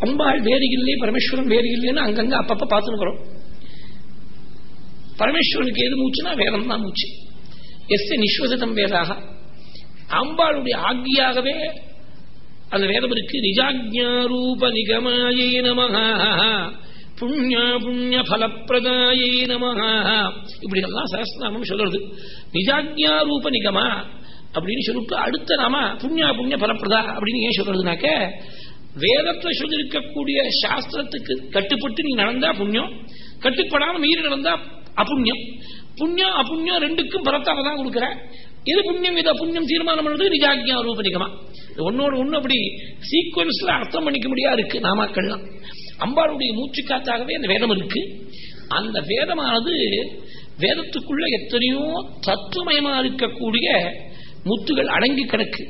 அம்பாள் வேறு இல்லை பரமேஸ்வரன் வேறு இல்லைன்னு அங்கங்க அப்பப்ப பார்த்துருக்கிறோம் பரமேஸ்வரனுக்கு எது மூச்சுன்னா வேதம் தான் மூச்சு. எஸ் நிஸ்வசதம் வேதாக. அம்பாளுடைய ஆக்தியாகவே அந்த வேதம் இருக்கு. நிஜாஜ்ஞாரூப நிகமாயை நமஹ. புண்ணிய புண்ணிய பலப்பிரதாயை நமஹ. இப்படி எல்லாம் சகசிரநாமம் சொல்றது. நிஜாஜ்ஞாரூப நிகமா அப்படின்னு சொல்லிட்டு அடுத்த நாம புண்ணியா புண்ணிய பலப்பிரதா அப்படின்னு ஏன் சொல்றதுனாக்க வேதத்தை சொல்லியிருக்கக்கூடிய சாஸ்திரத்துக்கு கட்டுப்பட்டு நீ நடந்தா புண்ணியம் கட்டுப்படாம மீறி நடந்தா அப்புண்ணியம். புண்ணியம் அப்புண்ணியம் ரெண்டுக்கும் பரத்தாக தான் கொடுக்குற. இது புண்ணியம் இது அப்புண்ணியம் தீர்மானம் பண்றது? நிஜாஜ்யா இது ஒன்னோட ஒண்ணு அப்படி சீக்வன்ஸ்ல அர்த்தம் பண்ணிக்க முடியா இருக்கு நாமாக்கள்லாம். அம்பாளுடைய மூச்சு காத்தாகவே அந்த வேதம் இருக்கு. அந்த வேதமானது வேதத்துக்குள்ள எத்தனையோ தத்துவமயமா இருக்கக்கூடிய முத்துகள் அடங்கி கிடக்கு.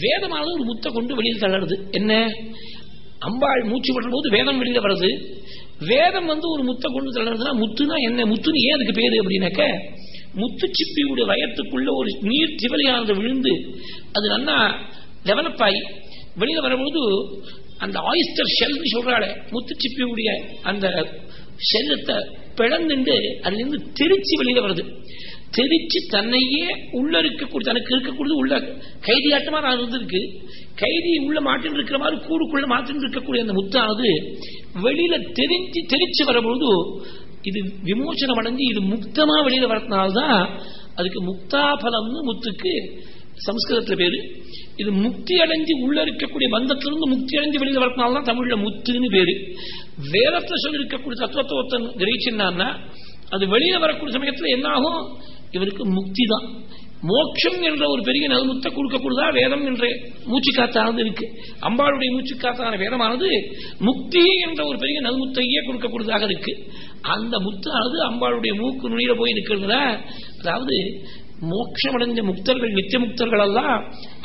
வேதமானது ஒரு முத்தை கொண்டு வெளியில் தள்ளுறது. என்ன? அம்பாள் மூச்சு விடுற போது வேதம் வெளியில வருது. வேதம் வந்து ஒரு முத்தை கொண்டு தள்ளுறதுனா முத்துனா என்ன? முத்துன்னு ஏன் அதுக்கு பேரு அப்படின்னாக்க முத்துச்சிப்பியுடைய வயத்துக்குள்ள ஒரு நீர் திவலியானது விழுந்து அது நல்லா டெவலப் ஆகி வெளியில வரும்போது அந்த ஆயிஸ்டர் ஷெல்னு சொல்றாளே முத்துச்சிப்பியுடைய அந்த ஷெல்லத்தை பிளந்துண்டு அதுல இருந்து திருச்சி வெளியில வருது. தெரிச்சு தன்னையே உள்ள இருக்கக்கூடிய தனக்கு இருக்கக்கூடியது உள்ள கைதியாட்டமா நான் இருந்திருக்கு கைதி உள்ள மாட்டின் இருக்கிற மாதிரி கூறுக்குள்ள மாட்டின் இருக்கக்கூடிய அந்த முத்தானது வெளியில தெரிஞ்சு தெரிச்சு வரும்பொழுது இது விமோசனம் அடைஞ்சு இது முக்தமா வெளியில வரத்தினால்தான் அதுக்கு முக்தாபலம்னு முத்துக்கு சம்ஸ்கிருதத்துல பேரு. இது முக்தி அடைஞ்சு உள்ள இருக்கக்கூடிய பந்தத்திலிருந்து முக்தி அடைஞ்சு வெளியில வரத்தினால்தான் தமிழ்ல முத்துன்னு பேரு. வேதத்துல சொல்லி இருக்கக்கூடிய தத்துவத்தை ஒருத்தன் கிரகிச்சிருந்தான்னா அது வெளியில வரக்கூடிய சமயத்துல என்ன ஆகும் இவருக்கு முக்தி தான். மோட்சம் என்ற ஒரு பெரிய நல்முத்தை கொடுக்கக்கூடியதா வேதம் என்ற மூச்சுக்காத்தானது இருக்கு. அம்பாளுடைய மூச்சுக்காத்தான வேதமானது முக்தி என்ற ஒரு பெரிய நல்முத்தையே கொடுக்கக்கூடியதாக இருக்கு. அந்த முத்தானது அம்பாளுடைய மூக்கு நுனியில போய் நிற்கிறதுல அதாவது மோட்சமடைஞ்ச முக்தர்கள் நித்திய முக்தர்கள் எல்லாம்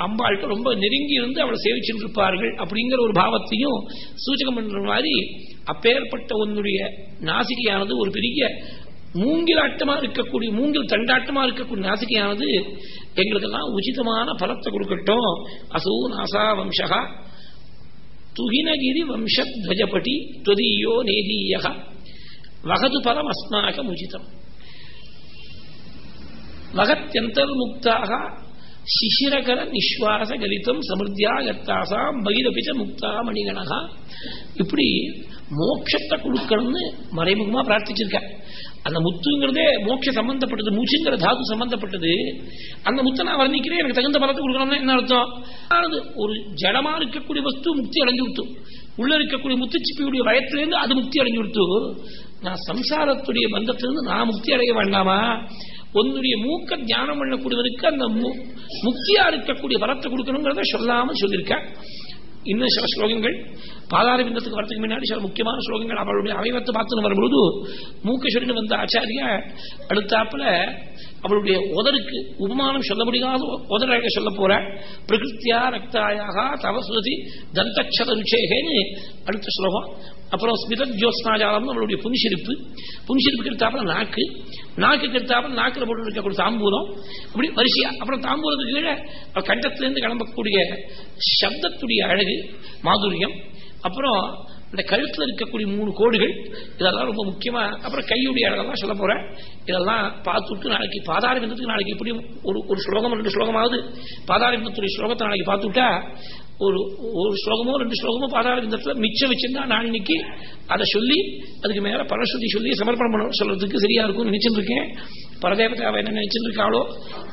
அம்பாள்கிட்ட ரொம்ப நெருங்கி இருந்து அவளை சேவிச்சுட்டு இருப்பார்கள் அப்படிங்கிற ஒரு பாவத்தையும் சூச்சகம் பண்ற மாதிரி அப்பேற்பட்ட ஒன்னுடைய நாசிகையானது ஒரு பெரிய மூங்கிலாட்டமா இருக்கக்கூடிய மூங்கில் தண்டாட்டமா இருக்கக்கூடிய நாசிகையானது எங்களுக்கெல்லாம் உச்சிதமான பலத்தை கொடுக்கட்டும். அசோ நாசா வம்சா துகினகிரி வம்சத்வஜபடி துவதீயோ நேதீய வகது பலம் அஸ்மாகம் உச்சிதம். வகத்தியந்தர்முக்தாக சிசிரகர நிஸ்வாச கலிதம் சமிருத்தியா கத்தாசாம் பகிரபிச்ச முக்தா மணிகணகா இப்படி மோட்சத்தை கொடுக்கணும்னு மறைமுகமா பிரார்த்திச்சிருக்கேன் அந்த முத்துங்கிறதே மோட்ச சம்பந்தப்பட்டது மூச்சுங்கிற தாது சம்பந்தப்பட்டது. அந்த முத்தை நான் வர்ணிக்கிறேன் எனக்கு தகுந்த பலத்தை கொடுக்கணும்னா என்ன அர்த்தம்? அதாவது ஒரு ஜடமா இருக்கக்கூடிய வஸ்து முக்தி அடைஞ்சு விட்டு உள்ள இருக்கக்கூடிய முத்துச்சிப்பியுடைய வயத்திலிருந்து அது முக்தி அடைஞ்சு விட்டு நான் சம்சாரத்துடைய பந்தத்திலிருந்து நான் முக்தி அடைய வேண்டாமா? உன்னுடைய மூக்க தியானம் பண்ணக்கூடியவருக்கு அந்த முக்தியா இருக்கக்கூடிய பலத்தை கொடுக்கணுங்கிறத சொல்லாமல் சொல்லியிருக்கேன். இன்னும் சில ஸ்லோகங்கள். பாதாரபிந்தத்துக்கு வரதுக்கு முன்னாடி சில முக்கியமான ஸ்லோகங்கள். அவளுடைய அவயவத்தை பார்த்துன்னு வரும்பொழுது மூக்கேஸ்வரின்னு வந்த ஆச்சாரியா அடுத்தாப்புல அவளுடைய உதருக்கு உபமானம் சொல்ல முடியாத உதராக சொல்ல போற. பிரகிருத்தியா ரக்தாயாக தவசுதி தந்தக்ஷத ருச்சேகேன்னு அடுத்த ஸ்லோகம். அப்புறம் ஸ்மித ஜோஸ்னாஜாலம் அவளுடைய புனிசிரிப்பு புனிசிரிப்புக்கு எடுத்தாப்புல நாக்கு. நாக்கு எடுத்தாப்புல நாக்கில் போட்டு இருக்கக்கூடிய தாம்பூலம். அப்படி வரிசையா. அப்புறம் தாம்பூலத்துக்கு கீழே கண்டத்திலிருந்து கிளம்பக்கூடிய சப்தத்துடைய அழகு மாதுரியம். அப்புறம் இந்த கழுத்தில் இருக்கக்கூடிய மூணு கோடுகள் இதெல்லாம் ரொம்ப முக்கியமா அப்புறம் கையுடைய அழகெல்லாம் சொல்ல போறேன். இதெல்லாம் பார்த்துட்டு நாளைக்கு பாதார நாளைக்கு எப்படி ஒரு ஒரு ஸ்லோகம் ரெண்டு ஸ்லோகமாவது பாதார ஸ்லோகத்தை நாளைக்கு பார்த்துட்டா ஒரு ஒரு ஸ்லோகமோ ரெண்டு ஸ்லோகமோ பாதார மிச்சம் வச்சிருந்தா நான் இன்னைக்கு அதை சொல்லி அதுக்கு மேல பரஸ்வதி சொல்லி சமர்ப்பணம் பண்ண சொல்றதுக்கு சரியா இருக்கும்னு நினைச்சிட்டு இருக்கேன் பரதேவத்தை அவ என்ன நினைச்சிட்டு இருக்காளோ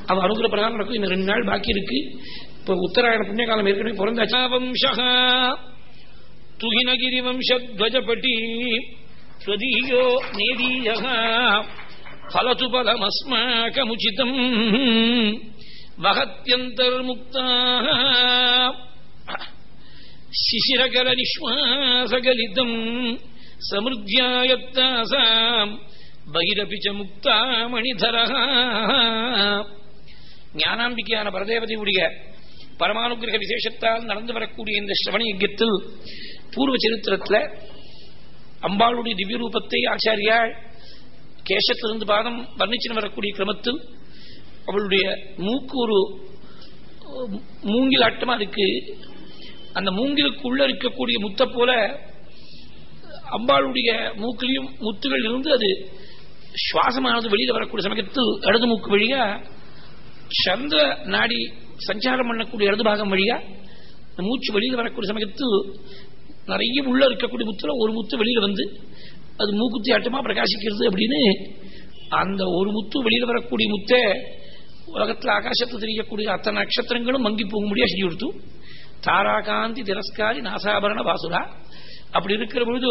அவ அனுகிற பிரகாரம் நடக்கும். இன்னும் ரெண்டு நாள் பாக்கி இருக்கு. இப்ப உத்தராயண புண்ணியகாலம் ஏற்கனவே பிறந்தாச்சா. துகினகிரிவம்சத்வஜபட்டி ஸ்வதீயோ நேதீய ஃபலது பலமஸ்மாக்கமுச்சிதம் வகத்யந்தர்முக்தா சிசிரகர நிஸ்வாசகலிதம் சமிருத்தியாயத்தாசாம் பகிரபி ச முக்தா மணிதர ஞானாம்பிக்கையான பரதேவதையுடைய பரமானுகிரக விசேஷத்தால் நடந்து வரக்கூடிய இந்த சிரவண யஜத்தில் பூர்வ சரித்திரத்தில் அம்பாளுடைய திவ்ய ரூபத்தை ஆச்சாரியாள் கேசத்திலிருந்து பாதம் வர்ணிச்சுன்னு வரக்கூடிய கிரமத்தில் அவளுடைய மூக்கு ஒரு மூங்கில் ஆட்டமா இருக்கு அந்த மூங்கிலுக்குள்ள இருக்கக்கூடிய முத்த போல அம்பாளுடைய மூக்கிலையும் முத்துகள் இருந்து அது சுவாசமானது வெளியில வரக்கூடிய சமயத்து இடது மூக்கு வழியா சந்திர நாடி சஞ்சாரம் பண்ணக்கூடிய இடது பாகம் வழியா மூச்சு வெளியில வரக்கூடிய சமயத்து நிறைய உள்ள இருக்கக்கூடிய முத்துல ஒரு முத்து வெளியில வந்து அது மூக்குத்தி ஆட்டமா பிரகாசிக்கிறது அப்படின்னு அந்த ஒரு முத்து வெளியில வரக்கூடிய முத்தை உலகத்துல ஆகாசத்தை தெரியக்கூடிய அத்தனை நட்சத்திரங்களும் மங்கி போக முடியாது செஞ்சு கொடுத்து தாராகாந்தி திரஸ்காரி நாசாபரண வாசுரா அப்படி இருக்கிற பொழுது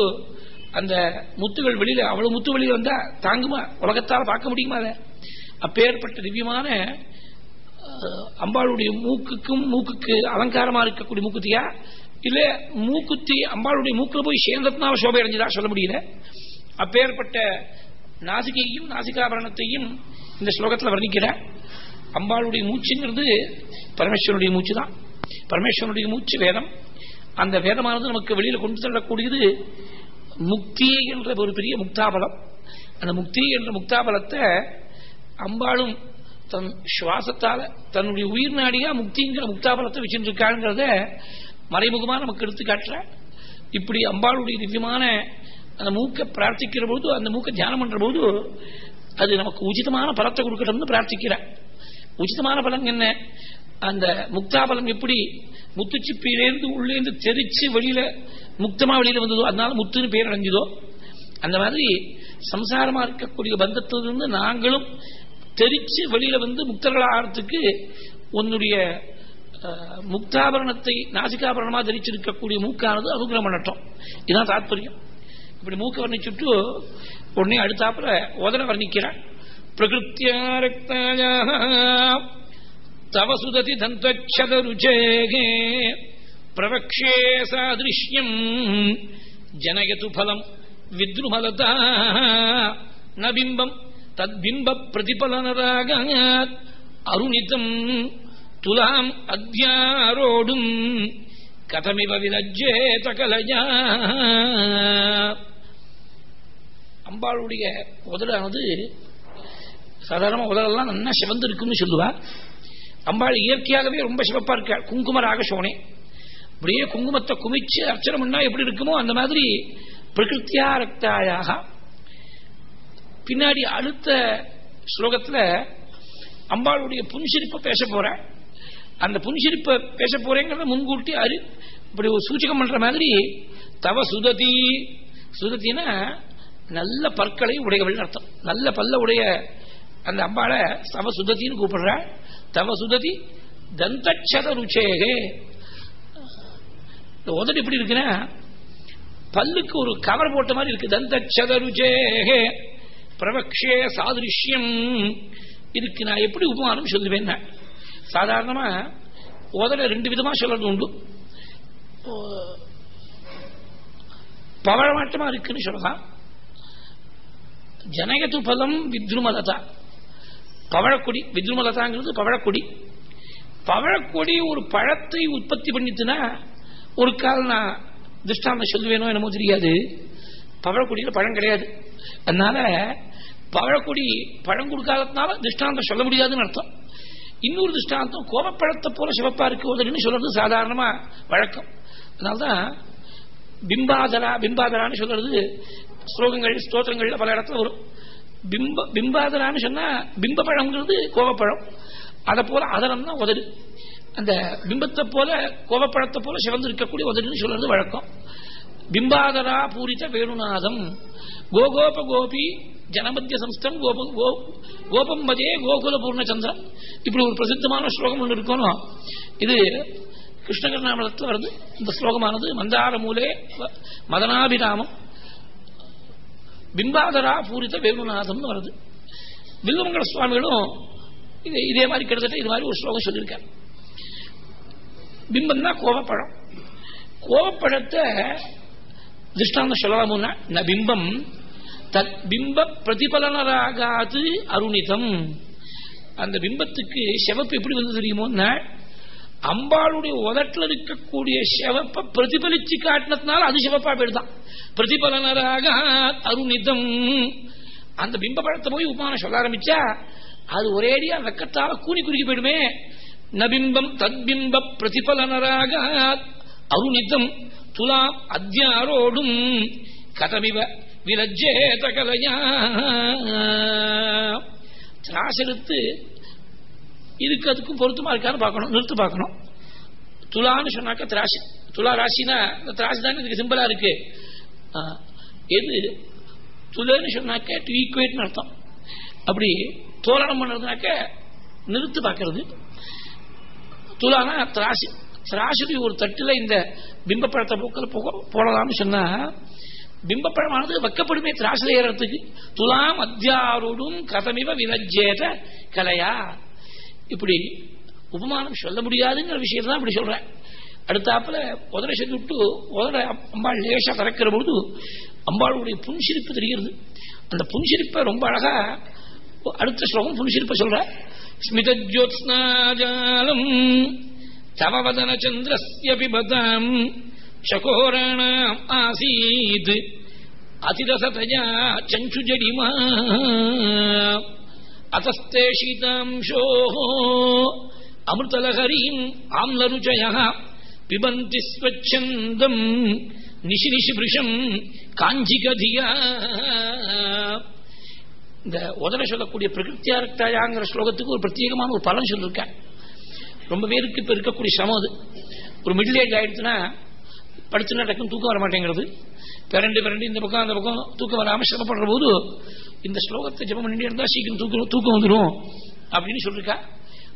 அந்த முத்துகள் வெளியில அவ்வளவு முத்து வெளியில வந்தா தாங்குமா? உலகத்தால் பார்க்க முடியுமா அதை? அப்பேற்பட்ட திவ்யமான அம்பாளுடைய மூக்குக்கும் மூக்குக்கு அலங்காரமா இருக்கக்கூடிய மூக்குத்தியா? இல்ல மூக்குத்தி அம்பாளுடைய மூக்குல போய் சேர்ந்ததுனால சோபை அடைஞ்சதா? சொல்ல முடியல. அப்பேற்பட்ட நாசிகையும் நாசிகாபரணத்தையும் இந்த ஸ்லோகத்தில் வர்ணிக்கிற அம்பாளுடைய மூச்சுங்கிறது பரமேஸ்வரனுடைய மூச்சு தான் பரமேஸ்வரனுடைய மூச்சு வேதம். அந்த வேதமானது நமக்கு வெளியில கொண்டு செல்லக்கூடியது முக்தி என்ற ஒரு பெரிய முக்தாபலம். அந்த முக்தி என்ற முக்தாபலத்தை அம்பாளும் தன் சுவாசத்தால தன்னுடைய உயிர் நாடியா முக்திங்கிற முக்தாபலத்தை வச்சுட்டு இருக்காங்கிறத மறைமுகமா நமக்கு எடுத்து இப்படி அம்பாளுடைய திவ்யமான அந்த மூக்கை பிரார்த்திக்கிற போது அந்த மூக்கை தியானம் பண்ற போது அது நமக்கு உச்சிதமான பலத்தை கொடுக்கணும்னு பிரார்த்திக்கிற உச்சிதமான பலன் என்ன? அந்த முக்தாபலம் எப்படி? முத்துச்சிப்பிலேருந்து உள்ளேந்து தெரிச்சு வெளியில முக்தமா வெளியில வந்ததோ அதனால முத்துன்னு பேர் அடைஞ்சதோ அந்த மாதிரி சம்சாரமா இருக்கக்கூடிய பந்தத்திலிருந்து நாங்களும் தெரிச்சு வெளியில வந்து முக்தர்கள் ஆகிறதுக்கு உன்னுடைய முக்தாபரணத்தை நாசிகாபரணமா தரிச்சிருக்கக்கூடிய மூக்கானது அனுகிரகம் பண்ணட்டும் இதுதான் தாத்பரியம். இப்படி மூக்க வர்ணிச்சுட்டு உடனே அடுத்தாப்புல உதன வர்ணிக்கிற பிரகிருத்தியா ரக்தாயா தவ சுததி தந்தச்சதருச்சேகே பிரவக்ஷே சாதிருஷ்யம் ஜனயது பலம் வித்ருமலதா ந பிம்பம் தத்பிம்ப பிரதிபலனராக அருணிதம் துலாம் அத்யாரோடும் கதமிவ விலஜ்ஜேத கலையா அம்பாளுடைய உதடானது சாதாரண உதடெல்லாம் நல்லா சிவந்து இருக்குன்னு சொல்லுவா. அம்பாள் இயற்கையாகவே ரொம்ப சிவப்பா இருக்காள் குங்குமராக சோனே. அப்படியே குங்குமத்தை குமிச்சு அர்ச்சனை பண்ணா எப்படி இருக்குமோ அந்த மாதிரி பிரகிருத்தியா ரக்தாயாக. பின்னாடி அடுத்த ஸ்லோகத்துல அம்பாளுடைய புன்சிரிப்பை பேச போறேன் அந்த புன்சிரிப்பை பேச போறேங்கிறத முன்கூட்டி அறி இப்படி ஒரு சூச்சகம் பண்ற மாதிரி தவ சுததி. சுதத்தினா நல்ல பற்களை உடையவள் அர்த்தம் நல்ல பல்ல உடைய அந்த அம்பாளை தவ சுதத்தின்னு கூப்பிடுற. தவ சுததி தந்தச்சத ருச்சேகே. இந்த உதடு எப்படி இருக்குன்னா பல்லுக்கு ஒரு கவர் போட்ட மாதிரி இருக்கு. தந்தச்சத ருச்சேகே. பிரபக்ஷே சாதிருஷ்யம். இதுக்கு நான் எப்படி உபமானம் சொல்லுவேன் சாதாரணமா உதட ரெண்டு விதமா சொல்றது உண்டு. பவழமாட்டமா இருக்குன்னு சொல்லலாம் ஜனகத்து பதம் வித்ருமலதா பவழக்கொடி வித்ருமலதாங்கிறது பவழக்கொடி. பவழக்கொடி ஒரு பழத்தை உற்பத்தி பண்ணிட்டுனா ஒரு கால் நான் திருஷ்டாந்தம் சொல்லுவேனோ என்னமோ தெரியாது. பவழக்கொடியில் பழம் கிடையாது. அதனால பவழக்கொடி பழம் கொடுக்காததுனால திருஷ்டாந்தம் சொல்ல முடியாதுன்னு அர்த்தம். இன்னொரு திருஷ்டாந்தம் கோபப்பழத்தை போல சிவப்பா இருக்கு உதவின்னு சொல்றது சாதாரணமா வழக்கம். அதனால்தான் பிம்பாதரா பிம்பாதரான்னு சொல்றது ஸ்லோகங்கள் ஸ்தோத்திரங்கள்ல பல இடத்துல வரும். பிம்ப பிம்பாதரான்னு சொன்னா பிம்ப பழம்ங்கிறது கோவப்பழம் அதை போல அதரம் தான் உதடு. அந்த பிம்பத்தை போல கோபப்பழத்தை போல சிவந்து இருக்கக்கூடிய உதடுன்னு சொல்றது வழக்கம். பிம்பாதரா பூரித்த வேணுநாதம். கோகோப கோபி ஜனமத்திய சம்ஸ்தம் கோபம் கோபம் மதே கோகுல பூர்ணச்சந்திரம் இப்படி ஒரு பிரசித்தமான ஸ்லோகம் ஒன்று இருக்கணும். இது கிருஷ்ணகர்ணாமலத்தில் வருது. இந்த ஸ்லோகமானது மந்தார மூலே மதனாபிராமம். பிம்பாதரா பூரித்த வேணுநாதம்னு வருது. வில்லுமங்கல சுவாமிகளும் இது இதே மாதிரி கிட்டத்தட்ட இது மாதிரி ஒரு ஸ்லோகம் சொல்லியிருக்காரு பிம்பம் தான் கோவப்பழம் கோவப்பழத்தை திருஷ்டாந்த சொல்லலாமுன்னா ந பிம்பம் தத் பிம்ப பிரதிபலனராகாது அருணிதம். அந்த பிம்பத்துக்கு செவப்பு எப்படி வந்து தெரியுமோன்னா அம்பாளுடைய உதட்டில் இருக்கக்கூடிய செவப்பை பிரதிபலிச்சு காட்டினதுனால அது செவப்பா போயிடுதான். பிரதிபலனராக அருணிதம். அந்த பிம்ப பழத்தை போய் உபமானம் சொல்ல ஆரம்பிச்சா அது ஒரேடியா வெக்கத்தால கூனி குறுக்கி போயிடுமே. நபிம்பம் தத்பிம்ப பிரதிபலனராக அருணிதம். துலாம் அத்தியாரோடும் கதமிவ விரஜேத கலையா திராசெடுத்து இதுக்கு அதுக்கும் பொருத்தமா இருக்கான்னு பார்க்கணும் நிறுத்து பார்க்கணும். துலான்னு சொன்னாக்க திராசி. துலா ராசினா இந்த திராசி தானே இதுக்கு சிம்பிளா இருக்கு. எது? துலன்னு சொன்னாக்க டு ஈக்குவேட்னு அர்த்தம். அப்படி தோரணம் பண்ணுறதுனாக்க நிறுத்து பார்க்கறது. துலானா திராசி. திராசுடைய ஒரு தட்டில் இந்த பிம்பப்படத்தை பூக்கள் போக போடலாம்னு சொன்னா பிம்பப்பழமானது வைக்கப்படுமே திராசில் ஏறத்துக்கு துலாம் அத்தியாரோடும் கதமிவ விலஜேத கலையா. இப்படி உபமானம் சொல்ல முடியாதுங்கிற விஷயத்தை தான் இப்படி சொல்றேன். அடுத்தாப்புல உதரை செஞ்சுட்டு விட்டு உதரை அம்பாள் லேசா திறக்கிற பொழுது அம்பாளுடைய புன்சிரிப்பு தெரிகிறது. அந்த புன்சிரிப்பை ரொம்ப அழகா அடுத்த ஸ்லோகம் புன்சிரிப்பை சொல்ற. ஸ்மிதஜோத்ஸ்னாஜாலம் தவவதன சந்திரஸ்ய பிபதாம். சகோரணாம் ஆசீத் அதிரசதயா சஞ்சுஜடிமா அத்தஸ்தே சீதாம்சோः அமிர்தலஹரீம் ஆம்லருச்சயः பிபந்தி ஸ்வச்சந்தம் நிஷி நிஷி பிருஷம் காஞ்சிகதியா இந்த உதர சொல்லக்கூடிய பிரகிருத்தியாரக்தாயாங்கிற ஸ்லோகத்துக்கு ஒரு பிரத்யேகமான ஒரு பலன் சொல்லியிருக்கேன் ரொம்ப பேருக்கு இப்ப இருக்கக்கூடிய சிரமம் அது. ஒரு மிடில் ஏஜ் ஆயிடுச்சுன்னா படுத்துனா டக்குன்னு தூக்கம் வர மாட்டேங்கிறது. பிறண்டு பிறண்டு இந்த பக்கம் அந்த பக்கம் தூக்கம் வராம சிரமப்படுற போது இந்த ஸ்லோகத்தை ஜெபம் பண்ணிட்டே இருந்தா சீக்கிரம் தூக்கம் தூக்கம் வந்துடும் அப்படின்னு சொல்லிருக்கா.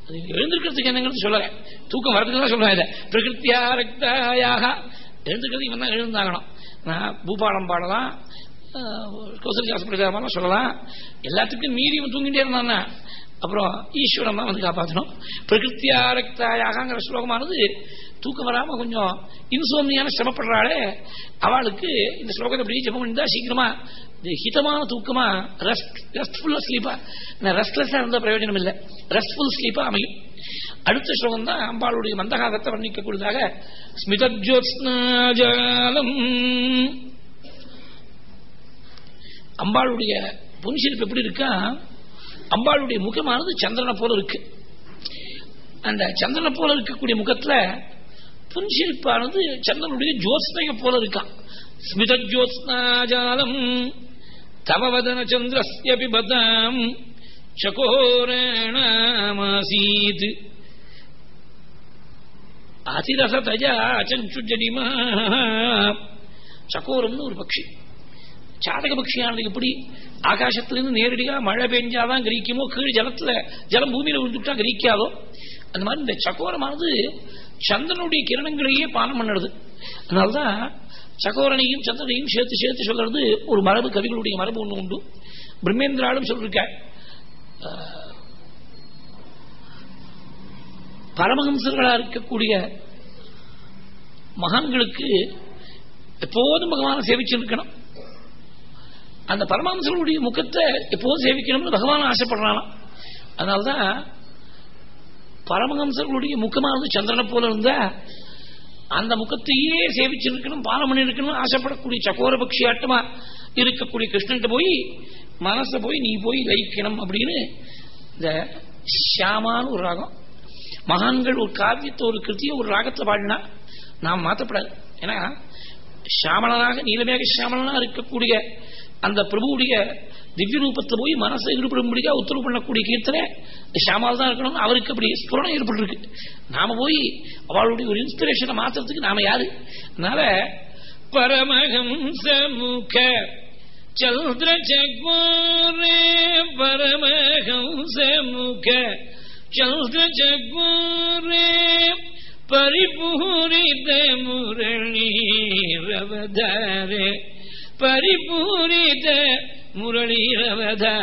அது எழுந்திருக்கிறதுக்கு என்னங்கிறது சொல்லலை. தூக்கம் வரதுக்கு தான் சொல்லுவேன் இதை. பிரகிருத்தியா ரக்தாயாக. எழுந்துக்கிறது இவன் தான் எழுந்தாகணும். நான் பூபாலம் பாடலாம் கௌசல்யாச பிரஜாமெல்லாம் சொல்லலாம். எல்லாத்துக்கும் மீறி இவன் தூங்கிட்டே இருந்தான்னா அப்புறம் ஈஸ்வரன் தான் வந்து காப்பாற்றணும். பிரகிருத்தியாரக்தாயாகங்கிற ஸ்லோகமானது தூக்கம் வராமல் கொஞ்சம் இன்சோம்னியான சிரமப்படுறாளே அவளுக்கு இந்த ஸ்லோகத்தை அப்படியே ஜெபம் பண்ணிட்டா சீக்கிரமா ஹிதமான தூக்கமா ரெஸ்ட் ரெஸ்ட்ஃபுல்லாக ஸ்லீப்பா ரஸ்ட்லெஸ்ஸாக இருந்தால் பிரயோஜனம் இல்லை. ரெஸ்ட்ஃபுல் ஸ்லீப்பாக அமையும். அடுத்த ஸ்லோகம் தான் அம்பாளுடைய மந்தகாகத்தை வர்ணிக்கக்கூடியதாக ஸ்மிதஜோத்ஸ்னாஜாலம் அம்பாளுடைய புன்சிரிப்பு எப்படி இருக்கா? அம்பாளுடைய முகமானது சந்திரனை போல இருக்கு. அந்த சந்திரனை போல இருக்கக்கூடிய முகத்துல புன்சிரிப்பானது சந்திரனுடைய ஜோத்ஸ்னைய போல இருக்கான். ஸ்மித ஜோத்ஸ்னாஜாலம் தவவதன சந்திரஸ்ய பிபதாம் சகோரணாமாசீத். அதிரசதயா அச்சஞ்சுஜடிமா சகோரம்னு ஒரு பட்சி சாதக பட்சியானது எப்படி? ஆகாசத்திலிருந்து நேரடியா மழை பெஞ்சாதான் கிரகிக்குமோ? கீழ் ஜலத்துல ஜலம் பூமியில விழுந்துட்டா கிரகிக்காதோ? அந்த மாதிரி இந்த சக்கோரமானது சந்திரனுடைய கிரணங்களையே பானம் பண்ணுறது. அதனால்தான் சகோரனையும் சந்திரனையும் சேர்த்து சேர்த்து சொல்றது ஒரு மரபு கவிகளுடைய மரபு ஒன்று உண்டு. பிரம்மேந்திராலும் சொல்லிருக்கார். பரமஹம்சர்களா இருக்கக்கூடிய மகான்களுக்கு எப்போதும் பகவான சேவிச்சிருக்கணும். அந்த பரமாம்சனுடைய முகத்தை எப்போதும் சேவிக்கணும்னு பகவான் ஆசைப்படுறானா அதனால்தான் பரமஹம்சர்களுடைய முகமானது சந்திரனை போல இருந்தா அந்த முகத்தையே சேவிச்சிருக்கணும் பானம் பண்ணி இருக்கணும் ஆசைப்படக்கூடிய சக்கோரபக்ஷி ஆட்டமா இருக்கக்கூடிய கிருஷ்ணன் போய் மனசை போய் நீ போய் லயிக்கணும் அப்படின்னு இந்த ஷியாமான்னு ஒரு ராகம். மகான்கள் ஒரு காவியத்தை ஒரு கிருத்தியை ஒரு ராகத்தை பாடினா நாம் மாற்றப்படாது ஏன்னா ஷியாமலனாக நீலமேக ஷாமலனா இருக்கக்கூடிய அந்த பிரபுவுடைய திவ்ய ரூபத்தை போய் மனசை ஈடுபடும்படியா உத்தரவு பண்ணக்கூடிய கீர்த்தனை ஷாமால் தான் இருக்கணும் அவருக்கு அப்படி ஸ்புரணம் ஏற்பட்டிருக்கு. நாம போய் அவளுடைய ஒரு இன்ஸ்பிரேஷனை மாத்துறதுக்கு நாம யாரு? அதனால பரமஹம்ச முக சந்திர சக்மோரே பரமஹம்ச முக சந்திர சக்மோரே பரிபூரித முரளி ரவதாரே. பரிபூரித முரளிரவதாரே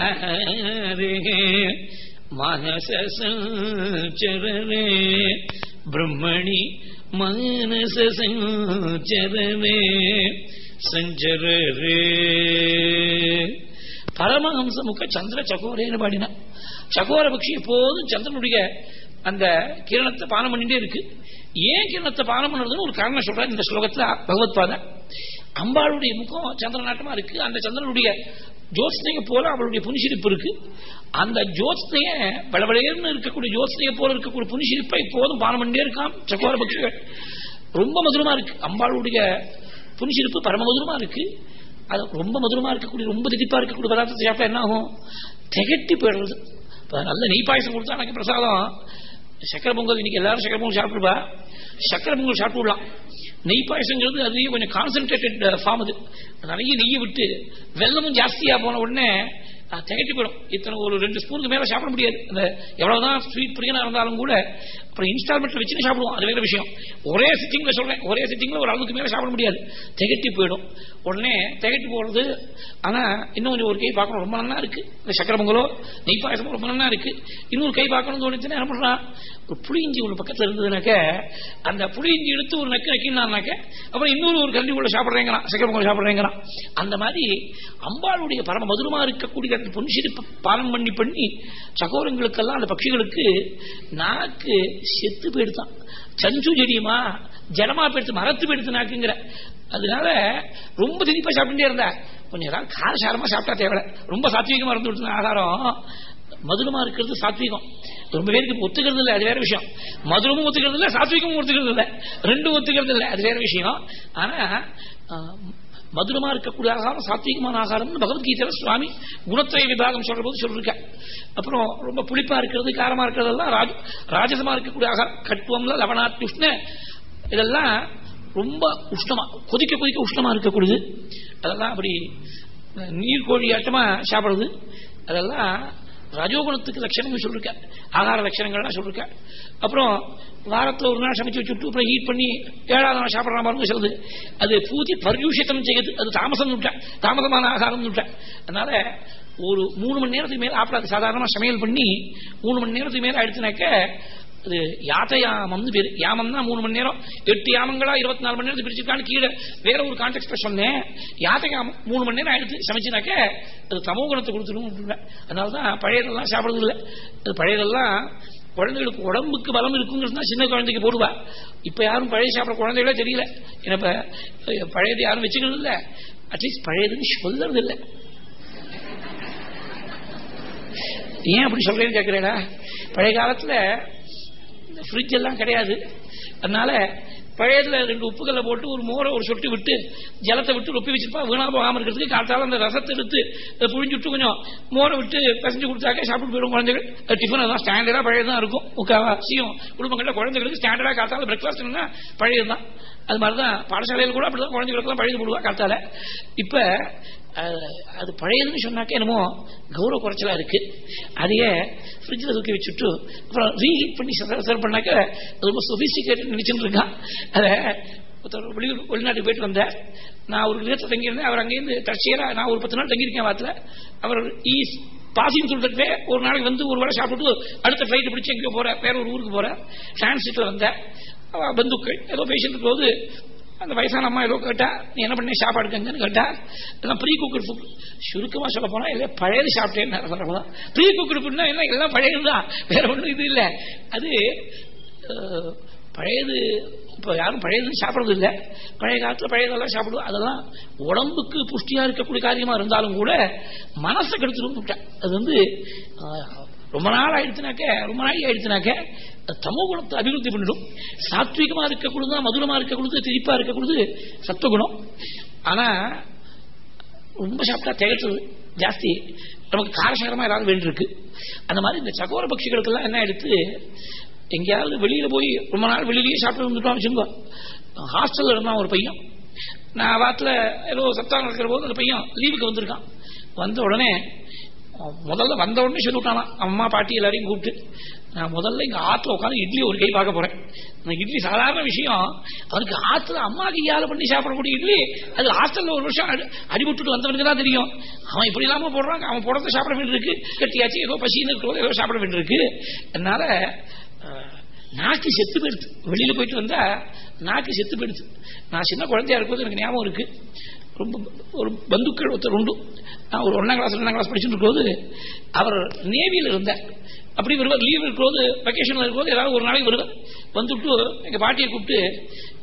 மனச பிரம்மணி மனச சஞ்சரே பரமஹம்ச முக்க சந்திர சகோரேன்னு பாடினா சகோர பக்ஷி எப்போதும் சந்திரனுடைய அந்த கிரணத்தை பானம் பண்ணிட்டே இருக்கு. ஏன் கிரணத்தை பானம் பண்ணுறதுன்னு ஒரு காரணம் சொல்றாரு இந்த ஸ்லோகத்துல பகவத் பாதா. அம்பாளுடைய முகம் சந்திரநாட்டமா இருக்கு. அந்த சந்திரனுடைய ஜோத்ஸ்னைய போல அவளுடைய புனிசிரிப்பு இருக்கு. அந்த ஜோத்ஸ்னைய பளபளையர்னு இருக்கக்கூடிய ஜோத்ஸ்னைய போல இருக்கக்கூடிய புனிசிரிப்பை இப்போதும் பானம் பண்ணிட்டே இருக்கான். சகோர பக்ஷிகள். ரொம்ப மதுரமா இருக்கு. அம்பாளுடைய புனிசிரிப்பு பரம மதுரமா இருக்கு. அது ரொம்ப மதுரமா இருக்கக்கூடிய ரொம்ப திதிப்பா இருக்கக்கூடிய பதார்த்தத்தை சாப்பிட்டா என்ன ஆகும் திகட்டி போயிடுறது. நல்ல நெய் பாயசம் கொடுத்தா எனக்கு பிரசாதம். சக்கரை பொங்கல் இன்னைக்கு எல்லாரும் சக்கரை பொங்கல் சாப்பிடுவா? சக்கரை பொங்கல் சாப்பிட்டு விடலாம் நெய் பாயசங்கிறது அதுலேயும் கொஞ்சம் கான்சென்ட்ரேட்டட் ஃபார்ம் uh, அது. நிறைய நெய்யை விட்டு வெள்ளமும் ஜாஸ்தியா போன உடனே நான் திகட்டி போயிடும். இத்தனை ஒரு ரெண்டு ஸ்பூனுக்கு மேலே சாப்பிட முடியாது. அந்த எவ்வளவுதான் ஸ்வீட் பிரியனாக இருந்தாலும் கூட அப்புறம் இன்ஸ்டால்மெண்ட்ல வச்சு சாப்பிடுவோம். அது வேற விஷயம். ஒரே சிட்டிங்ல சொல்றேன். ஒரே சிட்டிங்ல ஒரு அளவுக்கு மேல சாப்பிட முடியாது. திகட்டி போயிடும். உடனே திகட்டி போறது ஆனா இன்னும் கொஞ்சம் ஒரு கை பார்க்கணும். ரொம்ப நல்லா இருக்கு. இந்த சக்கர பொங்கலோ நெய் பாயசமோ ரொம்ப நல்லா இருக்கு. இன்னொரு கை பார்க்கணும்னு தோணுச்சுன்னா என்ன பண்றான் ஒரு புளிஞ்சி ஒரு பக்கத்துல இருந்ததுனாக்க அந்த புளிஞ்சி எடுத்து ஒரு நக்கு நக்கினாக்க அப்புறம் இன்னொரு ஒரு கல்வி உள்ள சாப்பிடுறேங்கிறான். சக்கரை பொங்கல் சாப்பிடுறேங்கிறான். அந்த மாதிரி அம்பாளுடைய பரம மதுரமா இருக்கக்கூடிய அந்த பொன்சிரிப்பு பானம் பண்ணி பண்ணி சகோரங்களுக்கெல்லாம் அந்த பட்சிகளுக்கு நாக்கு செத்து போயிடுதான் சஞ்சு செடியுமா ஜனமா போயிடுத்து மரத்து போயிடுத்து நாக்குங்கிற. அதனால ரொம்ப திணிப்பா சாப்பிட்டுட்டே இருந்தா. கொஞ்சம் ஏதாவது காரசாரமா சாப்பிட்டா தேவை ரொம்ப சாத்வீகமா இருந்து விட்டு ஆகாரம் மதுரமா இருக்கிறது சாத்வீகம். ரொம்ப பேருக்கு ஒத்துக்கிறது இல்லை அது வேற விஷயம். மதுரமும் ஒத்துக்கிறது இல்லை சாத்வீகமும் ஒத்துக்கிறது இல்லை. ரெண்டும் ஒத்துக்கிறது இல்லை அது வேற விஷயம். ஆனா மதுரமா இருக்கக்கூடிய ஆகாரம் சாத்வீகமான ஆகாரம்னு பகவத்கீதையில சுவாமி குணத்திரய விபாகம் சொல்ற போது சொல்லிருக்க அப்புறம் ரொம்ப புளிப்பா இருக்கிறது காரமா இருக்கிறதெல்லாம் ராஜ ராஜசமா இருக்கக்கூடிய ஆகாரம் கட்டுவம்ல லவணாத்யுஷ்ண இதெல்லாம் ரொம்ப உஷ்ணமா கொதிக்க கொதிக்க உஷ்ணமா இருக்கக்கூடியது. அதெல்லாம் அப்படி நீர்கோழி ஆட்டமா சாப்பிடுறது அதெல்லாம் ரஜோகுணத்துக்கு லட்சணம் சொல்லிருக்க ஆகார லட்சணங்கள்லாம் சொல்லிருக்க அப்புறம் வாரத்தில் ஒரு நாள் சமைச்சு வச்சுட்டு அப்புறம் ஹீட் பண்ணி ஏழாவது நாள் சாப்பிட்ற மாதிரி சொல்லுது. அது பூஜை பர்யூஷித்தம் செய்யுது அது தாமசம் விட்டேன் தாமசமான ஆகாரம் விட்டேன் அதனால ஒரு மூணு மணி நேரத்துக்கு மேலே ஆப்பிடாது சாதாரணமாக சமையல் பண்ணி மூணு மணி நேரத்துக்கு மேலே ஆயிடுச்சுனாக்க அது யாத்தயாமம்னு பேர். யாமம்னா மூணு மணி நேரம். எட்டு யாமங்களா இருபத்தி நாலு மணி நேரத்துக்கு பிரிச்சிருக்கான்னு கீழே. வேற ஒரு கான்டெக்ட் சொன்னேன். யாத்தயாமம் மூணு மணி நேரம் ஆயிடுச்சு. சமைச்சினாக்க அது தமோகுணத்தை கொடுத்துருவோம் கொடுத்துடும் அதனாலதான் பழையதெல்லாம் சாப்பிடுறது இல்லை அது பழையதெல்லாம் குழந்தைகளுக்கு உடம்புக்கு பலம் இருக்குங்கிறது தான் சின்ன குழந்தைக்கு போடுவா. இப்ப யாரும் பழைய சாப்பிட குழந்தைகளே தெரியல. ஏன்னா பழையது யாரும் வச்சுக்கிறது இல்லை. அட்லீஸ்ட் பழையதுன்னு சொல்றது இல்லை. ஏன் அப்படி சொல்றேன்னு கேட்கிறேடா பழைய காலத்துல ஃப்ரிட்ஜ் எல்லாம் கிடையாது. அதனால பழையதுல ரெண்டு உப்புகளை போட்டு ஒரு மோரை ஒரு சொட்டு விட்டு ஜலத்தை விட்டு ரொப்பி வச்சிருப்பா. வீணா போகாம இருக்கிறதுக்கு காலத்தால அந்த ரசத்தை எடுத்து புழிஞ்சுட்டு கொஞ்சம் மோரை விட்டு பசஞ்சு கொடுத்தாக்க சாப்பிட்டு போயிடும் குழந்தைகள். டிஃபன் அதான். ஸ்டாண்டர்டா பழையதான் இருக்கும். முக்காவாசியும் குடும்பங்கள்ல குழந்தைகளுக்கு ஸ்டாண்டர்டா காலத்தால பிரேக்ஃபாஸ்ட் பழையதுதான். அது மாதிரிதான் பாடசாலையில் கூட அப்படிதான் குழந்தைகளுக்கு பழகி போடுவா காலத்தால. இப்ப அது பழையதுன்னு சொன்னாக்க என்னமோ கௌரவ குறைச்சலா இருக்கு. அதையே ஃப்ரிட்ஜில் தூக்கி வச்சுட்டு அப்புறம் ரீஹீட் பண்ணி சர்வ் பண்ணாக்க ரொம்ப சொபிஸ்டிகேட்டட் நினைச்சுட்டு இருக்கான். அதை வெளியூர் வெளிநாட்டுக்கு போயிட்டு வந்தேன் நான் ஒரு நேரத்தில் தங்கியிருந்தேன். அவர் அங்கேருந்து தற்செயலாக நான் ஒரு பத்து நாள் தங்கியிருக்கேன் வாத்தில். அவர் ஈஸ் பாசின்னு சொல்லிட்டு ஒரு நாளைக்கு வந்து ஒரு வேளை சாப்பிட்டு அடுத்த ஃபிளைட் பிடிச்சி எங்கேயோ போகிறேன் வேற ஒரு ஊருக்கு போகிறேன் டிரான்சிட்ல வந்தேன் பந்துக்கள் ஏதோ பேசிட்டு போது அந்த வயசான அம்மா ஏதோ கேட்டா நீ என்ன பண்ணி? சாப்பாடுக்கங்கன்னு கேட்டா எல்லாம் ப்ரீ குக்கர் ஃபுட் சுருக்கமாக சொல்ல போனா இல்லை பழையது சாப்பிட்டேன்னு ப்ரீ குக்கர் ஃபுட்னா எல்லாம் எல்லாம் பழையதுதான். வேற ஒன்றும் இது இல்லை. அது பழையது இப்போ யாரும் பழையது சாப்பிட்றது இல்லை. பழைய காலத்தில் பழையதெல்லாம் சாப்பிடுவோம். அதெல்லாம் உடம்புக்கு புஷ்டியாக இருக்கக்கூடிய காரியமாக இருந்தாலும் கூட மனசை கெடுத்துடும் அது வந்து ரொம்ப நாள் ஆயிடுச்சுனாக்க ரொம்ப நாள் ஆயிடுச்சுனாக்க தமோ குணத்தை அபிவிருத்தி பண்ணிடும். சாத்விகமா இருக்கக்கூடாது மதுரமா இருக்கக்கூடாது திரிப்பா இருக்கக்கூடாது சத்துவகுணம். ஆனா ரொம்ப சாப்பிட்டா திகட்டுறது ஜாஸ்தி. நமக்கு காரசகரமா ஏதாவது வேண்டியிருக்கு அந்த மாதிரி இந்த சகோர பட்சிகளுக்கெல்லாம் என்ன எடுத்து எங்கேயாவது வெளியில போய் ரொம்ப நாள் வெளியிலேயே சாப்பிட்டு வந்துட்டோம் வச்சுக்கோ ஹாஸ்டல்ல இருந்தான் ஒரு பையன். நான் வாரத்தில் ஏதோ சப்தாகம் இருக்கிற போது அந்த பையன் லீவுக்கு வந்திருக்கான். வந்த உடனே முதல்ல வந்த உடனே சொல்லி அம்மா பாட்டி எல்லாரையும் கூப்பிட்டு நான் முதல்ல இங்கே ஆற்றுல உட்காந்து இட்லி ஒரு கை பார்க்க போறேன். நான் இட்லி சாதாரண விஷயம். அவனுக்கு ஆற்றுல அம்மா கையால் பண்ணி சாப்பிடக்கூடிய இட்லி அது ஹாஸ்டலில் ஒரு வருஷம் அடிபட்டுட்டு வந்தவனுக்கு தான் தெரியும். அவன் இப்படி இல்லாமல் போடுறான். அவன் போடுறத சாப்பிட வேண்டியிருக்கு. கட்டியாச்சு ஏதோ பசின்னு இருக்கிறோம் ஏதோ சாப்பிட வேண்டியிருக்கு. அதனால நாக்கு செத்து போயிடுது. வெளியில் போயிட்டு வந்தால் நாக்கு செத்து போயிடுது. நான் சின்ன குழந்தையா இருக்கும்போது எனக்கு ஞாபகம் இருக்குது ரொம்ப ஒரு பந்துக்கள் ஒருத்தர் உண்டு. நான் ஒரு ஒன்றாம் கிளாஸ் ரெண்டாம் கிளாஸ் படிச்சுட்டு இருக்கும்போது அவர் நேவியில் இருந்தார். அப்படி வருவார் லீவ் இருக்கும்போது வெக்கேஷனில் இருக்கும்போது ஏதாவது ஒரு நாளைக்கு வருவார். வந்துட்டு எங்கள் பாட்டியை கூப்பிட்டு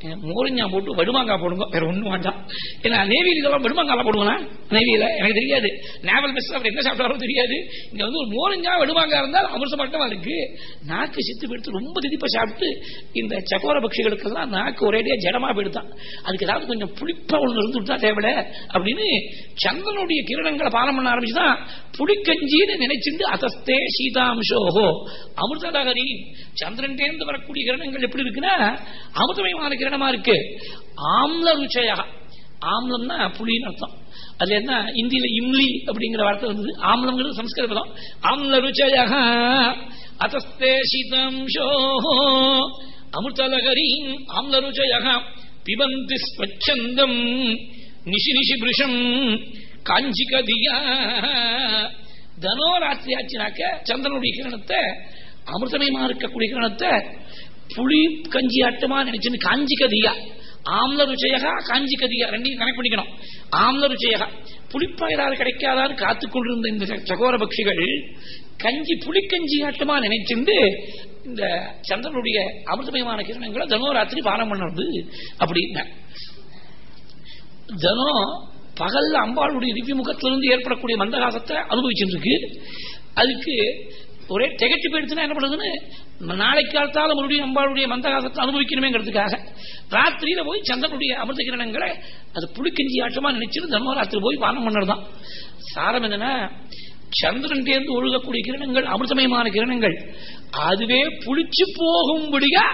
மோரஞ்சா போட்டு வடுமாங்காய் போடுங்க. வேற ஒண்ணும் வேண்டாம். ஏன்னா நேவியில் இதெல்லாம் வடுமாங்காலாம் போடுவானா? நேவியில எனக்கு தெரியாது. நேவல் மெஸ் அவர் என்ன சாப்பிட்டாரோ தெரியாது. இங்க வந்து ஒரு மோரஞ்சா வடுமாங்காய் இருந்தால் அமிர்த மட்டமா இருக்கு. நாக்கு சித்து போயிடுத்து ரொம்ப திதிப்பா சாப்பிட்டு இந்த சகோர பட்சிகளுக்கெல்லாம் நாக்கு ஒரேடியா ஜடமா போயிடுதான். அதுக்கு ஏதாவது கொஞ்சம் புளிப்பா ஒன்று இருந்துட்டா தேவையில்ல அப்படின்னு சந்திரனுடைய கிரணங்களை பாலம் பண்ண ஆரம்பிச்சுதான் புளிக்கஞ்சின்னு நினைச்சிட்டு அதஸ்தே சீதாம்சோஹோ அமிர்தலகரி சந்திரன் தேர்ந்து வரக்கூடிய கிரணங்கள் எப்படி இருக்குன்னா அமிர்தமயமான கிரணமா இருக்கு. ஆம்ல ருச்சையாக ஆம்லம்னா புளின்னு அர்த்தம். அது என்ன? இந்தியில இம்லி அப்படிங்கிற வார்த்தை வந்தது. ஆம்லம்ங்கிறது சம்ஸ்கிருதம் பதம். ஆம்ல ருச்சயா? அதஸ்தே சீதாம்சோ அமிர்தலகரீம் ஆம்ல ருச்சையாக பிபந்தி ஸ்வச்சந்தம் நிஷி நிஷி பிருஷம் காஞ்சிகதியா. தனோ ராத்திரி ஆச்சுனாக்க சந்திரனுடைய கிரணத்தை அமிர்தமயமா இருக்கக்கூடிய கிரணத்தை புளி கஞ்சி ஆட்டமா நினைச்சுன்னு காஞ்சி கதியா ஆம்ல ருச்சையகா காஞ்சி கதியா ரெண்டையும் கனெக்ட் பண்ணிக்கணும். ஆம்ல ருச்சையகா. புளிப்பா ஏதாவது கிடைக்காதான்னு காத்துக்கொண்டிருந்த இந்த சகோர பக்ஷிகள் கஞ்சி புளிக்கஞ்சி ஆட்டமா நினைச்சிருந்து இந்த சந்திரனுடைய அமிர்தமயமான கிரணங்களை தனோராத்திரி பானம் பண்ணுறது அப்படின்னா. தனோ பகல்ல அம்பாளுடைய திவ்ய முகத்திலிருந்து ஏற்படக்கூடிய மந்தகாசத்தை அனுபவிச்சுட்டு இருக்கு. அதுக்கு ஒரே திகைச்சு போயிடுச்சுன்னா என்ன பண்ணுதுன்னு நாளைக்கு காலத்தால் மறுபடியும் அம்பாளுடைய மந்தகாசத்தை அனுபவிக்கணுமேங்கிறதுக்காக ராத்திரியில போய் சந்திரனுடைய அமிர்த கிரணங்களை அது புளிக்கஞ்சி ஆட்டமா நினைச்சிட்டு தர்மராத்திரி போய் பானம் பண்ணுறதுதான். சாரம் என்னன்னா சந்திரன் தேர்ந்து ஒழுகக்கூடிய கிரணங்கள் அமிர்தமயமான கிரணங்கள் அதுவே புளிச்சு போகும்படியா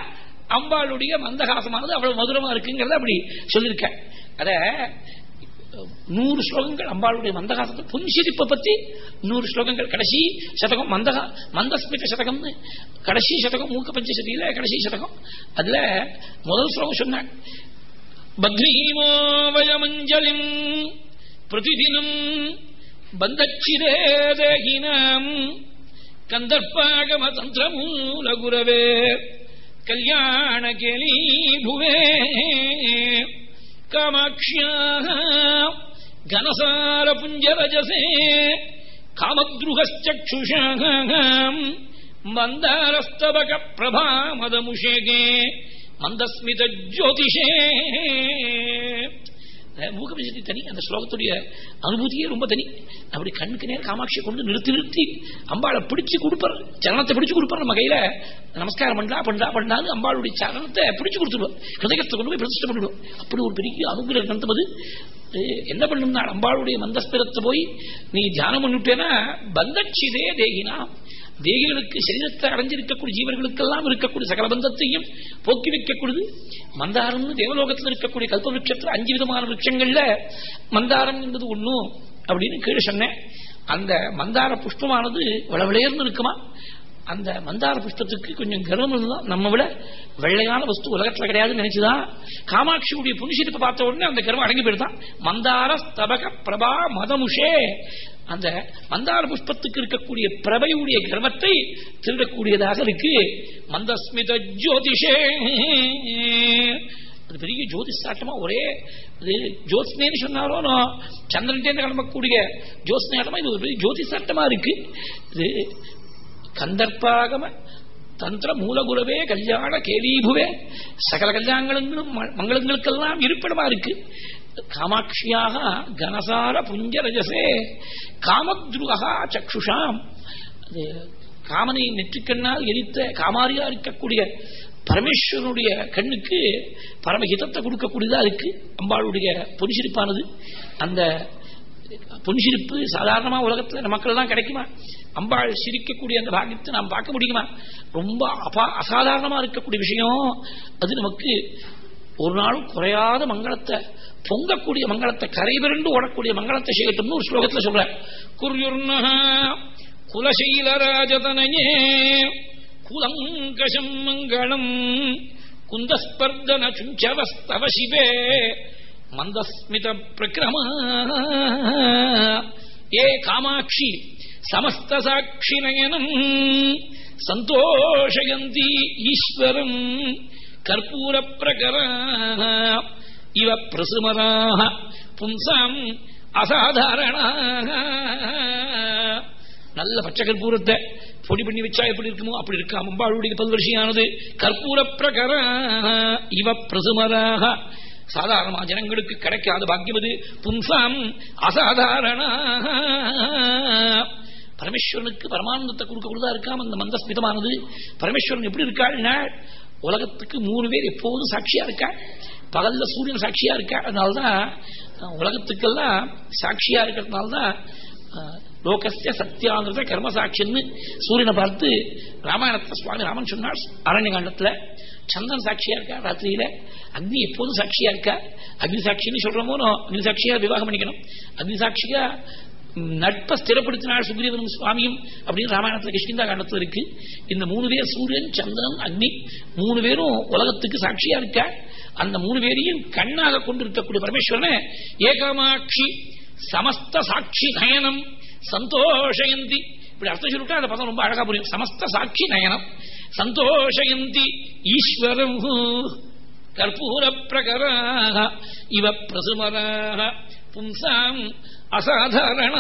அம்பாளுடைய மந்தகாசமானது அவ்வளவு மதுரமா இருக்குங்கிறத அப்படி சொல்லியிருக்க. அத நூறு ஸ்லோகங்கள் அம்பாளுடைய மந்தகாசத்தை புன்சிரிப்பை பத்தி நூறு ஸ்லோகங்கள். கடைசி சதகம் மந்தகா மந்தஸ்மித சதகம்னு. கடைசி சதகம் மூக்க பஞ்சசதியில கடைசி சதகம். அதுல முதல் ஸ்லோகம் சொன்ன பத்ரீமோ பிரதிதினம் பந்தச்சிரே தேகினாம் கந்தர்ப்பாகம தந்திரமூல குரவே கல்யாண கேலி புவே காமாட்சியாக கனசார புஞ்சரஜசே காமத்ருகச்சக்ஷுஷாம் மந்தாரஸ்தபக பிரபாமதமுஷேகே மந்தஸ்மித ஜோதிஷே மூகபிசதி தனி அந்த ஸ்லோகத்துடைய அனுபூதியே ரொம்ப தனி. அப்படி கண்ணுக்கு நேரம் காமாட்சியை கொண்டு நிறுத்தி நிறுத்தி அம்பாளை பிடிச்சு கொடுப்பார் சரணத்தை பிடிச்சு கொடுப்பார் நம்ம கையில நமஸ்காரம் பண்ணா பண்ணா பண்ணாது அம்பாளுடைய சரணத்தை பிடிச்சு கொடுத்துருவோம் ஹிருதயத்தை கொண்டு போய் பிரதிஷ்டை பண்ணிடுவோம். அப்படி ஒரு பெரிய அனுகிரக கிரந்தம் அது என்ன பண்ணும்னா அம்பாளுடைய மந்தஸ்திரத்தை போய் நீ தியானம் பண்ணிட்டேன்னா பந்தட்சிதே தேகினா தேகிகளுக்கு சரீரத்தை அடைஞ்சிருக்கக்கூடிய ஜீவர்களுக்கெல்லாம் இருக்கக்கூடிய சகல பந்தத்தையும் போக்கி வைக்கக்கூடியது மந்தாரம் தேவலோகத்தில் இருக்கக்கூடிய கல்ப விருட்சத்தில் அஞ்சு விதமான விருட்சங்கள்ல மந்தாரம் என்பது ஒண்ணும் அப்படின்னு கீழே சொன்னேன். அந்த மந்தார புஷ்பமானது வளவிளையர்ந்து இருக்குமா? அந்த மந்தார புஷ்பத்துக்கு கொஞ்சம் கர்வம் இருந்தா நம்ம விட வெள்ளையான வஸ்து உலகத்துல கிடையாதுன்னு நினைச்சுதான் காமாட்சியுடைய புனிஷத்தை பார்த்த உடனே அந்த கர்வம் அடங்கி போயிருந்தான் மந்தார ஸ்தபக பிரபா மதமுஷே. அந்த மந்தார புஷ்பத்துக்கு இருக்கக்கூடிய பிரபையுடைய கர்வத்தை திருடக்கூடியதாக இருக்கு. மந்தஸ்மித ஜோதிஷே. அது பெரிய ஜோதிஷாட்டமா ஒரே அது ஜோத்ஸ்னேன்னு சொன்னாரோ சந்திரன் கிளம்பக்கூடிய ஜோத்ஸ்னேட்டமா இது ஒரு பெரிய ஜோதிஷாட்டமா இருக்கு. இது கந்தர்ப்பாகம தந்திர மூலகுரவே கல்யாண கேலீபுவே சகல கல்யாணங்களும் மங்களங்களுக்கெல்லாம் இருப்பிடமா இருக்கு. காமாட்சியாக கனசார புஞ்சரஜசே காமத்ருகா சக்ஷுஷாம். அது காமனை நெற்றிக்கண்ணால் எரித்த காமாரியா இருக்கக்கூடிய பரமேஸ்வரனுடைய கண்ணுக்கு பரமஹிதத்தை கொடுக்கக்கூடியதா இருக்கு. அம்பாளுடைய பொன்சிரிப்பானது. அந்த பொன்சிரிப்பு சாதாரணமாக உலகத்தில் மக்கள் தான் கிடைக்குமா? அம்பாள் சிரிக்கக்கூடிய அந்த பாக்கியத்தை நாம் பார்க்க முடியுமா? ரொம்ப அபா அசாதாரணமா இருக்கக்கூடிய விஷயம். அது நமக்கு ஒரு நாளும் குறையாத மங்களத்தை பொங்கக்கூடிய மங்களத்தை கரைபிரண்டு ஓடக்கூடிய மங்களத்தை செய்யட்டும்னு ஒரு ஸ்லோகத்தில் சொல்ற குர்யுர்ண குலசைலராஜதனையே குலங்கஷம் மங்களம் குந்தஸ்பர்தன சுஞ்சவஸ்தவ சிவே மந்தஸ்மித பிரக்ரம ஏ காமாட்சி சமஸ்த சாட்சி நயனம் சந்தோஷயந்தி ஈஸ்வரம் கற்பூர பிரகரா இவ பிரசுமராக பும்சாம் அசாதாரணாக நல்ல பச்சை கற்பூரத்தை பொடி பண்ணி வச்சா எப்படி இருக்குமோ அப்படி இருக்கா. அம்பாளுடைய பல்வரிசையானது கற்பூர பிரகர இவ பிரசுமராக சாதாரணமா ஜனங்களுக்கு கிடைக்காத பாக்கியம் அது புன்சாம் அசாதாரண. பரமேஸ்வரனுக்கு பரமானந்தத்தை கொடுக்கக்கூடதா இருக்காம அந்த மந்தஸ்மிதமானது? பரமேஸ்வரன் எப்படி இருக்காருன்னா உலகத்துக்கு மூணு பேர் எப்போதும் சாட்சியா இருக்கா? பகல்ல சூரியன் சாட்சியா இருக்கா? அதனால்தான் உலகத்துக்கெல்லாம் சாட்சியா இருக்கிறதுனால்தான் லோகஸ்ய கர்ம கர்மசாட்சின்னு சூரியனை பார்த்து ராமாயணத்தை சுவாமி ராமன் சொன்னார் அரண்யகாண்டத்துல. சந்திரன் சாட்சியா இருக்கா? ராத்திரியில? அக்னி எப்போதும் சாட்சியா இருக்கா? அக்னி சாட்சின்னு சொல்றோமோ? அக்னி சாட்சியா விவாகம் பண்ணிக்கணும். அக்னி சாட்சியா நட்பை ஸ்திரப்படுத்தினாள் சுக்ரீவனும் சுவாமியும் அப்படின்னு ராமாயணத்துல கிருஷ்ணிந்தா காண்டத்தில் இருக்கு. இந்த மூணு பேர் சூரியன் சந்திரன் அக்னி மூணு பேரும் உலகத்துக்கு சாட்சியா இருக்கா? அந்த மூணு பேரையும் கண்ணாக கொண்டிருக்கக்கூடிய பரமேஸ்வரனை ஏகமாட்சி சமஸ்த சாட்சி நயனம் சந்தோஷயந்தி இப்படி அர்த்தம் சொல்லிட்டா அந்த பதம் ரொம்ப அழகா புரியும். சமஸ்த சாட்சி நயனம். சந்தோஷயந்தி ஈஸ்வரம். கற்பூர பிரகராக. இவ பிரசுமராக. பும்சாம் அசாதாரண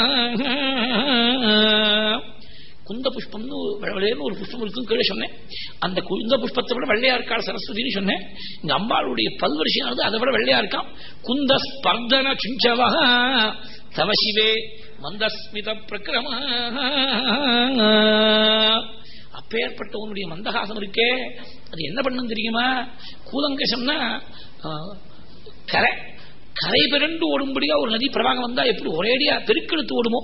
குந்த புஷ்பம்னு வெள்ளையர்னு ஒரு புஷ்பம் இருக்கும் கீழே சொன்னேன். அந்த குந்த புஷ்பத்தை விட வெள்ளையா இருக்காள் சரஸ்வதினு சொன்னேன். இங்க அம்பாளுடைய பல்வரிசையானது அதை விட வெள்ளையா இருக்கான் குந்த ஸ்பர்தன சுஞ்சவா தவசிவே மந்தஸ்மித பிரக்கிரம அப்பேற்பட்டவனுடைய மந்தகாசம் இருக்கே. அது என்ன பண்ணும் தெரியுமா? கூலங்கசம்னா கரை. கரை பிறண்டு ஓடும்படியா ஒரு நதி பிரவாகம் வந்தா எப்படி ஒரேடியா பெருக்கெடுத்து ஓடுமோ?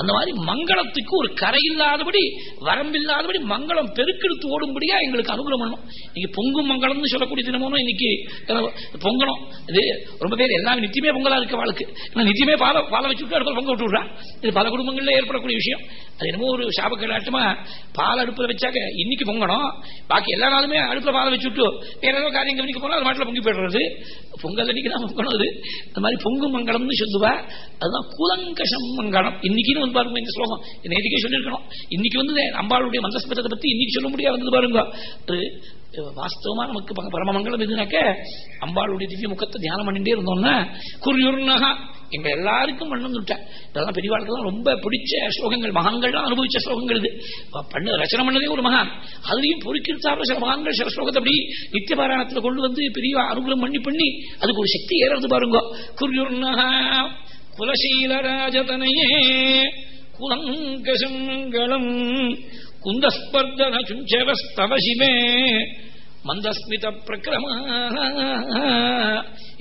அந்த மாதிரி மங்களத்துக்கு ஒரு கரை இல்லாதபடி வரம்பில்லாதபடி மங்களம் பெருக்கெடுத்து ஓடும்படியா எங்களுக்கு அனுகூலம் பண்ணணும் இன்னைக்கு பொங்கும் மங்களம்னு சொல்லக்கூடிய தினமும் இன்னைக்கு பொங்கணும். இது ரொம்ப பேர் எல்லாமே நித்தியமே பொங்கலா இருக்க வாழ்க்கை. நித்தியமே பால பால வச்சுட்டு அடுப்பில் பொங்க விட்டு இது பல குடும்பங்கள்ல ஏற்படக்கூடிய விஷயம். அது என்னமோ ஒரு சாபக்கலாட்டமா பால் அடுப்புல வச்சாக்க இன்னைக்கு பொங்கணும். பாக்கி எல்லா நாளுமே அடுப்புல பாலை வச்சுட்டு வேற ஏதோ காரியம் கவனிக்க போனா அது மாட்டில் பொங்கி போயிடுறது. பொங்கல் அன்னைக்கு தான் பொங்கணும் அது. அந்த மாதிரி பொங்கு மங்களம்னு சொல்லுவா அதுதான் கூலங்கஷம் மங்களம் இன்னைக்குன்னு வந்து பாருங்க இந்த ஸ்லோகம். நேற்றுக்கே சொல்லியிருக்கணும். இன்னைக்கு வந்து அம்பாளுடைய மந்தஸ்பதத்தை பத்தி இன்னைக்கு சொல்ல முடியாது வந்து பாருங்க. வாஸ்தவமா நமக்கு பரமமங்கலம் எதுனாக்க அம்பாளுடைய திவ்ய முகத்தை தியானம் பண்ணிட்டே இருந்தோம்னா குறியுர்னகா எங்க எல்லாருக்கும் பண்ணணும் இதெல்லாம் பெரியவாளுக்கெல்லாம் ரொம்ப பிடிச்ச ஸ்லோகங்கள் மகான்கள்லாம் அனுபவிச்ச ஸ்லோகங்கள் இது. பண்ண ரச்சனை பண்ணதே ஒரு மகான். அதுலயும் பொறுக்கிருத்தாப்புல சில மகான்கள் சில ஸ்லோகத்தை அப்படி நித்திய பாராயணத்துல கொண்டு வந்து பெரிய அனுகூலம் பண்ணி பண்ணி அதுக்கு ஒரு சக்தி ஏறது பாருங்க. குறியுர்னகா குலசீலராஜதனையே குலங்கசங்களம். குந்தஸ்பர்தன சுஞ்சவஸ்தவ சிவே மந்தஸ்மித பிரக்கிரம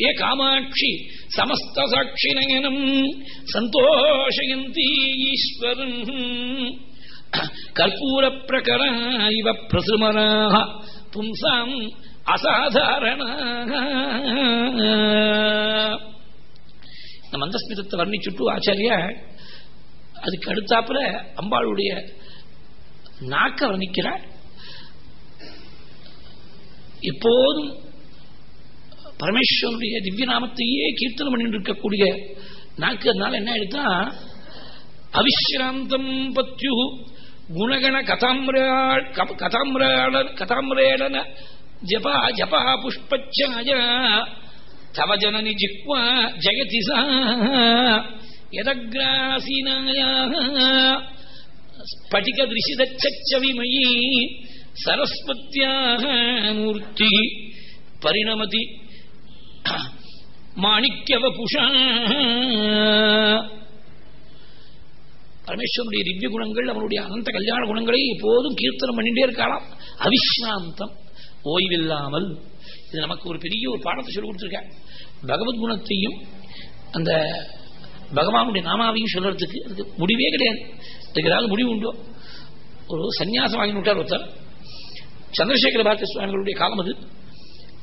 ஏ காமாட்சி சமஸ்தாட்சி நயனம் சந்தோஷயந்தி ஈஸ்வரன். கற்பூர பிரகர இவ பிரசுமராக பும்சாம் அசாதாரண இந்த மந்தஸ்மிதத்தை வர்ணிச்சுட்டு ஆச்சாரியா அதுக்கு அடுத்தாப்புல அம்பாளுடைய நாக்க வர்ணிக்கிறாள் எப்போதும் பரமேஸ்வருடைய திவ்ய நாமத்தையே கீர்த்தனம் பண்ணிட்டு இருக்கக்கூடிய நாக்கு அதனால என்ன ஆயிடுதா அவிஸ்ராந்தம் பத்யு குணகண கதாமிராட கதாமிரேடன ஜபா ஜபா புஷ்பச்சாய தவ ஜனனி ஜிக்வா ஜெயதி சா யதக்ராசீனாய ஸ்படிக திருஷிதச்சவிமயி சரஸ்வத்தியாக மூர்த்தி பரிணமதி மாணிக்கவபுஷா பரமேஸ்வரனுடைய திவ்ய குணங்கள் அவனுடைய அனந்த கல்யாண குணங்களை எப்போதும் கீர்த்தனம் பண்ணிட்டே இருக்கலாம் அவிஸ்ராந்தம் ஓய்வில்லாமல். இது நமக்கு ஒரு பெரிய ஒரு பாடத்தை சொல்லிக் கொடுத்துருக்க. பகவத் குணத்தையும் அந்த பகவானுடைய நாமாவையும் சொல்றதுக்கு அதுக்கு முடிவே கிடையாது. அதுக்கு ஏதாவது முடிவு உண்டோ? ஒரு சன்னியாசம் வாங்கி விட்டார் ஒருத்தர். சந்திரசேகர பாரதி சுவாமிகளுடைய காலம் அது.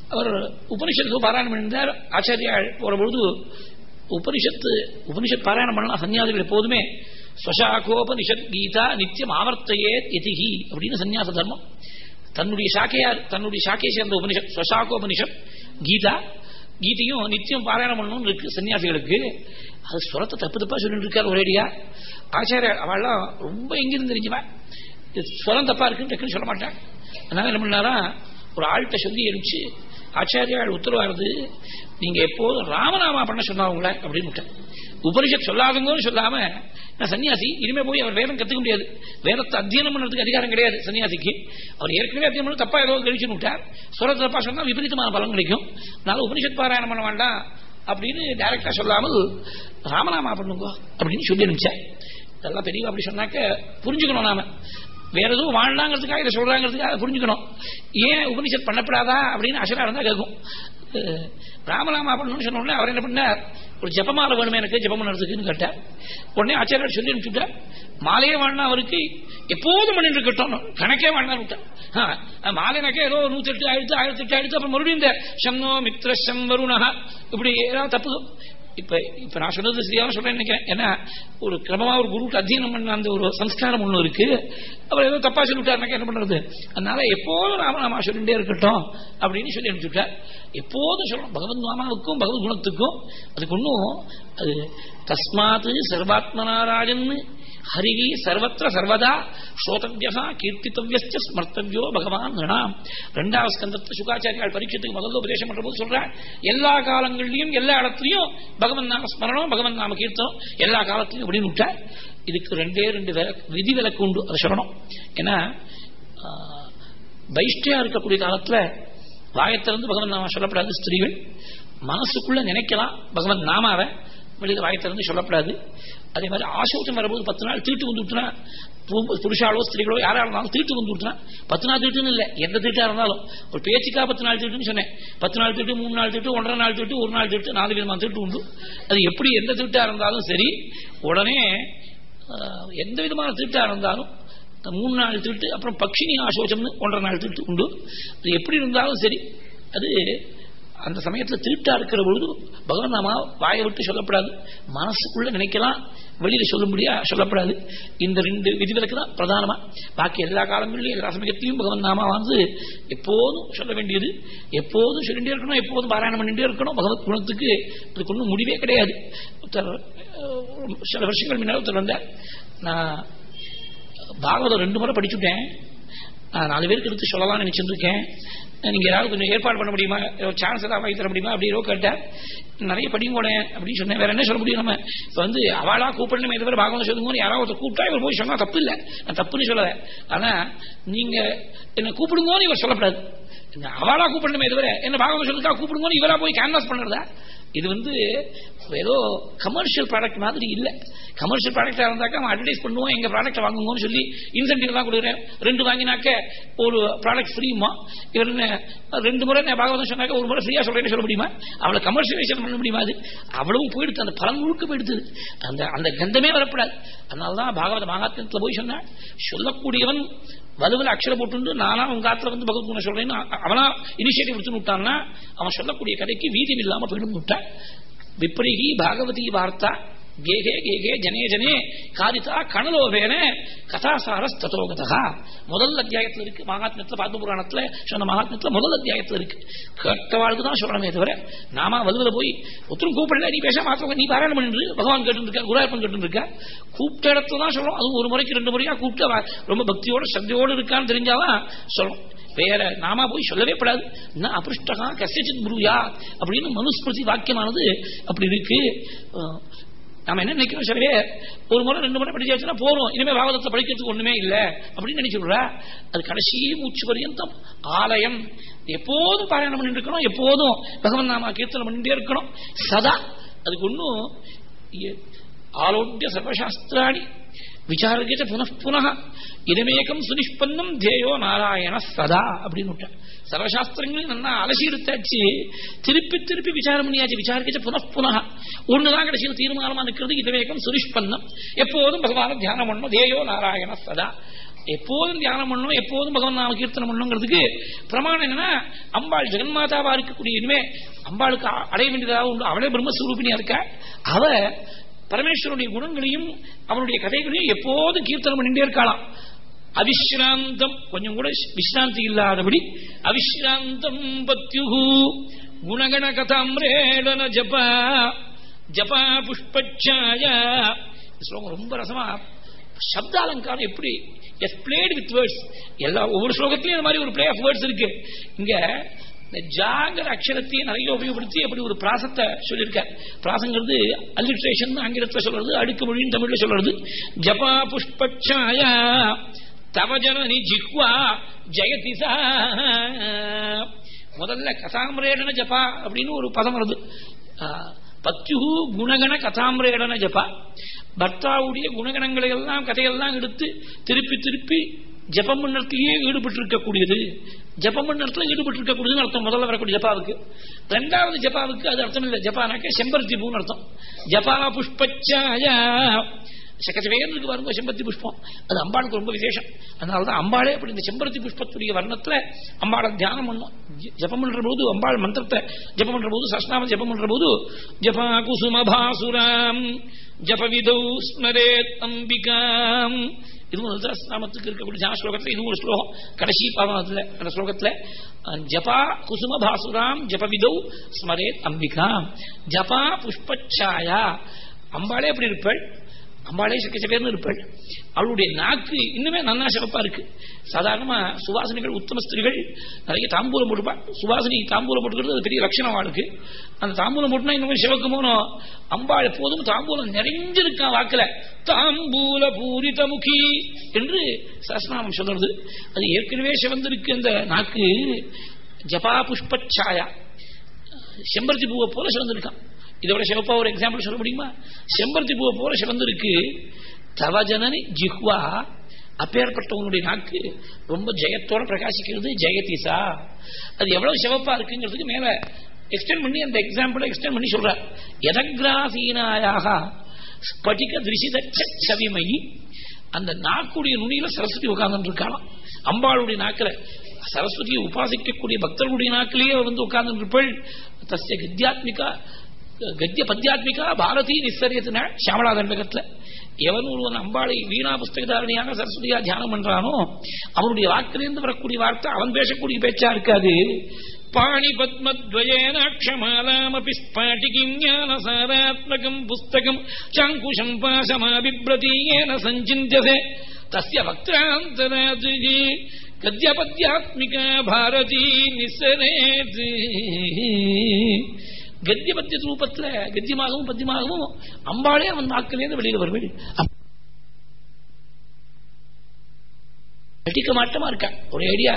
அவர் உபனிஷத்து பாராயணம் பண்ணியிருந்தார். ஆச்சாரியா போற பொழுது உபனிஷத்து உபனிஷத் பாராயணம் பண்ணலாம். சன்னியாசிகள் எப்போதுமே ஸ்வசாகோபனிஷத் கீதா நித்தியம் ஆவர்த்தையே எதிகி அப்படின்னு சன்னியாச தர்மம். தன்னுடைய சாக்கையார் தன்னுடைய சாக்கையை சேர்ந்த உபனிஷத் ஸ்வசாகோபனிஷத் கீதா கீதையும் நித்தியம் பாராயணம் பண்ணணும்னு இருக்கு சன்னியாசிகளுக்கு அது சுரத்தை தப்பு தப்பா சொல்லிட்டு இருக்காரு ஒரேடியா ஆச்சாரிய அவள்லாம் ரொம்ப எங்கிருந்து தெரிஞ்சுவா சுரம் தப்பா இருக்குன்னு டக்குன்னு சொல்ல மாட்டேன். அதனால என்ன பண்ணாரா ஒரு ஆள்கிட்ட சொல்லி எழுச்சு ஆச்சாரியால் உத்தரவாருது நீங்க எப்போதும் ராமநாமா பண்ண சொன்னா உங்களை அப்படின்னு விட்டேன். உபனிஷத் சொல்லாதுங்கன்னு சொல்லாம நான் சன்னியாசி இனிமே போய் அவர் வேதம் கத்துக்க முடியாது. வேதத்தை அத்தியனம் பண்றதுக்கு அதிகாரம் கிடையாது சன்னியாசிக்கு. அவர் ஏற்கனவே அத்தியனம் பண்ண தப்பா ஏதோ கழிச்சுன்னு விட்டார். சுரத் தப்பா சொன்னா விபரீதமான பலன் கிடைக்கும். அதனால உபனிஷத் பாராயணம் பண்ண வேண்டாம் அப்படின்னு டைரக்டா சொல்லாமல் ராமநாமா பண்ணுங்க அப்படின்னு சொல்லி அனுப்பிச்சேன் இதெல்லாம் பெரியவா அப்படி சொன்னாக்க புரிஞ்சுக்கணும் நாம. வேற எதுவும் வாழலாங்கிறதுக்காக இதை சொல்றாங்கிறதுக்காக புரிஞ்சுக்கணும். ஏன் உபனிஷத் பண்ணப்படாதா அப்படின்னு அசரா இருந்தா கேட்கும் ராமராமா பண்ணணும்னு சொன்ன அவர் என்ன பண்ணார்? ஒரு ஜபமாலை வேணுமே எனக்கு ஜபம் பண்ணுறதுக்குன்னு கேட்டார். உடனே ஆச்சாரியர் சொல்லி அனுப்பிச்சுட்டார். மாலையே வாழ்னா அவருக்கு எப்போதும் பண்ணிட்டு இருக்கட்டும். கணக்கே வாழ்னா விட்டார் மாலைனாக்கே ஏதோ நூத்தி எட்டு ஆயிரத்து ஆயிரத்தி எட்டு ஆயிரத்து அப்புறம் மறுபடியும் இந்த சம்னோ மித்ர சம் வருணா இப்படி ஏதாவது தப்பு. இப்ப இப்ப நான் சொன்னது சரியாக சொல்றேன் நினைக்கிறேன். ஏன்னா ஒரு கிரமமா ஒரு குருட்டு அத்தியனம் பண்ண அந்த ஒரு சம்ஸ்காரம் ஒண்ணு இருக்கு. அவர் ஏதோ தப்பா சொல்லிவிட்டாருனாக்க என்ன பண்றது? அதனால எப்போதும் ராமநாமா சொல்லிட்டே இருக்கட்டும் அப்படின்னு சொல்லி அனுப்பிச்சுட்டார். எப்போதும் சொல்லணும். பகவத் நாமாவுக்கும் பகவத் குணத்துக்கும். அதுக்கு ஒன்றும் அது தஸ்மாத் சர்வாத்மனாராஜன் ஹரிகி சர்வத்திர சர்வதா ஸ்ரோதவியா கீர்த்தித்தவியஸ்ட ஸ்மர்த்தவியோ பகவான் நிணாம் ரெண்டாவது ஸ்கந்தத்தை சுகாச்சாரியால் பரீட்சத்துக்கு முதல்ல உபதேசம் பண்ற போது சொல்ற எல்லா காலங்களிலும் எல்லா இடத்துலயும் பகவன் நாம ஸ்மரணம் பகவன் நாம கீர்த்தம் எல்லா காலத்திலையும் அப்படின்னு விட்டார் இதுக்கு ரெண்டே ரெண்டு விதி விலக்கு உண்டு அதை சொல்லணும் ஏன்னா வைஷ்டியா இருக்கக்கூடிய காலத்துல வாயத்திலிருந்து பகவன் நாம சொல்லப்படாது ஸ்திரீகள் மனசுக்குள்ள நினைக்கலாம் பகவன் நாமாவை வெளியில வாயத்திலிருந்து சொல்லப்படாது அதே மாதிரி ஆசோச்சம் வரும்போது பத்து நாள் தீட்டு வந்து விட்டுனா புருஷாலோ ஸ்திரீகளோ யாரா இருந்தாலும் திருட்டு வந்து விட்டுனா பத்து நாள் திருட்டுன்னு இல்லை. எந்த திருட்டா இருந்தாலும். ஒரு பேச்சுக்கா பத்து நாள் திருட்டுன்னு சொன்னேன். பத்து நாள் திருட்டு மூணு நாள் திருட்டு ஒன்றரை நாள் திருட்டு ஒரு நாள் திருட்டு நாலு விதமான திருட்டு உண்டு. அது எப்படி எந்த திருட்டா இருந்தாலும் சரி உடனே எந்த விதமான திருட்டா இருந்தாலும் மூணு நாள் திருட்டு அப்புறம் பக்ஷினி ஆசோச்சம்னு ஒன்றரை நாள் திருட்டு உண்டு. அது எப்படி இருந்தாலும் சரி அது அந்த சமயத்தில் திருட்டா இருக்கிற பொழுது பகவான் நாம வாயை விட்டு சொல்லப்படாது. மனசுக்குள்ள நினைக்கலாம். வெளியில சொல்ல முடியா சொல்லப்படாது. இந்த ரெண்டு விதிவிலக்கு தான் பிரதானமா. பாக்கி எல்லா காலங்களிலும் எல்லா சமயத்திலையும் பகவான் நாமா வந்து எப்போதும் சொல்ல வேண்டியது. எப்போதும் சொல்லிட்டே இருக்கணும் எப்போதும் பாராயணம் பண்ணிட்டே இருக்கணும். பகவத் குணத்துக்கு அதுக்கு ஒன்றும் முடிவே கிடையாது. சில வருஷங்கள் முன்னாடி ஒருத்தர் வந்தார். நான் பாகவதம் ரெண்டு முறை படிச்சுட்டேன். நாலு பேருக்கு எடுத்து சொல்லலாம்னு நினைச்சிருக்கேன் நீங்க யாராவது கொஞ்சம் ஏற்பாடு பண்ண முடியுமா? சான்ஸ் ஏதாவது வாங்கி தர முடியுமா? அப்படி கேட்டேன். நிறைய படிக்க போனேன் அப்படின்னு சொன்னேன். வேற என்ன சொல்ல முடியும் நம்ம? இப்போ வந்து அவளா கூப்பிடணுமே தவிர பாகவதம் சொல்லுங்க யாராவது கூப்பிட்டா இவர் போய் சொன்னா தப்பு இல்லை. நான் தப்புன்னு சொல்லலை. ஆனா நீங்க என்ன கூப்பிடுங்கன்னு இவர் சொல்லப்படாது. அவளா கூப்பிடணுமே தவிர என்ன பாகவதம் சொல்லுக்கா கூப்பிடுங்கன்னு இவரா போய் கேன்வாஸ் பண்ணுறதா? இது வந்து ஏதோ கமர்ஷியல் ப்ராடக்ட் மாதிரி இல்லை. கமர்ஷியல் ப்ராடக்டாக இருந்தாக்கா அவன் அட்வர்டைஸ் பண்ணுவோம் எங்கள் ப்ராடக்ட் வாங்குங்கன்னு சொல்லி இன்சென்டிவ் தான் கொடுக்குறேன். ரெண்டு வாங்கினாக்க ஒரு ப்ராடக்ட் ஃப்ரீமா இவர் ரெண்டு முறை நான் பாகவதம் சொன்னாக்க ஒரு முறை ஃப்ரீயாக சொல்றேன்னு சொல்ல முடியுமா? அவளை கமர்ஷியலைசேஷன் பண்ண முடியுமா அது? அவ்வளவும் போயிடுது அந்த பலன் முழுக்க போயிடுது. அந்த அந்த கந்தமே வரப்படாது அதனாலதான் பாகவத மகாத்மத்தில் போய் சொன்னான் சொல்லக்கூடியவன் வலுவில் அக்ஷரம் போட்டு நானா உங்க காத்துல வந்து பகவத் குணம் சொல்றேன்னு அவனா இனிஷியேட்டிவ் எடுத்து விட்டான்னா அவன் சொல்லக்கூடிய கதைக்கு வீதி இல்லாம போயிடும் விட்டான் விப்ரீகி பாகவதி வார்த்தா கேகே கேகே ஜனே ஜனே காரிதா கணலோவேன கதாசாரஸ்ததோகதா முதல் அத்தியாயத்தில் இருக்கு. மகாத்மியத்தில் பாத்து புராணத்தில் சொன்ன மகாத்மியத்தில் முதல் அத்தியாயத்தில் இருக்கு. கேட்டவாளுக்கு தான் சொல்லணுமே தவிர நாம வலுவில் போய் ஒருத்தரும் கூப்பிடல நீ பேச மாத்திரம் நீ பாராயணம் பண்ணிட்டு பகவான் கேட்டு இருக்க குருவாயப்பன் கேட்டு இருக்க கூப்பிட்ட இடத்துல தான் சொல்லணும். அதுவும் ஒரு முறைக்கு ரெண்டு முறையா கூப்பிட்டு ரொம்ப பக்தியோட சக்தியோடு இருக்கான்னு தெரிஞ்சாதான் சொல்லணும். வேற நாம போய் சொல்லவே படாது. அபிருஷ்டகா கசிச்சித் குருயா அப்படின்னு மனுஸ்மிருதி வாக்கியமானது அப்படி இருக்கு. நாம என்ன நினைக்கிறோம் சரி ஒரு முறை ரெண்டு முறை படிச்சாச்சுன்னா போறோம் இனிமே பாகவதத்தை படிக்கிறதுக்கு ஒண்ணுமே இல்லை. அப்படின்னு நினைச்சுடுறா அது கடைசி மூச்சு பரியந்தம். ஆலயம். எப்போதும் பாராயணம் பண்ணிட்டு இருக்கணும். எப்போதும் பகவன் நாம கீர்த்தனம் பண்ணிட்டே இருக்கணும். சதா. அதுக்கு ஒன்னும் ஆலோக்கிய சர்வசாஸ்திராணி விசாரகிச்ச புனப்புன புனः சுனிஷ்பன்னம் தேயோ நாராயண சதா அப்படின்னு விட்டார். சர்வசாஸ்திரங்களையும் நல்லா அலசி எடுத்தாச்சு திருப்பி திருப்பி விசாரம் பண்ணியாச்சு. விசாரிக்கிச்ச புனப்புன புனः. ஒண்ணுதான் கடைசியில் தீர்மானமா நிற்கிறது இடமேகம் சுனிஷ்பன்னம். எப்போதும் பகவான தியானம் பண்ணணும். தேயோ நாராயண சதா. எப்போதும் தியானம் பண்ணணும். எப்போதும் பகவான் நாம கீர்த்தனம் பண்ணுங்கிறதுக்கு பிரமாணம் என்னன்னா அம்பாள் ஜெகன்மாதாவா இருக்கக்கூடிய இனிமே அம்பாளுக்கு அடைய வேண்டியதாக உண்டு. அவளே பிரம்மஸ்வரூபினியா இருக்கா? அவ பரமேஸ்வருடைய குணங்களையும் அவனுடைய கதைகளையும் எப்போதும் கீர்த்தனம் பண்ணிட்டே இருக்கலாம் அவிஸ்ராந்தம் கொஞ்சம் கூட விஸ்ராந்தி இல்லாதபடி அவிஸ்ராந்தம் பத்யுகு குணகண கதாம்ரேடன ஜபா ஜபா புஷ்பச்சாயா. ஸ்லோகம் ரொம்ப ரசமா சப்த அலங்காரம் எப்படி எஸ் பிளேட் வித் வேர்ட்ஸ் எல்லா ஒவ்வொரு ஸ்லோகத்திலையும் இந்த மாதிரி ஒரு பிளே ஆஃப் வேர்ட்ஸ் இருக்கு. இங்க இந்த ஜாங்கிற அக்ஷரத்தையே நிறைய உபயோகப்படுத்தி அப்படி ஒரு பிராசத்தை சொல்லியிருக்கார். பிராசங்கிறது அல்லிட்ரேஷன் ஆங்கிலத்தில் சொல்றது அடுக்கு மொழின்னு தமிழ்ல சொல்றது. ஜபா புஷ்பட்சாயா தவஜனனி ஜிஹ்வா ஜெயதிசா. முதல்ல கதாமிரேடன ஜபா அப்படின்னு ஒரு பதம் வருது. பத்யு குணகண கதாமிரேடன ஜபா. பர்த்தாவுடைய குணகணங்களை எல்லாம் கதையெல்லாம் எடுத்து திருப்பி திருப்பி ஜபம் பண்ணத்திலேயே ஈடுபட்டு இருக்கக்கூடியது ஜபம் பண்ணத்துல ஈடுபட்டு இருக்கக்கூடியது அர்த்தம் முதல்ல வரக்கூடிய ஜப்பாவுக்கு ரெண்டாவது ஜப்பாவுக்கு அது அர்த்தம் இல்லை. ஜப்பானாக்க செம்பருத்தி பூன்னு அர்த்தம். ஜபா புஷ்பச்சாயா. சக்கச்சவேர்னுக்கு வருங்க செம்பருத்தி புஷ்பம். அது அம்பாளுக்கு ரொம்ப விசேஷம். அதனாலதான் அம்பாளே அப்படி இந்த செம்பருத்தி புஷ்பத்துடைய வர்ணத்துல அம்பாளை தியானம் பண்ணும். ஜபம் பண்ற போது அம்பாள் மந்திரத்தை ஜபம் பண்ற போது சஸ்நாம ஜபம் பண்ற போது ஜபா குசுமபாசுராம் ஜபவிதௌ ஸ்மரேத் அம்பிகாம் இதுவும் லலிதாஸ்நாமத்துக்கு இருக்கக்கூடிய ஜான ஸ்லோகத்தில் இதுவும் ஒரு ஸ்லோகம். கடைசி பாவத்தில் அந்த ஸ்லோகத்தில் ஜபா குசும பாசுராம் ஜபவிதௌ ஸ்மரேத் அம்பிகாம். ஜபா புஷ்பச்சாயா. அம்பாளே அப்படி இருப்பாள்? அம்பாளே சக்க பேர்னு இருப்பாள். அவளுடைய நாக்கு இன்னுமே நன்னா சிறப்பா இருக்கு. சாதாரணமா சுவாசனைகள் உத்தம ஸ்திரிகள் நிறைய தாம்பூலம் போட்டுப்பா சுவாசனை தாம்பூலம் போட்டுக்கிறது அது பெரிய லட்சணம் அவளுக்கு. அந்த தாம்பூலம் போட்டுனா இன்னுமே சிவக்குமோனோ அம்பாள் எப்போதும் தாம்பூலம் நிறைஞ்சிருக்கான் வாக்குல. தாம்பூல பூரித முகி என்று சஸ்நாமம் சொல்றது அது ஏற்கனவே சிவந்திருக்கு அந்த நாக்கு. ஜபா புஷ்பச்சாயா செம்பருத்தி பூவை போல சிவந்திருக்கான். இதோட சிவப்பா ஒரு எக்ஸாம்பிள் சொல்ல முடியுமா? செம்பருத்தி பூவை போல சிவந்திருக்கு. தவஜனனி ஜிஹ்வா அப்பேற்பட்டவனுடைய நாக்கு ரொம்ப ஜெயத்தோட பிரகாசிக்கிறது ஜெயதீசா. அது எவ்வளவு சிவப்பா இருக்குங்கிறதுக்கு மேல எக்ஸ்டெண்ட் பண்ணி அந்த எக்ஸாம்பிளை எக்ஸ்டெண்ட் பண்ணி சொல்ற எதக்ராசீனாயாக ஸ்பட்டிக திருஷித சவிமயி அந்த நாக்குடைய நுனியில சரஸ்வதி உட்கார்ந்து இருக்கலாம் அம்பாளுடைய நாக்கில சரஸ்வதியை உபாசிக்கக்கூடிய பக்தர்களுடைய நாக்கிலேயே வந்து உட்கார்ந்து இருப்பள் தசிய கத்தியாத்மிகா கத்திய பத்தியாத்மிகா பாரதி நிஸ்தரியத்தின சியாமலாதண்டகத்துல எவன் ஒருவன் அம்பாளை வீணா புஸ்தகதாரணியாக சரஸ்வதியா தியானம் பண்றானோ அவனுடைய வாக்கிலிருந்து வரக்கூடிய வார்த்தை அவன் பேசக்கூடிய பேச்சா இருக்காது. பாணி பத்மத்வயேனாட்சமாலாமபி ஸ்பாட்டிகிம் ஞானசாராத்மகம் புஸ்தகம் சாங்குஷம் பாசமாபிப்ரதீயேன சஞ்சிந்தியசே தஸ்ய பக்தாந்தராஜி கத்யபத்யாத்மிகா பாரதி நிசரேது கத்திய பத்திய ரூபத்துல கத்தியமாகவும் பத்தியமாகவும் அம்பாளே அவன் நாக்கிலேருந்து வெளியில வருவேன் நடிக்க மாட்டமா இருக்கா? ஒரு ஐடியா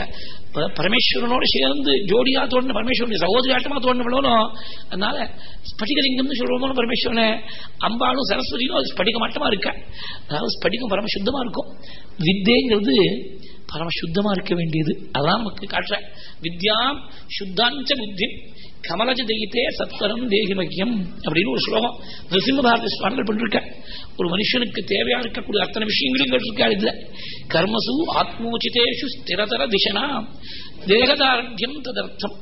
பரமேஸ்வரனோட சேர்ந்து ஜோடியா தோணுன பரமேஸ்வரன் சகோதரி ஆட்டமா தோணுனவளும் அதனால ஸ்படிகலிங்கம்னு சொல்றோமோ பரமேஸ்வரனை அம்பாளும் சரஸ்வதியும் அது ஸ்படிக மாட்டமா இருக்கா? அதாவது ஸ்படிகம் பரமசுத்தமா இருக்கும். வித்தேங்கிறது பரம சுத்தமா இருக்க வேண்டியது அதான் நமக்கு காட்டுற வித்யாம் சுத்தாஞ்ச புத்தி கமலஜ தெய்தே சத்வரம் தேகி மக்கியம் அப்படின்னு ஒரு ஸ்லோகம் நரசிம்ம பாரதி சுவாமிகள் பண்ணிருக்க ஒரு மனுஷனுக்கு தேவையா இருக்கக்கூடிய அத்தனை விஷயங்களையும் கேட்டிருக்காரு இதுல கர்மசு ஆத்மோச்சிதேஷு ஸ்திரதர திசனா தேகதாரண்யம் ததர்த்தம்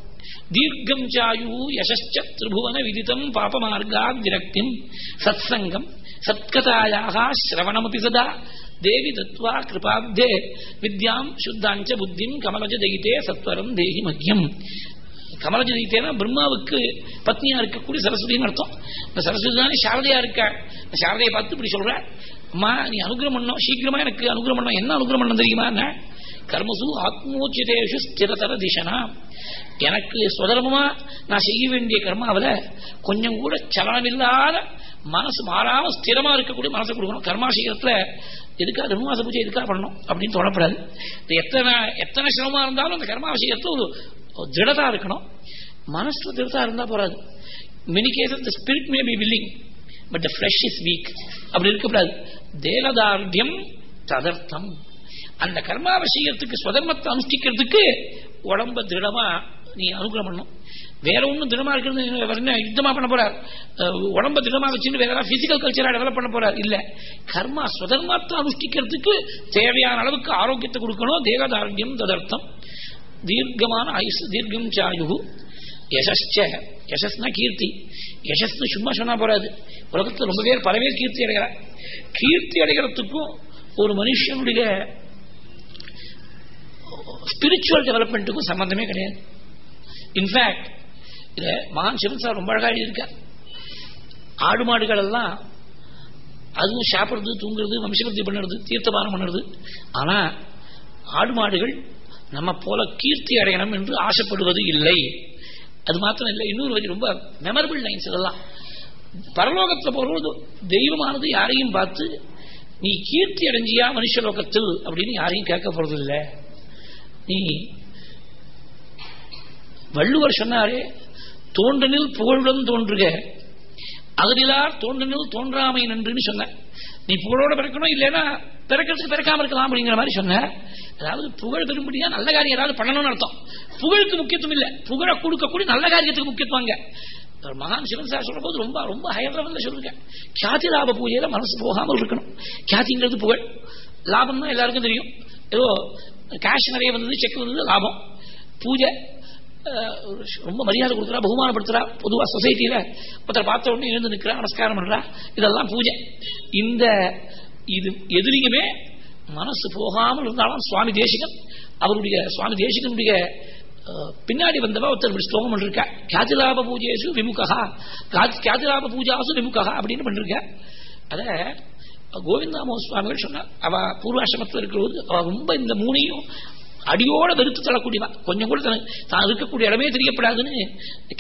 தீர்க்கம் சாயு யசச்ச திரிபுவன விதித்தம் பாபமார்கா விரக்திம் சத்சங்கம் சத்கதாயாக சிரவணமபி சதா தேவி தத்வா கிருபாப்தே வித்யாம் சுத்தாஞ்ச புத்திம் கமலஜ தெய்தே சத்வரம் தேகி மக்யம் கமலஜ தெய்தேனா பிரம்மாவுக்கு பத்னியா இருக்கக்கூடிய சரஸ்வதினு அர்த்தம் இந்த சரஸ்வதி தானே சாரதையா இருக்க. சாரதையை பார்த்து இப்படி சொல்ற. அம்மா நீ அனுகிரம் பண்ணோம் சீக்கிரமா எனக்கு அனுகிரம் பண்ணோம் என்ன அனுகிரம் பண்ண தெரியுமா? என்ன? கர்மசு ஆத்மோச்சிதேஷு ஸ்திரதர திசனா எனக்கு சுதர்மமா நான் செய்ய வேண்டிய கர்மாவில கொஞ்சம் கூட சலனமில்லாத மனசு மாறாம ஸ்திரமா இருக்கக்கூடிய மனசை கொடுக்கணும். கர்மாசீகரத்துல எதுக்காக தர்மவாச பூஜை எதுக்காக பண்ணணும் அப்படின்னு தோணப்படாது. எத்தனை எத்தனை சிரமமா இருந்தாலும் அந்த கர்மாவசியத்துல ஒரு திருடதா இருக்கணும். மனசுல திருடதா இருந்தா போறாது. Many cases the spirit may be willing but the flesh is weak அப்படி இருக்கக்கூடாது. தேலதார்டியம் ததர்த்தம். அந்த கர்மாவசியத்துக்கு சுதர்மத்தை அனுஷ்டிக்கிறதுக்கு உடம்ப திருடமா நீ அனுகூலம் பண்ணும் வேற ஒன்றும் திடமா இருக்கிறது யுத்தமா பண்ண போறார்? உடம்ப திடமா வச்சுட்டு வேற ஏதாவது பிசிக்கல் கல்ச்சரா டெவலப் பண்ண போறார்? இல்ல. கர்மா சுதர்மத்தை அனுஷ்டிக்கிறதுக்கு தேவையான அளவுக்கு ஆரோக்கியத்தை கொடுக்கணும். தேகதார்கியம் ததர்த்தம். தீர்க்கமான ஆயுசு தீர்க்கம் சாயு யசஸ்ச. யசஸ்னா கீர்த்தி. யசஸ்னு சும்மா சொன்னா போறாது. உலகத்தில் ரொம்ப பேர் பல பேர் கீர்த்தி அடைகிறார். கீர்த்தி அடைகிறதுக்கும் ஒரு மனுஷனுடைய ஸ்பிரிச்சுவல் டெவலப்மெண்ட்டுக்கும் சம்பந்தமே கிடையாது. இன்ஃபேக்ட் இத மகான் சிவன் சார் ரொம்ப அழகா எழுதியிருக்கார். ஆடு மாடுகள் எல்லாம் அதுவும் சாப்பிடுறது தூங்குறது வம்சபக்தி பண்ணுறது தீர்த்தபானம் பண்ணுறது. ஆனா ஆடு மாடுகள் நம்ம போல கீர்த்தி அடையணும் என்று ஆசைப்படுவது இல்லை. அது மாத்திரம் இல்லை இன்னொரு வகை ரொம்ப மெமரபிள் லைன்ஸ் இதெல்லாம். பரலோகத்தில் போகிறது தெய்வமானது யாரையும் பார்த்து நீ கீர்த்தி அடைஞ்சியா மனுஷலோகத்தில்? அப்படின்னு யாரையும் கேட்க போறது இல்லை நீ வள்ளுவர் சொன்னாரே தோன்றனில் புகழுடன் தோன்றுக. அகதிலார் தோன்றனில் தோன்றாமை நன்றுன்னு சொன்ன. நீ புகழோட பிறக்கணும் இல்லைன்னா பிறக்கிறதுக்கு பிறக்காம இருக்கலாம் அப்படிங்கிற மாதிரி சொன்ன. அதாவது புகழ் பெரும்படியா நல்ல காரியம் ஏதாவது பண்ணணும்னு அர்த்தம். புகழுக்கு முக்கியத்துவம் இல்லை. புகழை கொடுக்கக்கூடிய நல்ல காரியத்துக்கு முக்கியத்துவங்க மகான் சிவன் சார் சொல்ற போது ரொம்ப ரொம்ப ஹையர் சொல்லுங்க. கியாதி லாப பூஜையில மனசு போகாமல் இருக்கணும். கியாதிங்கிறது புகழ். லாபம் தான் எல்லாருக்கும் தெரியும். ஏதோ கேஷ் நிறைய வந்தது செக் வந்தது லாபம். பூஜை ரொம்ப மரியாதை கொடுக்குறா பகுமானப்படுத்துறா. பொதுவாக சொசைட்டியில ஒருத்தர் பார்த்த உடனே எழுந்து நிற்கிறா நமஸ்காரம் பண்ணுறா இதெல்லாம் பூஜை. இந்த இது எதிரியுமே மனசு போகாமல் இருந்தாலும் சுவாமி தேசிகன் அவருடைய சுவாமி தேசிகனுடைய பின்னாடி வந்தவா ஒருத்தர் இப்படி ஸ்லோகம் பண்ணிருக்கா. கியாதிலாப பூஜேசு விமுகா கியாதிலாப பூஜாசு விமுகா அப்படின்னு பண்ணிருக்கா. அத கோவிந்தாமோ சுவாமிகள் சொன்னார். அவ பூர்வாசிரமத்தில் இருக்கிறது அவ ரொம்ப இந்த மூணையும் அடியோட வெறுத்து தள்ளக்கூடியவா கொஞ்சம் கூட தான் இருக்கக்கூடிய இடமே தெரியப்படாதுன்னு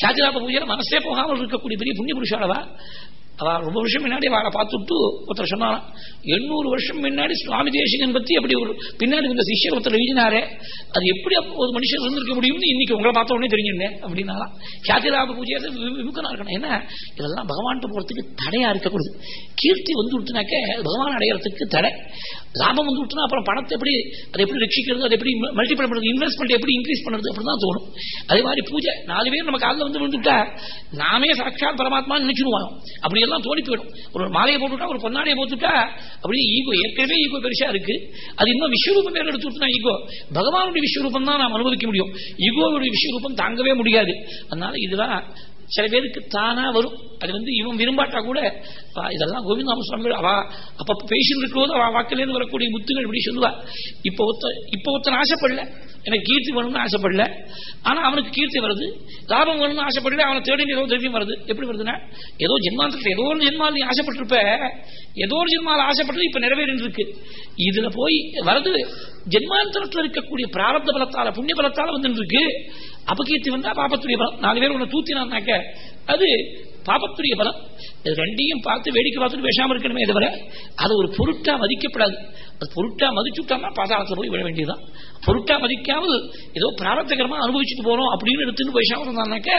கேஜராப்ப பூஜையில மனசே போகாமல் இருக்கக்கூடிய பெரிய புண்ணிய புருஷாளவா அதான் ரொம்ப வருஷம் முன்னாடி அவளை பார்த்துட்டு ஒருத்தர் சொன்னான் எண்ணூறு வருஷம் முன்னாடி சுவாமி தேசிகன் பத்தி அப்படி ஒரு பின்னாடி இந்த சிஷ்யர் ஒருத்தர் எழுதினாரே அது எப்படி ஒரு மனுஷன் இருந்திருக்க முடியும்னு இன்னைக்கு உங்களை பார்த்த உடனே தெரிஞ்சிருந்தேன் அப்படின்னாலாம் கியாதிலாப பூஜையை விமுக்கனா இருக்கணும். என்ன? இதெல்லாம் பகவான்கிட்ட போறதுக்கு தடையா இருக்கக்கூடாது. கீர்த்தி வந்து விட்டுனாக்க பகவான் அடையறதுக்கு தடை. லாபம் வந்து விட்டுனா அப்புறம் பணத்தை எப்படி அதை எப்படி ரட்சிக்கிறது அதை எப்படி மல்டிபிள் பண்ணுறது இன்வெஸ்ட்மெண்ட் எப்படி இன்க்ரீஸ் பண்ணுறது அப்படின்னு தான் தோணும். அதே மாதிரி பூஜை நாலு பேர் நம்ம காலில் வந்து விழுந்துட்டா நாமே சாட்சாத் பரமாத்மா நினைச்சிருவோம். அப்படி எல்லாம் தோணி போயிடும் ஒரு மாலையை போட்டுட்டா ஒரு பொன்னாடையை போட்டுட்டா அப்படியே ஈகோ ஏற்கனவே ஈகோ பெருசா இருக்கு. அது இன்னும் விஸ்வரூபம் பேர் எடுத்து விட்டுனா ஈகோ. பகவானுடைய விஸ்வரூபம் தான் நாம் அனுபவிக்க முடியும். ஈகோவுடைய விஸ்வரூபம் தாங்கவே முடியாது. அதனால இதெல்லாம் சில பேருக்கு தானா வரும். அது வந்து இவன் விரும்பாட்டா கூட இதெல்லாம் கோவிந்தாம சுவாமி அவ அப்ப பேசிட்டு இருக்கிறோது அவ வாக்கிலேருந்து வரக்கூடிய முத்துகள் இப்படி சொல்லுவா. இப்ப ஒத்த இப்ப ஒருத்தன் ஆசைப்படல. எனக்கு கீர்த்தி வேணும்னு ஆசைப்படல. ஆனா அவனுக்கு கீர்த்தி வருது. லாபம் வேணும்னு ஆசைப்படல. அவனை தேடி ஏதோ திரவியம் வருது. எப்படி வருதுன்னா ஏதோ ஜென்மாந்திரத்தில் ஏதோ ஒரு ஜென்மால் நீ ஆசைப்பட்டிருப்ப. ஏதோ ஒரு ஜென்மால் ஆசைப்பட்டது இப்ப நிறைவேறின்னு இருக்கு இதுல போய் வரது. ஜென்மாந்திரத்தில் இருக்கக்கூடிய பிராரப்த பலத்தால புண்ணிய பலத்தால வந்து இருக்கு அபகீர்த்தி வந்தா பாபத்துடைய பலம். நாலு பேர் உன்னை தூத்தினாக்க அது பாபத்துடைய பலம். இது ரெண்டையும் பார்த்து வேடிக்கை பார்த்துட்டு பேசாம இருக்கணுமே தவிர அது ஒரு பொருட்டா மதிக்கப்படாது. அது பொருட்டா மதிச்சுட்டான்னா பாதாளத்தில் போய் விட வேண்டியதுதான். பொருட்டா மதிக்காமல் ஏதோ பிராரத்தகரமாக அனுபவிச்சுட்டு போகிறோம் அப்படின்னு எடுத்துன்னு போய் இருந்தாக்க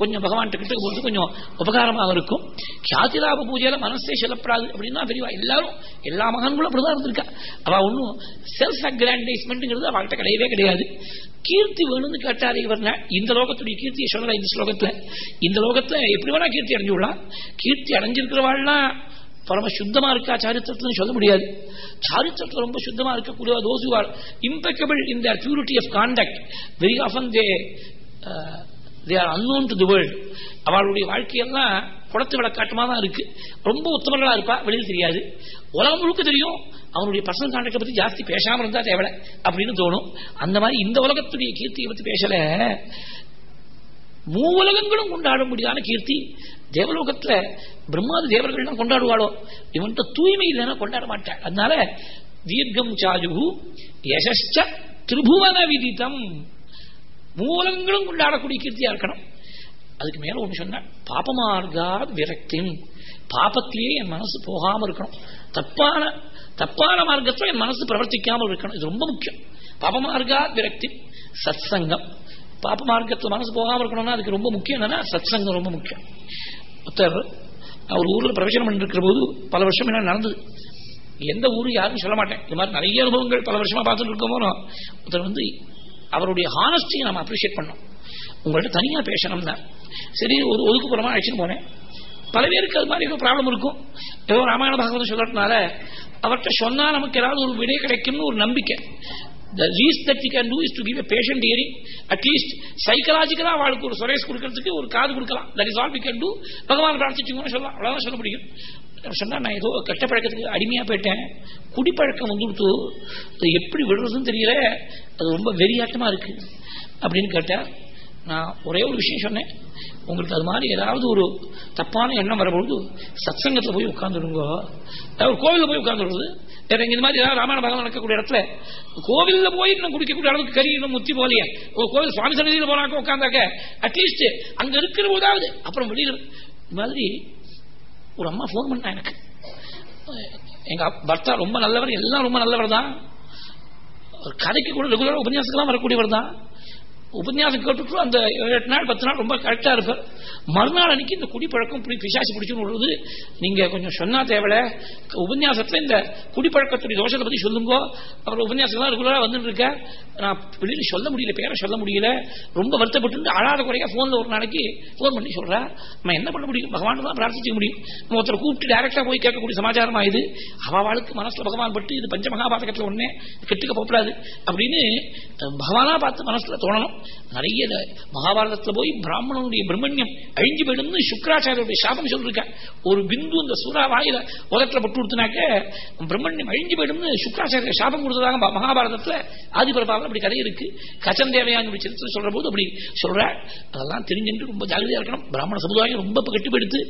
கொஞ்சம் பகவான்கிட்ட கிட்ட போகிறது கொஞ்சம் உபகாரமாக இருக்கும். கியாதிலாப பூஜையில் மனசே செல்லப்படாது அப்படின்னா பெரியவா எல்லாரும் எல்லா மகான்களும் அப்படிதான் இருந்திருக்கா. அவள் ஒன்றும் செல்ஃப் அக்ராண்டைஸ்மெண்ட்ங்கிறது அவள்கிட்ட கிடையவே கிடையாது. கீர்த்தி வேணும்னு கேட்டார் இவர். இந்த லோகத்துடைய கீர்த்தியை சொல்லலாம் இந்த ஸ்லோகத்தில். இந்த லோகத்தில் எப்படி வேணா கீர்த்தி அடைஞ்சு விடலாம். கீர்த்தி அடைஞ்சிருக்கிறவாள்லாம் பரம சுத்தமா இருக்கா சாரித்திரத்துல சொல்ல முடியாது. சாரித்திரத்துல ரொம்ப சுத்தமா இருக்கக்கூடிய those are impeccable in their purity of contact very often they they are unknown to the world அவளுடைய வாழ்க்கையெல்லாம் குளத்து விளக்காட்டமா தான் இருக்கு. ரொம்ப உத்தமர்களாக இருப்பா வெளியில் தெரியாது. உலகம் முழுக்க தெரியும் அவனுடைய பர்சனல் கான்டாக்டை பத்தி ஜாஸ்தி பேசாம இருந்தா தேவை அப்படின்னு தோணும். அந்த மாதிரி இந்த உலகத்துடைய கீர்த்தியை பத்தி பேசல. மூவுலகங்களும் கொண்டாட முடியாத கீர்த்தி. தேவலோகத்துல பிரம்மாதி தேவர்கள்லாம் கொண்டாடுவாளோ? இவன்கிட்ட தூய்மை இல்லைன்னா கொண்டாட மாட்டாள். அதனால தீர்க்கம் சாஜுகு யசஸ்ட திரிபுவன விதித்தம் மூலங்களும் கொண்டாடக்கூடிய கீர்த்தியா இருக்கணும். அதுக்கு மேல ஒண்ணு சொன்ன பாபமார்கா விரக்தியும் பாபத்திலேயே என் மனசு போகாம இருக்கணும். தப்பான தப்பான மார்க்கத்தில் என் மனசு பிரவர்த்திக்காமல் இருக்கணும். இது ரொம்ப முக்கியம். பாபமார்கா விரக்தி சத் பாப்ப பாப மார்க்கத்தில் மனசு போகாம இருக்கணும்னா அதுக்கு ரொம்ப முக்கியம் என்னன்னா சத் சங்கம் ரொம்ப முக்கியம். ஒருத்தர் அவர் ஊரில் பிரவேசனம் பண்ணிருக்கிற போது பல வருஷம் என்ன நடந்தது. எந்த ஊர் யாரும் சொல்ல மாட்டேன். இது மாதிரி நிறைய அனுபவங்கள் பல வருஷமா பார்த்துட்டு இருக்கோமோ ஒருத்தர் வந்து அவருடைய ஹானஸ்டியை நம்ம அப்ரிஷியேட் பண்ணோம். உங்கள்ட்ட தனியாக பேசணும்னா சரி ஒரு ஒதுக்குப்புறமா அழைச்சிட்டு போனேன். பல பேருக்கு அது மாதிரி ஏதோ ப்ராப்ளம் இருக்கும். ஏதோ ராமாயண பாகவதம் சொல்றதுனால அவர்கிட்ட சொன்னா நமக்கு ஏதாவது ஒரு விடை கிடைக்கும்னு ஒரு நம்பிக்கை. The least that we can do is to give a patient hearing. At least psychologically அவளுக்கு ஒரு சுரேஷ் கொடுக்கறதுக்கு ஒரு காது கொடுக்கலாம். That is all we can do. பகவான் பிரார்த்திச்சுங்கன்னு சொல்லலாம் அவ்வளவுதான் சொல்ல முடியும். சொன்னா நான் ஏதோ கெட்ட பழக்கத்துக்கு அடிமையா போயிட்டேன். குடிப்பழக்கம் வந்துடுத்து. அது எப்படி விடுறதுன்னு தெரியல. அது ரொம்ப வெறியாட்டமா இருக்கு. அப்படின்னு கேட்டேன் நான் ஒரே ஒரு விஷயம் சொன்னேன். உங்களுக்கு அது மாதிரி ஏதாவது ஒரு தப்பான எண்ணம் வரும்பொழுது சத்சங்கத்தில் போய் உட்காந்துடுங்க ஒரு கோவிலில் போய் உட்காந்துடுறது வேற இந்த மாதிரி ஏதாவது ராமாயண பகவான் நடக்கக்கூடிய இடத்துல கோவிலில் போய் இன்னும் குடிக்கக்கூடிய அளவுக்கு கறி இன்னும் முத்தி போலையே ஒரு கோவில் சுவாமி சன்னதியில் போனாக்க உட்காந்தாக்க அட்லீஸ்ட் அங்கே இருக்கிற போதாவது அப்புறம் வெளியில் மாதிரி ஒரு அம்மா ஃபோன் பண்ணா எனக்கு. எங்க பர்த்தா ரொம்ப நல்லவர் எல்லாம் ரொம்ப நல்லவர் தான். கதைக்கு கூட ரெகுலராக உபன்யாசத்துக்கெல்லாம் வரக்கூடியவர் தான். உபன்யாசம் கேட்டுட்டு அந்த எட்டு நாள் பத்து நாள் ரொம்ப கரெக்டாக இருப்பார் மறுநாள் அன்னைக்கு இந்த குடிப்பழக்கம் இப்படி பிசாசி பிடிச்சுன்னு விடுறது நீங்கள் கொஞ்சம் சொன்னால் தேவையில்ல உபன்யாசத்தில் இந்த குடிப்பழக்கத்துடைய தோஷத்தை பற்றி சொல்லுங்க. அப்புறம் உபன்யாசம்லாம் ரெகுலராக வந்துட்டு இருக்க? நான் வெளியில் சொல்ல முடியல பேரை சொல்ல முடியல ரொம்ப வருத்தப்பட்டு அழாத குறையா போன்ல ஒரு நாளைக்கு போன் பண்ணி சொல்றா. நம்ம என்ன பண்ண முடியும்? பகவான் தான் பிரார்த்திக்க முடியும். நம்ம ஒருத்தர் கூப்பிட்டு டேரெக்டாக போய் கேட்கக்கூடிய சமாச்சாரமா இது அவளுக்கு மனசுல பகவான் பட்டு இது பஞ்ச மகாபாதகத்துல கெட்டுக்க போகக்கூடாது அப்படின்னு பகவானா பார்த்து மனசுல தோணணும். நிறைய மகாபாரதத்துல போய் பிராமணனுடைய பிரம்மண்யம் அழிஞ்சு போயிடும்னு சுக்கராச்சாரியருடைய சாபம் சொல்லிருக்க. ஒரு பிந்து இந்த சூறா வாயில உலகத்துல பட்டு கொடுத்தனாக்க பிரம்மண்யம் அழிஞ்சு போயிடும்னு சுக்கராச்சாரிய சாபம் கொடுத்ததாக மகாபாரதத்துல ஆதிபரபாவில் அப்படி கதை இருக்கு. கச்சன் தேவையான சரித்திரம் சொல்ற போது அப்படி சொல்ற அதெல்லாம் தெரிஞ்சுட்டு ரொம்ப ஜாகிரதையா இருக்கணும். பிராமண சமுதாயம் ரொம்ப கட்டுப்படுத்து.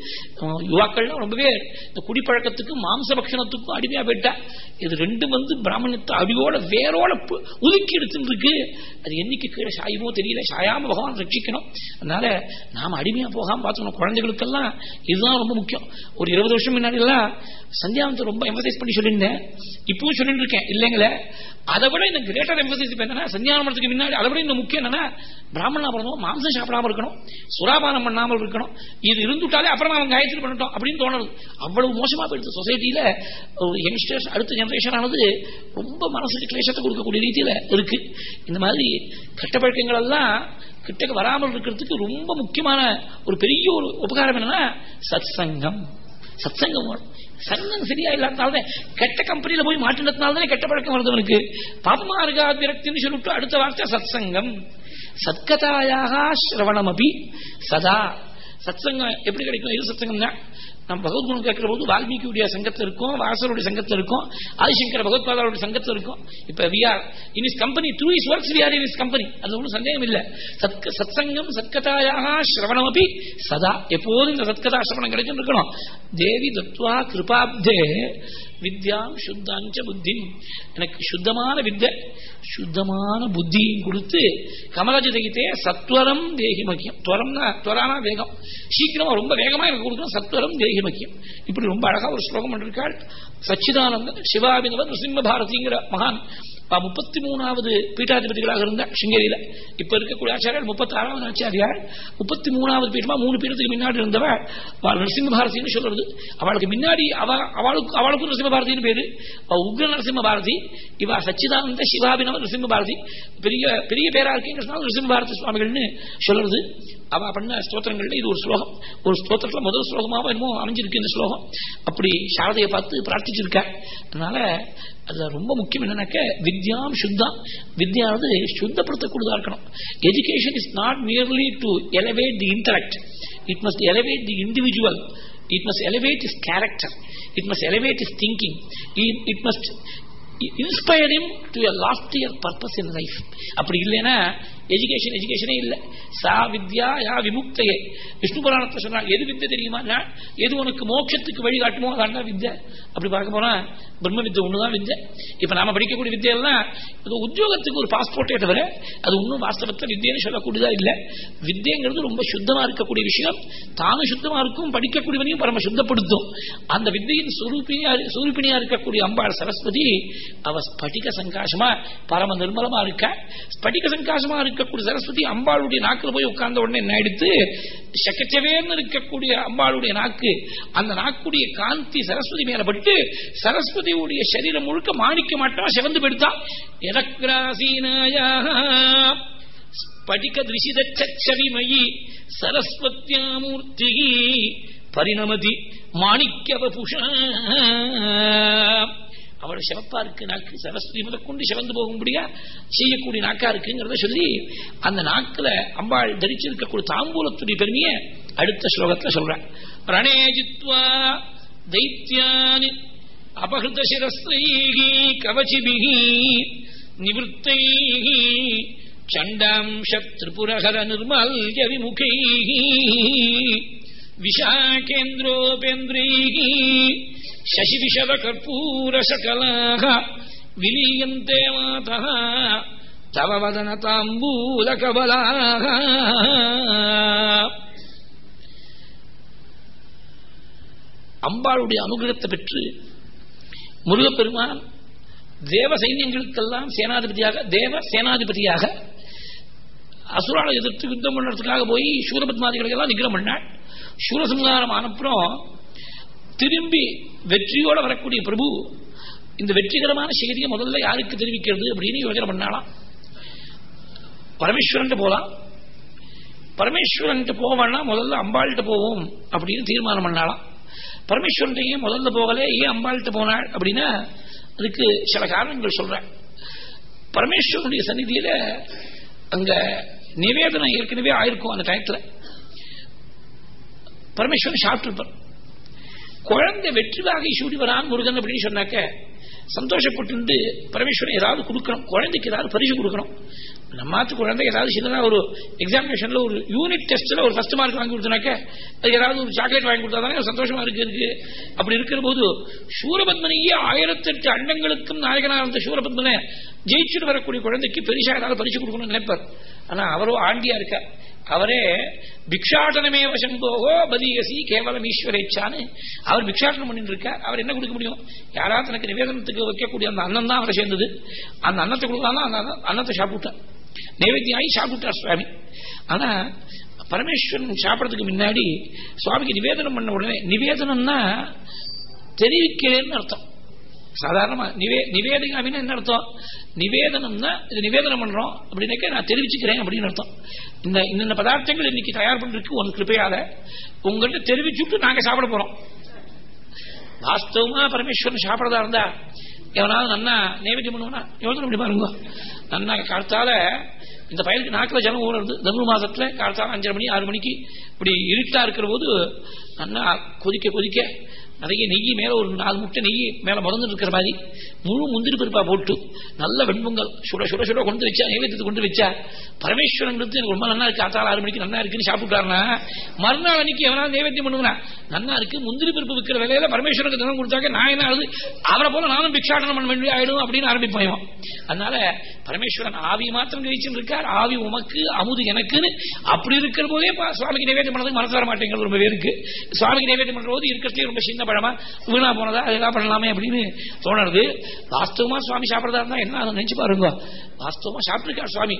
யுவாக்கள்லாம் ரொம்பவே இந்த குடிப்பழக்கத்துக்கும் மாம்ச பக்ஷணத்துக்கும் அடிமையா போயிட்டா. இது ரெண்டும் வந்து பிராமணத்தை அடியோட வேரோட ஒதுக்கி எடுத்துட்டு இருக்கு அது என்னைக்கு கீழே சாயுமோ தெரியல. சாயாம பகவான் ரட்சிக்கணும். அதனால நாம அடிமையா போகாம பார்த்துக்கணும். குழந்தைகளுக்கெல்லாம் இதுதான் ரொம்ப முக்கியம். ஒரு இருபது வருஷம் முன்னாடி எல்லாம் சந்தியாவத்தை ரொம்ப எம்பசைஸ் பண்ணி சொல்லியிருந்தேன். இப்பவும் சொல்லிட்டு இருக்கேன் இல்லைங்களே? அதை விட இந்த கிரேட்டர் எம்பசைஸ் என்னன்னா சந்தியாவனத்துக்கு முன்னாடி அதை விட இந்த முக்கியம் என்னன்னா பிராமணா பிறந்தோம் மாம்சம் சாப்பிடாம இருக்கணும் சுராபானம் பண்ணாமல் இருக்கணும் இது இருந்துட்டாலே அப்புறம் அவன் காயத்தில் பண்ணிட்டோம் அப்படின்னு தோணுது அவ்வளவு மோசமா போயிடுது சொசைட்டியில யங்ஸ்டர்ஸ் அடுத்த ஜெனரேஷன் ஆனது ரொம்ப மனசுக்கு கிளேசத்தை கொடுக்கக்கூடிய ரீதியில இருக்கு. இந்த மாதிரி கெட்ட பழக்கங்கள் எல்லாம் கிட்டக்கு வராமல் இருக்கிறதுக்கு ரொம்ப முக்கியமான ஒரு பெரிய ஒரு உபகாரம் என்னன்னா சத் சங்கம் சத்சங்கம் சங்கம் சங்கம் சரியா இல்லாதனால்தான் கெட்ட கம்பெனியில போய் மாட்டினதுனால்தானே கெட்ட பழக்கம் வருது அவனுக்கு. பாபமா இருக்கா விரக்தின்னு சொல்லிட்டு அடுத்த வார்த்தை சத்சங்கம். சத்கதாயாக சிரவணம் அபி சதா. சத்சங்கம் எப்படி கிடைக்கும்? இது சத்சங்கம் தான் நம்ம பகவத்குணம் கேட்கிற போது வால்மீகியுடைய சங்கத்தில் இருக்கும் வாசருடைய சங்கத்தில் இருக்கும் ஆதிசங்கர பகவத்பாதாவுடைய சங்கத்தில் இருக்கும். இப்ப we are in his company through his works we are in his company அது ஒன்றும் சந்தேகம் இல்லை. சத்சங்கம் சத்கதாயாக சிரவணம் அப்படி சதா எப்போதும் இந்த சத்கதா சிரவணம் கிடைக்கும் இருக்கணும். தேவி தத்வா கிருபாப்தே வித்யாம் சுத்தாஞ்ச புத்தி எனக்கு சுத்தமான வித்ய சுத்தமான புத்தியும் கொடுத்து கமலஜதகித்தே சத்வரம் தேகி மக்கியம் துவரம்னா துவரானா வேகம். சீக்கிரமா ரொம்ப வேகமா எனக்கு கொடுக்கணும் சத்வரம் தேகி மக்கியம் இப்படி ரொம்ப அழகா ஒரு ஸ்லோகம் பண்ணிருக்காள் சச்சிதானந்த சிவாபினவர் நரசிம்ம பாரதிங்கிற மகான். முப்பத்தி மூணாவது பீட்டாதிபதிகளாக இருந்த சிங்கேரியில இப்ப இருக்கக்கூடிய ஆச்சாரியார் முப்பத்தி ஆறாவது ஆச்சாரியார். முப்பத்தி மூணாவது பீட்டமா மூணு பீடத்துக்கு முன்னாடி இருந்தவள் நரசிம்ம பாரதினு சொல்றது. அவளுக்கு முன்னாடி அவளுக்கு அவளுக்கும் நரசிம்ம பாரதின்னு பேரு உக்ர நரசிம்ம பாரதி இவா சச்சிதானந்த சிவாபினவ நரசிம்ம பாரதி பெரிய பெரிய பேரா இருக்கீங்க நரசிம்ம பாரதி சுவாமிகள்னு சொல்றது. அவ பண்ண ஸ்தோத்திரங்கள்ல இது ஒரு ஸ்லோகம். ஒரு ஸ்தோத்திரத்துல முதல் ஸ்லோகமாக என்னமோ அமைஞ்சிருக்கு இந்த ஸ்லோகம். அப்படி சாரதையை பார்த்து பிரார்த்திச்சிருக்க அதனால அதுல ரொம்ப முக்கியம் என்னன்னாக்க வித்யாம் சுத்தம். வித்யானது சுத்தப்படுத்தக்கூடியதாக இருக்கணும் education is not merely to elevate the intellect it must elevate the individual it must elevate his character it must elevate his thinking it must inspiring to a loftier purpose in life அப்படி இல்லைன்னா education எஜுகேஷனே இல்லை. சா வித்யா யா விமுக்தையே. விஷ்ணு புராணத்தை சொன்னால் எது வித்தை தெரியுமா? எது உனக்கு மோட்சத்துக்கு வழிகாட்டுமோ? அதான் வித்யா அப்படி பார்க்க போனா பிரம்ம வித்தை ஒண்ணுதான் வித்தை. இப்ப நாம படிக்கக்கூடிய வித்தியெல்லாம் இது உத்தியோகத்துக்கு ஒரு பாஸ்போர்ட்டே தவிர அது ஒன்றும் வாஸ்தவத்தை வித்தியன்னு சொல்லக்கூடியதா இல்லை. வித்தியங்கிறது ரொம்ப சுத்தமா இருக்கக்கூடிய விஷயம். தானும் சுத்தமா இருக்கும் படிக்கக்கூடியவனையும் பரம சுத்தப்படுத்தும். அந்த வித்தியின் சுரூபினியா சுரூபினியா இருக்கக்கூடிய அம்பாள் சரஸ்வதி அவ ஸ்படிக சங்காசமா பரம நிர்மலமா இருக்க? ஸ்படிக சங்காசமா இருக்க இருக்கக்கூடிய சரஸ்வதி அம்பாளுடைய நாக்கில் போய் உட்கார்ந்த உடனே என்ன எடுத்து செக்கச்சவேன்னு இருக்கக்கூடிய அம்பாளுடைய நாக்கு அந்த நாக்குடைய காந்தி சரஸ்வதி மேல பட்டு சரஸ்வதியுடைய சரீரம் முழுக்க மாணிக்க மாட்டா செவந்து பெடுத்தான் எதக்ராசீனாயா ஸ்படிக திருஷிதச்சவிமயி சரஸ்வத்தியாமூர்த்தி பரிணமதி மாணிக்கவபுஷா அவள் சிவப்பா இருக்கு நாக்கு சரஸ்வதி முதற்கொண்டு சிவந்து போகும்படியா செய்யக்கூடிய நாக்கா இருக்குங்கிறத சொல்லி அந்த நாக்குல அம்பாள் தரிச்சிருக்கக்கூடிய தாம்பூலத்துடைய பெருமைய அடுத்த ஸ்லோகத்துல சொல்ற பிரணேஜித்வா தைத்தியானி அபகிருத சிரஸ்திரீகி கவச்சிபிகி శశిదిశద కర్పూర శకలాహ విలీయంతే మాత తవ వదన తాంబూల కబలాహ அம்பாளுடைய அனுகிரகத்தை பெற்று முருகப்பெருமான் தேவ சைன்யங்களுக்கெல்லாம் சேனாதிபதியாக தேவ சேனாதிபதியாக அசுராலை எதிர்த்து யுத்தம் பண்ணுறதுக்காக போய் சூரபத்மாதிகளுக்கெல்லாம் நிகரம் பண்ணாள் சூரசம்ஹாரம் ஆனப்புறம் திரும்பி வெற்றியோட வரக்கூடிய பிரபு இந்த வெற்றிகரமான செய்தியை முதல்ல யாருக்கு தெரிவிக்கிறது அப்படின்னு யோசனை பண்ணாலாம் பரமேஸ்வரன் போலாம். பரமேஸ்வரன் போவேன்னா முதல்ல அம்பாள்கிட்ட போவோம் அப்படின்னு தீர்மானம் பண்ணாலாம் பரமேஸ்வரன் ஏன் முதல்ல போகல ஏன் அம்பாள்கிட்ட போனாள் அப்படின்னா அதுக்கு சில காரணங்கள் சொல்றேன். பரமேஸ்வரனுடைய சந்நிதியில அங்க நிவேதனம் ஏற்கனவே ஆயிருக்கும் அந்த டயத்தில். பரமேஸ்வரன் சாப்பிட்டுருப்பார். குழந்தை வெற்றிவாகை சூடி வரான் முருகன் அப்படின்னு சொன்னாக்க சந்தோஷப்பட்டு பரமேஸ்வரன் ஏதாவது கொடுக்கணும். குழந்தைக்கு ஏதாவது பரிசு கொடுக்கணும். நம்மாத்து குழந்தை ஏதாவது சின்னதாக ஒரு எக்ஸாமினேஷன்ல ஒரு யூனிட் டெஸ்ட்ல ஒரு ஃபர்ஸ்ட் மார்க் வாங்கி கொடுத்தனாக்க அது ஏதாவது ஒரு சாக்லேட் வாங்கி கொடுத்தா தானே சந்தோஷமா இருக்கு அப்படி இருக்கிற போது சூரபத்மனையே ஆயிரத்தெட்டு அண்டங்களுக்கும் நாயகனாக இருந்த சூரபத்மனை ஜெயிச்சுட்டு வரக்கூடிய குழந்தைக்கு பெருசாக ஏதாவது பரிசு கொடுக்கணும்னு நினைப்பார். ஆனா அவரோ ஆண்டியா இருக்கார். அவரே பிக்ஷாட்டனமே வசம்போகோ பலியசி கேவலம் ஈஸ்வரேச்சான்னு அவர் பிக்ஷாட்டனம் பண்ணிட்டு இருக்கார் அவர் என்ன கொடுக்க முடியும்? யாராவது தனக்கு நிவேதனத்துக்கு வைக்கக்கூடிய அந்த அன்னம் தான் அவரை சேர்ந்தது. அந்த அன்னத்தை கொடுக்கலாம் அந்த அன்னத்தை சாப்பிட்டார். நைவேத்தியாயி சாப்பிட்டார் சுவாமி. ஆனா பரமேஸ்வரன் சாப்பிட்றதுக்கு முன்னாடி சுவாமிக்கு நிவேதனம் பண்ண உடனே நிவேதனம்னா தெரிவிக்கிறேன்னு அர்த்தம். சாதாரணமா நிவே நிவேதிகாமின்னு என்ன அர்த்தம்? நிவேதனம்னா இது நிவேதனம் பண்றோம். அப்படின்னாக்க நான் தெரிவிச்சுக்கிறேன் அப்படின்னு அர்த்தம். இந்த இந்த பதார்த்தங்கள் இன்னைக்கு தயார் பண்றதுக்கு ஒன் கிருப்பையால உங்கள்கிட்ட தெரிவிச்சுட்டு நாங்க சாப்பிட போறோம். வாஸ்தவமா பரமேஸ்வரன் சாப்பிடறதா இருந்தா எவனாவது நன்னா நைவேத்தியம் பண்ணுவோம்னா யோசனை பண்ணி பாருங்க. நன்னா காலத்தால இந்த பயலுக்கு நாக்கில் ஜனம் ஊழல் தனு மாசத்துல காலத்தால அஞ்சரை மணி ஆறு மணிக்கு இப்படி இருட்டா இருக்கிற போது நன்னா கொதிக்க கொதிக்க நிறைய நெய் மேல ஒரு நாலு முட்டை நெய் மேல மறந்து இருக்கிற மாதிரி முழு முந்திரி பருப்பா போட்டு நல்ல வெண்பொங்கல் சுட சுட சுட கொண்டு வச்சா நைவேத்தியத்தை கொண்டு வச்சா பரமேஸ்வரன் எனக்கு ரொம்ப நல்லா இருக்கு. ஆத்தாள் ஆறு மணிக்கு நல்லா இருக்குன்னு சாப்பிட்டாருனா மறுநாள் அன்னைக்கு எவனா நைவேத்தியம் பண்ணுவா நல்லா இருக்கு. முந்திரி பருப்பு விற்கிற விலையில பரமேஸ்வரனுக்கு தினம் கொடுத்தாக்க நான் என்ன ஆகுது? அவரை போல நானும் பிக்ஷாடனம் பண்ண வேண்டிய ஆயிடும் அப்படின்னு ஆரம்பிப்போம் அதனால பரமேஸ்வரன் ஆவி மாத்திரம் கிரகிச்சுட்டு இருக்கார். ஆவி உமக்கு அமுது எனக்குன்னு அப்படி இருக்கிற போதே சுவாமிக்கு நைவேத்தியம் பண்ணதுக்கு மனசு வர மாட்டேங்கிறது ரொம்ப பேருக்கு சுவாமிக்கு நைவேத்தியம் பண்ற போது இருக்கிறதே ரொம்ப சின்ன பழமா? வீணா போனதா? அதெல்லாம் பண்ணலாமே அப்படின்னு தோணுது வாஸ்தவமா சுவாமி சாப்பிடறதா இருந்தா என்ன அதை நினைச்சு பாருங்க. வாஸ்தவமா சாப்பிட்டுருக்கார் சுவாமி.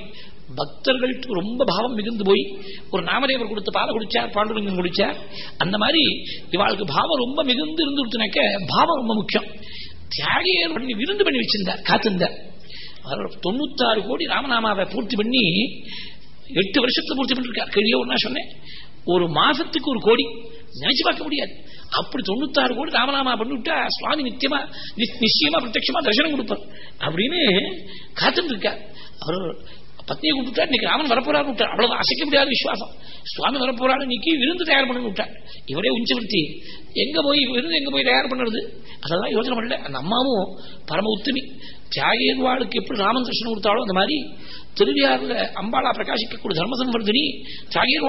பக்தர்களுக்கு ரொம்ப பாவம் மிகுந்து போய் ஒரு நாமதேவர் கொடுத்த பாலை குடிச்சார் பாண்டுலிங்கம் குடிச்சார். அந்த மாதிரி இவாளுக்கு பாவம் ரொம்ப மிகுந்து இருந்துருச்சுனாக்க பாவம் ரொம்ப முக்கியம். தியாகியர் பண்ணி விருந்து பண்ணி வச்சிருந்தார் காத்திருந்தார். தொண்ணூத்தாறு கோடி ராமநாமாவை பூர்த்தி பண்ணி எட்டு வருஷத்துல பூர்த்தி பண்ணிருக்கார். கேள்வியோ ஒன்னா சொன்னேன். ஒரு மாசத்துக்கு ஒரு கோடி. நினைச்சு பார்க்க முடியாது. அப்படி தொண்ணூத்தாறு கோடி ராமநாமா பண்ணிவிட்டா சுவாமி நித்தியமா நிச்சயமா பிரத்யமா தரிசனம் கொடுப்பார். அப்படின்னு காத்துட்டு இருக்கார். அவர் பத்னியை கூப்பிட்டா இன்னைக்கு ராமன் வரப்போறாரு விட்டார். அவ்வளவு அசைக்க முடியாத விசுவாசம். சுவாமி வரப்போறாரு இன்னைக்கு விருந்து தயார் பண்ணு விட்டார். இவரே உஞ்சவர்த்தி. எங்க போய் விருந்து எங்க போய் தயார் பண்ணுறது? அதெல்லாம் யோசனை பண்ணல. அந்த அம்மாவும் பரம உத்தமி. தியாகியர்வாளுக்கு எப்படி ராமன் தர்ஷனம் கொடுத்தாலும் அந்த மாதிரி திருவியாறுல அம்பாளா பிரகாசிக்கக்கூடிய தர்ம சம்பர்தினி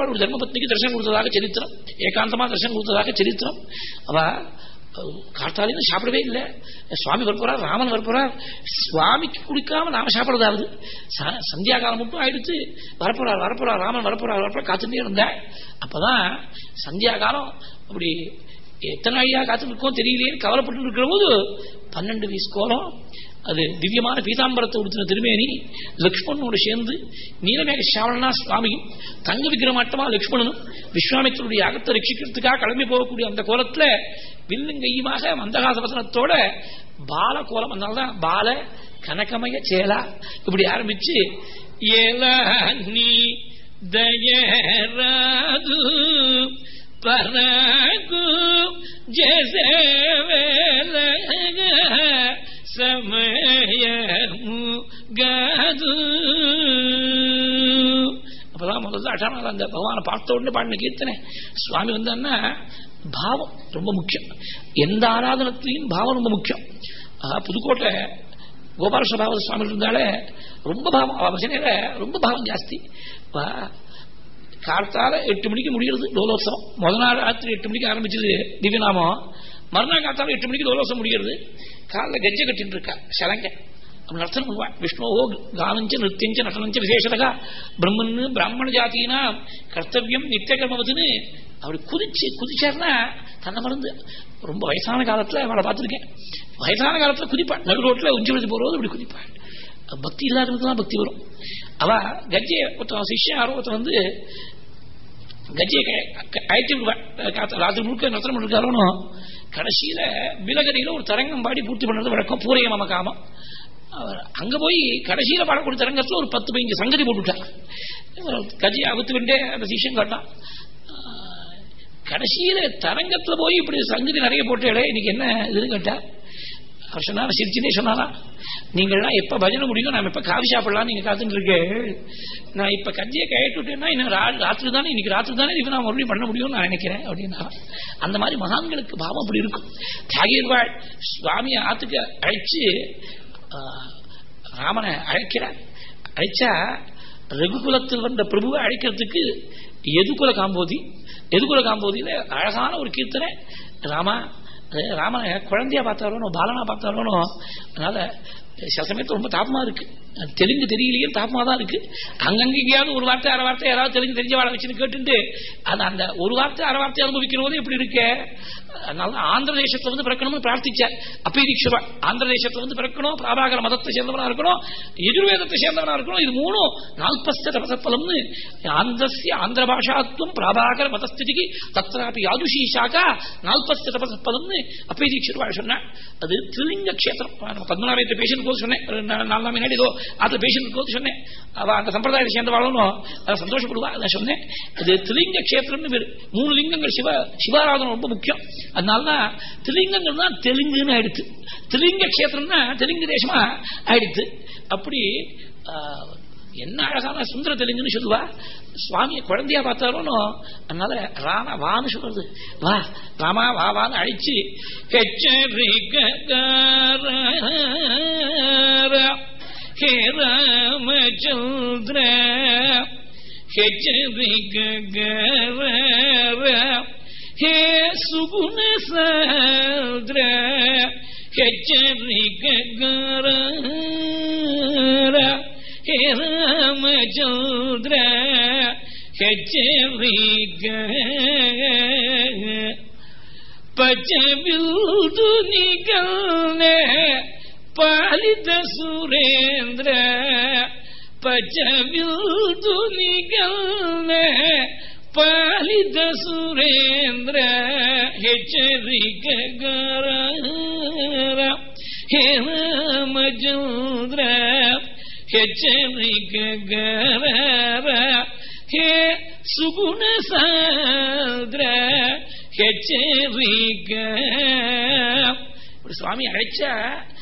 ஒரு தர்மபத்னிக்கு தரிசனம் கொடுத்ததாக சரித்திரம் ஏகாந்தமா தரிசனம் கொடுத்ததாக சரித்திரம். அவ காத்தாலையும் சாப்பிடவே இல்லை. சுவாமி வரப்போறார் ராமன் வரப்போறார். சுவாமிக்கு குடிக்காம நாம சாப்பிடறதாவது சந்தியா காலம் மட்டும் ஆயிடுச்சு. வரப்போறார் வரப்போறார் ராமன் வரப்போறார் வரப்போற காத்துட்டே இருந்தேன் அப்பதான் சந்தியா காலம் அப்படி எத்தனை அழியா காத்துட்டு இருக்கோம் தெரியலையே கவலைப்பட்டு இருக்கிற போது பன்னெண்டு வயசு கோலம் அது திவ்யமான பீதாம்பரத்தை உடுத்தின திருமேனி லக்ஷ்மணனோடு சேர்ந்து நீலமேக சாவணனா சுவாமியும் தங்க விக்கிரமாட்டமா லக்ஷ்மணனும் விஸ்வாமித்தருடைய அகத்தை ரட்சிக்கிறதுக்காக கிளம்பி போகக்கூடிய அந்த கோலத்துல வில்லுங்கையுமாக மந்தகாச வசனத்தோட பால கோலம் வந்தால்தான் பால கனகமய சேலா இப்படி ஆரம்பிச்சு ஏலா நீ தயராது பரகு ஜெசவேலக சமயமு காது. அப்பதான் முதல்ல அட்டாமல் அந்த பகவானை பார்த்த உடனே பாடின கீர்த்தனை. சுவாமி வந்தான்னா பாவம் ரொம்ப முக்கியம். எந்த ஆராதனத்திலையும் பாவம் ரொம்ப முக்கியம். புதுக்கோட்டை கோபாலஸ்வபாவ சுவாமி இருந்தாலே ரொம்ப பாவம். அவ ரொம்ப பாவம் ஜாஸ்தி. காலத்தால எட்டு மணிக்கு முடிகிறது டோலோத்சவம் முதல் நாள் ராத்திரி எட்டு மணிக்கு ஆரம்பிச்சது திவ்யநாமம். மறுநாள் காத்தால எட்டு மணிக்கு டோலோத்சவம் முடிகிறது. காலில் கஜ்ஜ கட்டின்னு இருக்கா சலங்க. நர்த்தனம் பண்ணுவான் விஷ்ணுவோ கானஞ்ச நிருத்தியஞ்ச நடனஞ்ச விசேஷதா பிரம்மன்னு பிராமண ஜாத்தினா கர்த்தவியம் நித்தியகர்மவதுன்னு அப்படி குதிச்சு குதிச்சார்னா தன்னை மறந்து ரொம்ப வயசான காலத்தில் அவளை பார்த்துருக்கேன். வயசான காலத்தில் குதிப்பாள். நடு ரோட்டில் உஞ்சி விழுந்து போகிறது அப்படி குதிப்பாள். பக்தி இல்லாதவங்களுக்கு பக்தி வரும். அவ கஜ்ஜிய ஒருத்தன் சிஷ்யன் யாரோ ஒருத்தன் வந்து கஜ்ஜியை அழைச்சி ராத்திரி முழுக்க நத்திரம் இருக்காரோ கடைசியில விலகரியில ஒரு தரங்கம் பாடி பூர்த்தி பண்றது வழக்கம். பூரைய மம காமம் அங்க போய் கடைசியில பாடக்கூடிய தரங்கத்துல ஒரு பத்து பதினஞ்சு சங்கதி போட்டுட்டார். கஜையை அவுத்து விட்டே அந்த சிஷ்யம் காட்டான். கடைசியில தரங்கத்துல போய் இப்படி சங்கதி நிறைய போட்டு இன்னைக்கு என்ன இதுன்னு கேட்டா அவர் சிரிச்சுட்டே சொன்னானா சொன்னாரா? நீங்கள்லாம் எப்ப பஜனை முடியும் நான் எப்போ காஃபி சாப்பிடலாம் நீங்க காத்துட்டு இருக்கேன் நான் இப்ப கஞ்சியை கையிட்டு விட்டேன்னா இன்னும் ராத்திரி தானே இன்னைக்கு ராத்திரி தானே இது நான் மறுபடியும் பண்ண முடியும்னு நான் நினைக்கிறேன் அப்படின்னா அந்த மாதிரி மகான்களுக்கு பாவம் அப்படி இருக்கும். தியாகிர்வாள் சுவாமியை ஆத்துக்கு அழைச்சு ராமனை அழைக்கிறார். அழைச்சா ரகுகுலத்தில் வந்த பிரபுவை அழைக்கிறதுக்கு எதுகுல காம்போதி? எதுகுல காம்போதியில அழகான ஒரு கீர்த்தனை ராமா ராமனை குழந்தைய பார்த்தாலும் பாலனா பார்த்தாலும் அதனால சில சமயத்தில் ரொம்ப தாபமா இருக்கு. தெலுங்கு தெரியலையே தாபமா தான் இருக்கு அங்கங்கேயாவது ஒரு வார்த்தை அரை வார்த்தை யாராவது தெலுங்கு தெரிஞ்ச வாழ வச்சுன்னு கேட்டுட்டு அது அந்த ஒரு வார்த்தை அரை வார்த்தை அனுபவிக்கிற போது எப்படி இருக்கு. அதனால ஆந்திர தேசத்துல வந்து பிறக்கணும்னு பிரார்த்திச்சார். அப்பீதீஸ்வரா ஆந்திர தேசத்துல வந்து பிறக்கணும் பிராபாகர மதத்தை சேர்ந்தவனா இருக்கணும் எதிர்வேதத்தை சேர்ந்தவனா இருக்கணும் இது மூணும் நால்பஸ்த தபசப்பலம்னு ஆந்திரஸ்ய ஆந்திர பாஷாத்வம் பிராபாகர மதஸ்திதிக்கு தத்ராபி யாதுஷி சாக்கா நால்பஸ்த தபசப்பலம்னு அப்பீதீஸ்வரா அது திருலிங்க கஷேத்திரம். பத்மநாபத்தை பேஷண்ட் போது சொன்னேன். நாலு நாள் முன்னாடி ஏதோ அதுல பேசிட்டு போது சொன்னேன். அவ அந்த சம்பிரதாயத்தை சேர்ந்தவாளும் அதை சந்தோஷப்படுவா. அதை சொன்னேன் அது திலிங்க கஷேத்திரம்னு பேர். மூணு லிங்கங்கள் சிவ சிவாராதனம் ரொம்ப முக்கியம். அதனாலதான் திலிங்கங்கள் தான் தெலுங்குன்னு ஆயிடுத்து. திலிங்க கஷேத்திரம்னா தெலுங்கு தேசமா ஆயிடுத்து. அப்படி என்ன அழகான சுந்தர தெலுங்குன்னு சொல்லுவா? சுவாமியை குழந்தையா பார்த்தாலும் அதனால ராம வான்னு சொல்றது. வா ராமா வா வான்னு அழிச்சு ஹே ராமச்சந்திர ஹே சுகுண சந்திர ஹெச்சரிகார रामचन्द्र मुन्द्र पचव्यूतु चरि पालित सुरेन्द्र पचव्यूतु दसुरेन्द्र पालित सुरेन्द्र दसुरेन्द्र हे च ஹே சுகுண சாந்திர ஹெச்சரிக்க சுவாமி அழைச்சா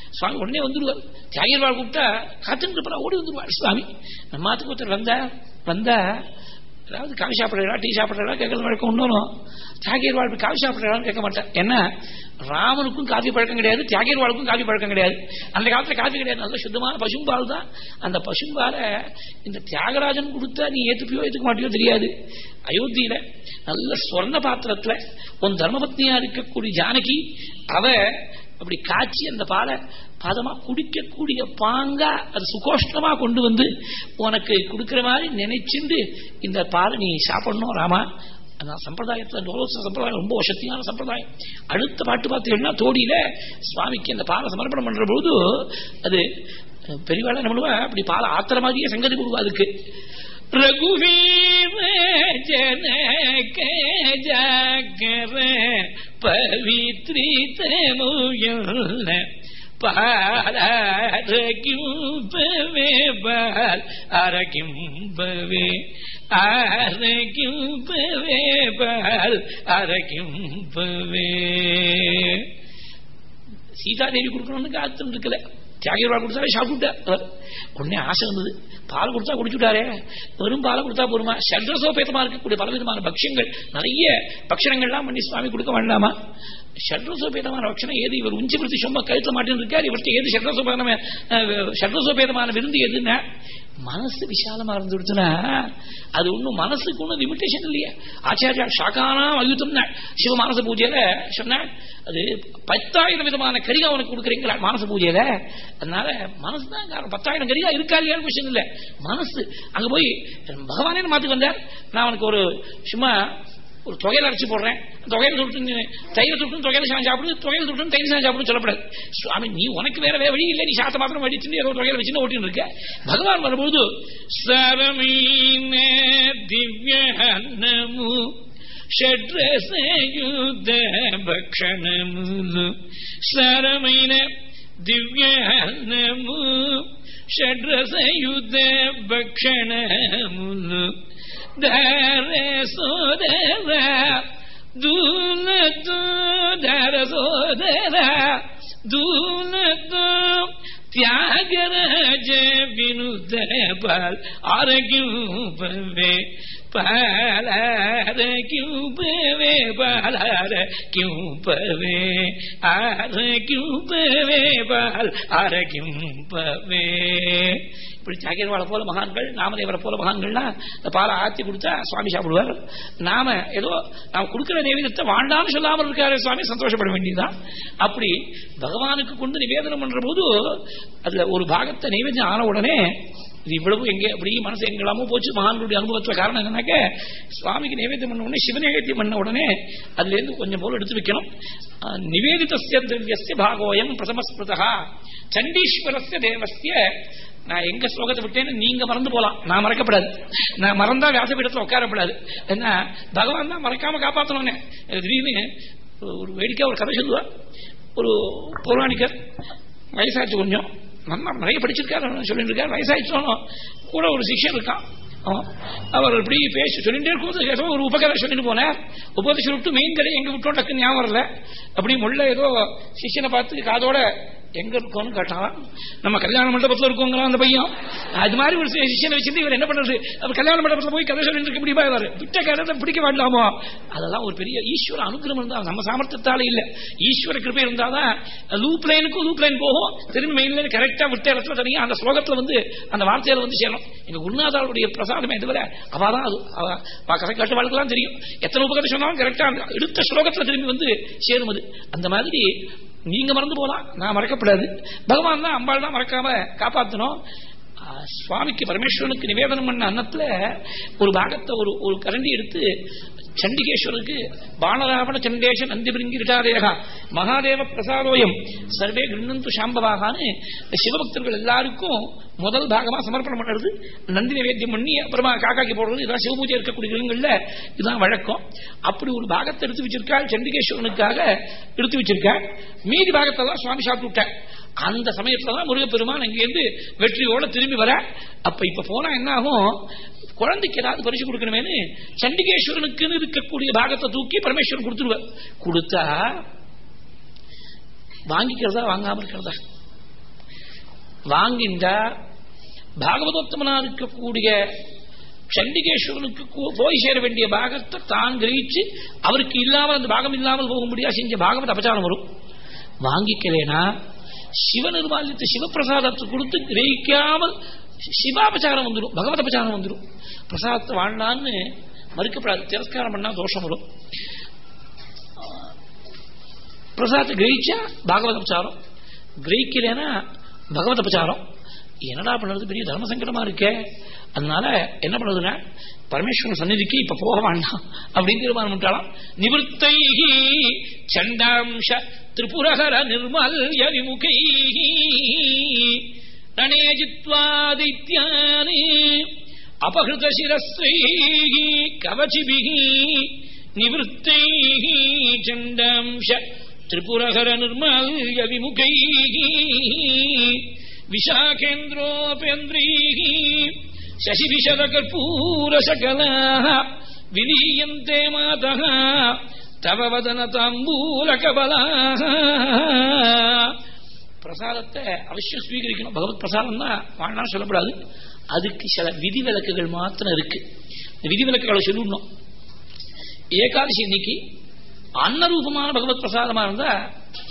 சுவாமி உடனே வந்துடுவார் தியாகிர்வாள் கூப்பிட்டா காத்துன்னு இருப்பா ஓடி வந்துடுவார் சுவாமி நம்ம மாத்துக்கு ஒருத்தர் வந்தா வந்தா அதாவது காஃபி சாப்பிட்றா டீ சாப்பிட்றா கேட்கறது வழக்கம் ஒன்றும் தியாகியர் வாழ்வு காஃபி சாப்பிட்றான்னு கேட்க மாட்டேன். என்ன? ராமனுக்கும் காஃபி பழக்கம் கிடையாது தியாகியர் வாழ்க்கும் காஃபி பழக்கம் கிடையாது. அந்த காலத்தில் காஃபி கிடையாது. நல்ல சுத்தமான பசும்பால் தான். அந்த பசும்பாலை இந்த தியாகராஜன் கொடுத்தா நீ ஏற்றுப்பியோ ஏற்றுக்க மாட்டியோ தெரியாது. அயோத்தியில நல்ல சொர்ண பாத்திரத்தில் உன் தர்மபத்னியா இருக்கக்கூடிய ஜானகி அவ அப்படி காய்ச்சி அந்த பாலை பதமா குடிக்கக்கூடிய பாங்கா அது சுகோஷ்ணமா கொண்டு வந்து உனக்கு கொடுக்கிற மாதிரி நினைச்சுண்டு இந்த பாலை நீ சாப்பிடணும் ராமா. அதான் சம்பிரதாயத்துல டோலோச சம்பிரதாயம் ரொம்ப சக்தியான சம்பிரதாயம். அடுத்த பாட்டு பார்த்தீங்கன்னா தோடியில சுவாமிக்கு அந்த பாலை சமர்ப்பணம் பண்ற பொழுது அது பெரியவாள நம்மளுவா அப்படி பாலை ஆத்திர மாதிரியே சங்கதி கொடுவா அதுக்கு. ரகுவீர ஜனக ஜாகர பவித்ரித பாரகிம்பவே பால் அரகிம்பவே அரகிம்பவே பால் அரகிம்பவே சீதாதேவி கொடுக்கணும்னு காத்துட்டு இருக்கல. தியாகி கொடுத்தாலே சாப்பிட்டுட்டார் உடனே ஆசை வந்தது. பால் கொடுத்தா குடிச்சுட்டாரே. வெறும் பாலை கொடுத்தா போருமா? சட்ரசோபேதமா இருக்கக்கூடிய பலவிதமான பக்ஷங்கள் நிறைய பக்ஷணங்கள்லாம் பண்ணி சுவாமி கொடுக்க வேண்டாமா? ஷட்ரசோபேதமான பக்ஷணம் ஏது? இவர் உஞ்சி பிடிச்சி சும்மா கழுத்த மாட்டேன்னு இருக்கார். இவர்கிட்ட ஏது ஷட்ரசோபேதமான ஷட்ரசோபேதமான விருந்து எதுன்னா மனசு விசாலமா இருந்துடுச்சுன்னா அது ஒன்றும் மனசுக்கு ஒன்றும் லிமிட்டேஷன் இல்லையா. ஆச்சாரியா ஷாக்கானா அயுத்தம் சிவ மானச பூஜையில சொன்ன அது பத்தாயிரம் விதமான கரிகா உனக்கு கொடுக்குறீங்களா? மானச பூஜையில. அதனால மனசு தான் காரணம். பத்தாயிரம் கரிகா இருக்கா இல்லையான்னு விஷயம் இல்லை. மனசு. அங்க போய் பகவானே மாத்துக்கு வந்தார். நான் அவனுக்கு ஒரு சும்மா ஒரு தொகையில அரைச்சு போடுறேன். தொகையில சுட்டு தயிர சுட்டு தொகையில சாணம் சாப்பிடு தொகையில சுட்டு தயிர் சாணம் சாப்பிடும் சொல்லப்படாது. சுவாமி நீ உனக்கு வேற வேற வழி இல்லை. நீ சாத்த மாத்திரம் வடிச்சுட்டு ஏதோ தொகையில வச்சுன்னு ஓட்டின்னு இருக்க. பகவான் வரும்போது சரமீன திவ்ய dere so dere dun dun dere so dere dun dun त्याग रज बिनु दल और क्यों बवे பாலார கியூபவே பாலார கியூபவே. ஆர கியூபவே பால் ஆர கியூபவே. இப்படி சாக்கியர்வாளை போல மகான்கள் நாமதேவரை போல மகான்கள்னா இந்த பாலை ஆத்தி கொடுத்தா சுவாமி சாப்பிடுவார். நாம ஏதோ நாம் கொடுக்கிற நிவேதத்தை வாண்டான்னு சொல்லாமல் இருக்காரு சுவாமி சந்தோஷப்பட வேண்டியதுதான். அப்படி பகவானுக்கு கொண்டு நிவேதனம் பண்ற போது அதுல ஒரு பாகத்தை நைவேத்தியம் ஆன உடனே இது இவ்வளவு எங்கே அப்படியே மனசு எங்கெல்லாமோ போச்சு. மகான்களுடைய அனுபவத்துல காரணம் என்னன்னாக்க சுவாமிக்கு நிவேதம் பண்ண உடனே சிவநிவேத்தியம் பண்ண உடனே அதுல இருந்து கொஞ்சம் போல எடுத்து வைக்கணும். நிவேதிதஸ்ய திரவியஸ்ய பாகோயம் பிரதமஸ்பிருதா சண்டீஸ்வரஸ்ய தேவஸ்ய. நான் எங்க ஸ்லோகத்தை விட்டேன்னு நீங்க மறந்து போலாம். நான் மறக்கப்படாது. நான் மறந்தா வியாசபீடத்துல உட்காரப்படாது. என்ன பகவான் தான் மறக்காம காப்பாற்றணும் திடீர்னு ஒரு வேடிக்கை ஒரு கதை சொல்லுவா. ஒரு பௌராணிகர் வயசாச்சு கொஞ்சம். நல்லா நிறைய படிச்சிருக்காரு சொல்லிட்டு இருக்காரு. வயசாயிடுச்சோனும் கூட ஒரு சிஷ்யன் இருக்கான். அவர் இப்படி பேசி சொல்லிட்டே இருக்கும் ஒரு உபகதை சொல்லிட்டு போனார் உபதேசம் விட்டு மெயின் கதை எங்க விட்டோம் டக்குன்னு ஞாபகம் வரல. அப்படி முள்ள ஏதோ சிஷ்யனை பார்த்து காதோட எங்க இருக்கோம்னு கேட்டான். நம்ம கல்யாண மண்டபத்தில் இருக்கோங்களா அந்த பையன். அது மாதிரி ஒரு சிஷியனை வச்சிருந்து இவர் என்ன பண்றது? அவர் கல்யாண மண்டபத்தில் போய் கதை சொல்லிட்டு இருக்க முடியுமா இவர்? விட்ட கதை பிடிக்க வேண்டாமோ? அதெல்லாம் ஒரு பெரிய ஈஸ்வர அனுகிரகம் இருந்தா நம்ம சாமர்த்தியத்தால இல்ல. ஈஸ்வர கிருப்பை இருந்தாதான் லூப் லைனுக்கும் லூப் லைன் போகும். திரும்பி மெயின் லைன் கரெக்டா விட்ட இடத்துல தனியா அந்த ஸ்லோகத்துல வந்து அந்த வார்த்தையில வந்து சேரும். எங்க அதுமே இதுவரை எதுவரை அவாதான் அது கதை காட்டு வாழ்க்கலாம் தெரியும் எத்தனை உபகதை சொன்னாலும் கரெக்டா எடுத்த ஸ்லோகத்துல திரும்பி வந்து சேரும் அது அந்த மாதிரி நீங்க மறந்து போலாம் நான் மறக்கப்படாது பகவான் தான் அம்பாள் தான் மறக்காம காப்பாற்றணும் சுவாமிக்கு பரமேஸ்வரனுக்கு நிவேதனம் பண்ண அன்னத்துல ஒரு பாகத்தை ஒரு ஒரு கரண்டி எடுத்து சண்டிகேஸ்வருக்கு பாலராவண சண்டேஷ நந்திபிரிங்கி ரிட்டாதேகா மகாதேவ பிரசாதோயம். சர்வே கிருண்ணந்து சாம்பவாகான்னு சிவபக்தர்கள் எல்லாருக்கும் முதல் பாகமா சமர்ப்பணம் பண்ணுறது. நந்தி நிவேத்தியம் பண்ணி அப்புறமா காக்காக்கி போடுறது. இதான் சிவபூஜை இருக்கக்கூடிய கிரகங்கள்ல இதுதான் வழக்கம். அப்படி ஒரு பாகத்தை எடுத்து வச்சிருக்காள் சண்டிகேஸ்வரனுக்காக எடுத்து வச்சிருக்காள். மீதி பாகத்தை தான் சுவாமி சாப்பிட்டு விட்டேன் அந்த சமயத்துல தான் முருகப்பெருமான் அங்கிருந்து வெற்றியோட திரும்பி வர. அப்ப இப்ப போனா என்ன ஆகும் குழந்தைக்கு ஏதாவது பரிசு கொடுக்கணுமேனு சண்டிகேஸ்வரனுக்குன்னு இருக்கக்கூடிய பாகத்தை தூக்கி பரமேஸ்வரன் கொடுத்துருவார் கொடுத்தா வாங்கிக்கிறதா வாங்காம இருக்கிறதா? வாங்கிண்டா பாகவதோத்தமனா இருக்கக்கூடிய சண்டிகேஸ்வரனுக்கு போய் சேர வேண்டிய பாகத்தை தான் கிரகிச்சு அவருக்கு இல்லாமல் அந்த பாகம் இல்லாமல் போகும்படியா செஞ்ச பாகவத அபச்சாரம் வரும். வாங்கிக்கலேனா சிவ சிவநிர்மாலித்த சிவபிரசாதத்தை கொடுத்து கிரகிக்காமல் சிவாபச்சாரம் வந்துடும் பகவத அபச்சாரம் வந்துடும் பிரசாதத்தை வாழ்ந்தான்னு மறுக்கப்படாது திரஸ்காரம் பண்ணா தோஷம் வரும் பிரசாதத்தை கிரகிச்சா பாகவத பிரச்சாரம் கிரகிக்கலனா பகவத பிரச்சாரம் என்னடா பண்ணுறது பெரிய தர்ம சங்கடமா இருக்கே அதனால என்ன பண்ணுறதுன்னா பரமேஸ்வரன் சந்நிதிக்கு இப்ப போக வேண்டாம் அப்படின்னு தீர்மானம் பண்ணிட்டாலாம் நிவர்த்தை சண்டாம்ச திரிபுரஹர நிர்மல் எரிமுகை ரணேஜித்வாதித்யானி அபகிருத சிரஸ்வை கவச்சிபிகி நிவத்தை சண்டாம்ஷ திரிபுரஹர நிர்மல் எரிமுகை விஷாகேந்திரோபேந்திரீ சசிவிஷதகற்பூரசகலா விலீயந்தே மாதா தவ வதன தாம்பூல பிரசாதத்தை அவசியம் ஸ்வீகரிக்கணும். பகவத் பிரசாதம் தான் வாழ்நாள் சொல்லப்படாது. அதுக்கு சில விதி விளக்குகள் மாத்திரம் இருக்கு. இந்த விதி விளக்குகளை சொல்லணும் ஏகாதசி இன்னைக்கு அன்னரூபமான பகவத் பிரசாதமா இருந்தா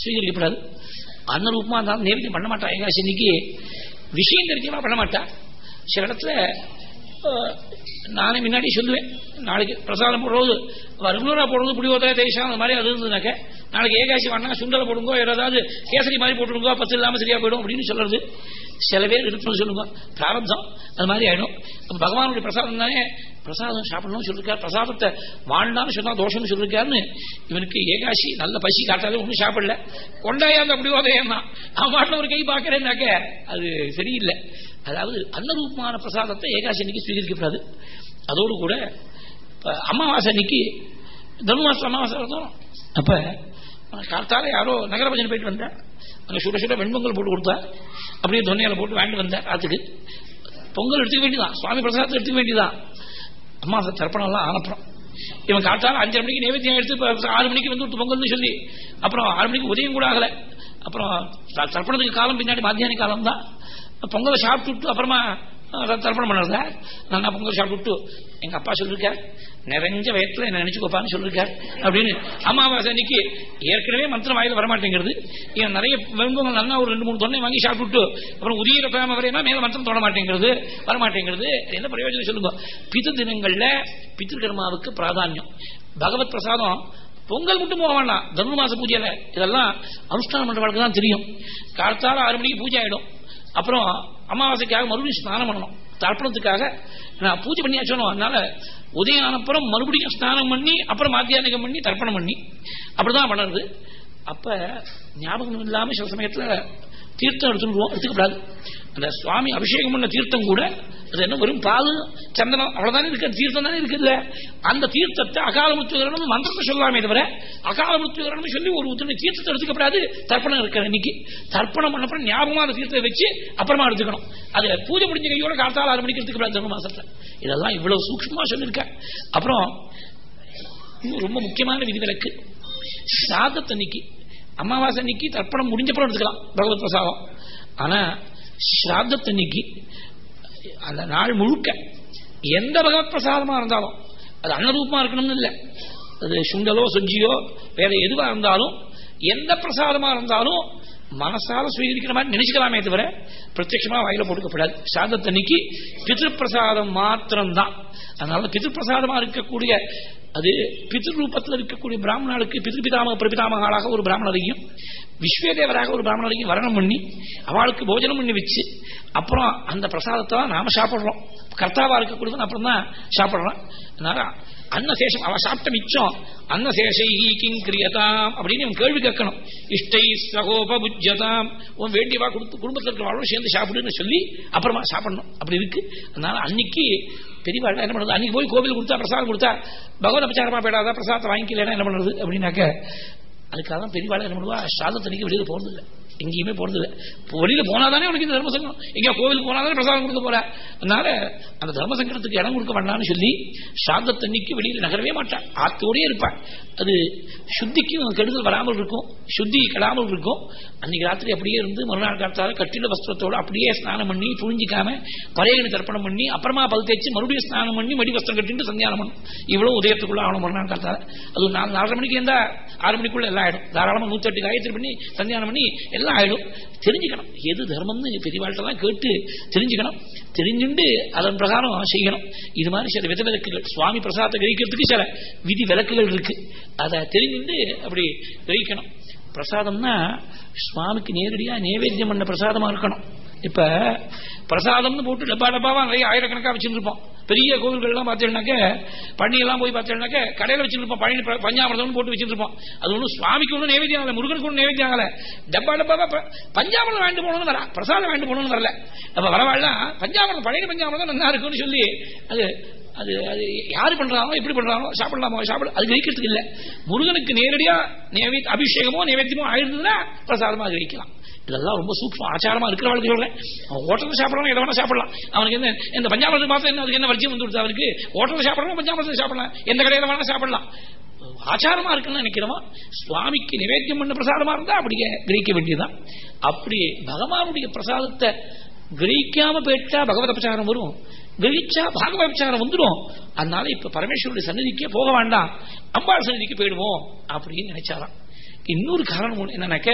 ஸ்வீகரிக்கப்படாது. அன்னரூபமா இருந்தாலும் நேரத்தில் பண்ண மாட்டா. ஏகாதசி இன்னைக்கு விஷயம் தெரிஞ்சமா பண்ண மாட்டா. சில இடத்துல நானே முன்னாடி சொல்லுவேன். நாளைக்கு பிரசாதம் போடுறது ரெகுலரா போடுறது புடிவோதா தேசம் அந்த மாதிரி அது இருந்ததுனாக்க நாளைக்கு ஏகாசி வாங்கினா சுண்டலை போடுங்க ஏதாவது கேசரி மாதிரி போட்டுருங்க பத்து இல்லாமல் சரியா போயிடும் அப்படின்னு சொல்றது. சில பேர் இருக்கணும்னு சொல்லுங்க. பிராரப்தம் அது மாதிரி ஆயிடும். அப்ப பகவானுடைய பிரசாதம் தானே? பிரசாதம் சாப்பிடணும்னு சொல்லிருக்காரு. பிரசாதத்தை வாழ்ந்தான்னு சொன்னா தோஷம்னு சொல்லிருக்காருன்னு. இவனுக்கு ஏகாசி நல்ல பசி காட்டாத ஒன்றும் சாப்பிடல. கொண்டாயா அந்த புடிவோதயம் தான் அவன் வாட்டின ஒரு கை பார்க்கறேன்னாக்க அது சரியில்லை. அதாவது அன்னரூபமான பிரசாதத்தை ஏகாசி அன்னைக்கு ஸ்வீகரிக்கப்படாது. அதோடு கூட இப்ப அமாவாசை அன்னைக்கு தர்மமாசம் அமாவாசை வருதோம். அப்போ காத்தால யாரோ நகர பஜனை போயிட்டு வந்தேன் அங்கே சுட சுட வெண்பொங்கல் போட்டு கொடுத்தா அப்படியே தொன்னையால் போட்டு வாங்கிட்டு வந்தேன் ராத்துக்கு பொங்கல் எடுத்துக்க வேண்டியதான் சுவாமி பிரசாதத்தை எடுத்துக்க வேண்டியதான் அம்மா தர்ப்பணம்லாம் தர்ப்பணம் ஆனப்புறம். இவன் கார்த்தால அஞ்சரை மணிக்கு நைவேத்தியம் எடுத்து ஆறு மணிக்கு வந்து விட்டு பொங்கல்னு சொல்லி அப்புறம் ஆறு மணிக்கு உதயம் கூட ஆகலை. அப்புறம் தர்ப்பணத்துக்கு காலம் பின்னாடி மத்தியான காலம் தான் பொங்கலை சாப்பிட்டு அப்புறமா தர்ப்பணம் பண்ணுறத? நல்லா பொங்கல் சாப்பிட்டு எங்க அப்பா சொல்லிருக்கார் நிறைஞ்ச வயத்துல என்ன நினைச்சுக்கோப்பான்னு சொல்லிருக்கார் அப்படின்னு. அமாவாசை அன்னைக்கு ஏற்கனவே மந்திரம் வாயில வரமாட்டேங்கிறது. ஏன் நிறைய வெங்கங்கள் நல்லா ஒரு ரெண்டு மூணு தொன்னை வாங்கி சாப்பிட்டு அப்புறம் உதிர பேம வரையினா மேல மந்திரம் தொட மாட்டேங்கிறது வரமாட்டேங்கிறது. என்ன பிரயோஜனம் சொல்லுங்க? பிது தினங்கள்ல பித்திருக்கர்மாவுக்கு பிராதானியம். பகவத் பிரசாதம் பொங்கல் மட்டும் போக வேண்டாம். தர்ம மாச பூஜையில இதெல்லாம் அனுஷ்டானம் பண்றவங்களுக்கு தான் தெரியும். காலத்தால ஆறு மணிக்கு பூஜை ஆயிடும். அப்புறம் அமாவாசைக்காக மறுபடியும் ஸ்நானம் பண்ணணும். தர்ப்பணத்துக்காக நான் பூஜை பண்ணி வச்சணும் அதனால உதயம் மறுபடியும் ஸ்நானம் பண்ணி அப்புறம் மாத்தியானிகம் பண்ணி தர்ப்பணம் பண்ணி அப்படிதான் பண்ணுறது அப்ப ஞாபகம் இல்லாம சில சமயத்துல தீர்த்தம் எடுத்துருவோம் எடுத்துக்கப்படாது அந்த சுவாமி அபிஷேகம் பண்ண தீர்த்தம் கூட அது என்ன வெறும் பால் சந்தனம் அவ்வளவுதானே இருக்கிற தீர்த்தம் தானே இருக்குல்ல அந்த தீர்த்தத்தை அகால முத்துகரணம் மந்திரத்தை சொல்லாமே தவிர அகால முத்துகரணம் சொல்லி ஒரு உத்தரவு தீர்த்தத்தை எடுத்துக்கப்படாது தர்ப்பணம் இருக்கிற இன்னைக்கு தர்ப்பணம் பண்ணப்பறம் ஞாபகமா அந்த தீர்த்தத்தை வச்சு அப்புறமா எடுத்துக்கணும். அது பூஜை முடிஞ்ச கையோட காத்தால ஆறு மணிக்கு எடுத்துக்கப்படாது தர்ம இதெல்லாம் இவ்வளவு சூக்ஷ்மமா சொல்லியிருக்கேன் அப்புறம் இன்னும் ரொம்ப முக்கியமான விதிவிலக்கு. சாதத்தன்னைக்கு அமாவாசை அன்னைக்கு தர்ப்பணம் முடிஞ்சப்பறம் எடுத்துக்கலாம் பகவத் பிரசாதம். ஆனா ஸ்ராத்தத்தன்னைக்கு அந்த நாள் முழுக்க எந்த பகவத் பிரசாதமா இருந்தாலும் அது அன்னரூபமா இருக்கணும்னு இல்லை. அது சுண்டலோ சொஜ்ஜியோ வேற எதுவா இருந்தாலும் எந்த பிரசாதமா இருந்தாலும் மனசால சுவீகரிக்கிற மாதிரி நினைச்சுக்கலாமே தவிர பிரத்யட்சமா வாயில போட்டுக்கப்படாது. சாதத்தன்னைக்கு பிதிருப்பிரசாதம் மாத்திரம்தான். அதனால பிதிருப்பிரசாதமா இருக்கக்கூடிய அது பிதிரு ரூபத்தில் இருக்கக்கூடிய பிராமணர்களுக்கு பிதிரு பிதாமக ஒரு பிராமணரையும் விஸ்வதேவராக ஒரு பிராமணரையும் வரணம் பண்ணி அவளுக்கு போஜனம் பண்ணி வச்சு அப்புறம் அந்த பிரசாதத்தை தான் நாம சாப்பிடுறோம். கர்த்தாவா இருக்கக்கூடியவன் அப்புறம் தான் சாப்பிடுறோம் அதனால அன்னசேஷம் அவ சாப்பிட்ட மிச்சம். அன்னசேஷை கிங் கிரியதாம் அப்படின்னு இவன் கேள்வி கேட்கணும். இஷ்டை சகோபுஜதாம் உன் வேண்டியவா கொடுத்து குடும்பத்தில் இருக்கிறவங்களும் சேர்ந்து சாப்பிடுன்னு சொல்லி அப்புறமா சாப்பிடணும். அப்படி இருக்கு. அதனால அன்னைக்கு பெரியவாள் என்ன பண்ணுறது அன்னைக்கு போய் கோவில் கொடுத்தா பிரசாதம் கொடுத்தா பகவத் அபச்சாரமா போயிடாதா பிரசாதத்தை வாங்கிக்கலன்னா என்ன பண்ணுறது அப்படின்னாக்க அதுக்காக தான் பெரியவாள் என்ன பண்ணுவா? சாதத்தன்னைக்கு வெளியில் போகிறது இல்லை எங்கேயுமே போறது இல்லை இப்போ வெளியில போனாதானே உனக்கு இந்த தர்ம எங்கேயா கோவிலுக்கு போனாதானே பிரசாதம் கொடுக்க போற? அதனால அந்த தர்ம சங்கடத்துக்கு இடம் கொடுக்க வேண்டாம்னு சொல்லி சாந்தத்தன்னைக்கு வெளியில நகரவே மாட்டான் ஆத்தோடயே இருப்பான் அது சுத்திக்கும் கெடுதல் வராமல் இருக்கும். சுத்தி கெடாமல் இருக்கும். அன்னைக்கு ராத்திரி அப்படியே இருந்து மறுநாள் காலத்தால கட்டில வஸ்திரத்தோட அப்படியே ஸ்நானம் பண்ணி புழிஞ்சிக்காம பறையகனை தர்ப்பணம் பண்ணி அப்புறமா பல் தேய்ச்சி மறுபடியும் ஸ்நானம் பண்ணி மடி வஸ்திரம் கட்டிட்டு சந்தியானம் பண்ணும். இவ்வளவு உதயத்துக்குள்ள ஆகணும் மறுநாள் காலத்தால அது நாலு நாலரை மணிக்கு இருந்தா ஆறு மணிக்குள்ள எல்லாம் ஆயிடும். தாராளமாக நூத்தி எட்டு காயத்திரி பண்ணி சந்தியானம் பண்ணி எல்லாம் ஆயிடும் தெரிஞ்சுக்கணும். எது தர்மம்னு பெரியவாழ்கிட்டலாம் கேட்டு தெரிஞ்சுக்கணும். தெரிஞ்சுண்டு அதன் பிரகாரம் செய்யணும். இது மாதிரி சில வித விலக்குகள் சுவாமி பிரசாதத்தை கிரகிக்கிறதுக்கு சில விதி விலக்குகள் இருக்கு. அதை தெரிஞ்சுண்டு அப்படி கிரகிக்கணும். பிரசாதம்னா சுவாமிக்கு நேரடியா நைவேத்தியம் பண்ண பிரசாதமா இருக்கணும். இப்ப பிரசாதம்னு போட்டு டப்பா டப்பாவா நிறைய ஆயிரக்கணக்காக வச்சிருப்போம் பெரிய கோவில்கள்லாம் பார்த்தீங்கன்னாக்க பழனியெல்லாம் போய் பார்த்தீங்கன்னாக்க கடையில் வச்சிருப்போம் பழனி பஞ்சாமிரதம்னு போட்டு வச்சிருப்போம் அது ஒன்றும் சுவாமிக்கு ஒன்றும் நேவேத்தியம் ஆகலை முருகனுக்கு ஒன்றும் நேவேத்தியம் ஆகலை. டப்பா டப்பாவா ப- பஞ்சாமிர்தம் வாங்கிட்டு போகணும்னு வரா பிரசாதம் வாங்கிட்டு போகணும்னு வரல. அப்ப வரவாள்லாம் பஞ்சாமிரம் பழனி பஞ்சாமிர்தம் நல்லா இருக்குன்னு சொல்லி அது அது அது யாரு பண்றாங்களோ எப்படி பண்றாங்களோ சாப்பிடலாமோ சாப்பிட அது கிரகிக்கிறதுக்கு இல்ல. முருகனுக்கு நேரடியா நேவே அபிஷேகமோ நைவேத்தியமோ ஆயிருந்ததுன்னா பிரசாதமா கிரகிக்கலாம் இதெல்லாம் ரொம்ப சூக்மம் ஆச்சாரமா இருக்கிறவளுக்கு சொல்றேன். அவன் ஹோட்டலில் சாப்பிடலாம் எதை வேணா சாப்பிடலாம். அவனுக்கு என்ன இந்த பஞ்சாபத்து பார்த்தா என்ன அதுக்கு என்ன வரிச்சம் வந்து கொடுத்தா அவருக்கு ஹோட்டலில் சாப்பிடலாம் பஞ்சாபத்தில் சாப்பிடலாம். எந்த கடையில் வேணா சாப்பிடலாம். ஆச்சாரமா இருக்குன்னு நினைக்கிறோமா சுவாமிக்கு நிவேத்தியம் பண்ண பிரசாதமா இருந்தா அப்படியே கிரகிக்க வேண்டியதுதான். அப்படி பகவானுடைய பிரசாதத்தை கிரகிக்காம போயிட்டா பகவத பிரச்சாரம் வரும். கிரகிச்சா பாகவ விசாரம் வந்துடும். அதனால இப்ப பரமேஸ்வருடைய சன்னதிக்கே போக வேண்டாம். அம்பாள் சன்னதிக்கு போயிடுவோம் அப்படின்னு நினைச்சாராம். இன்னொரு காரணம் என்னன்னாக்க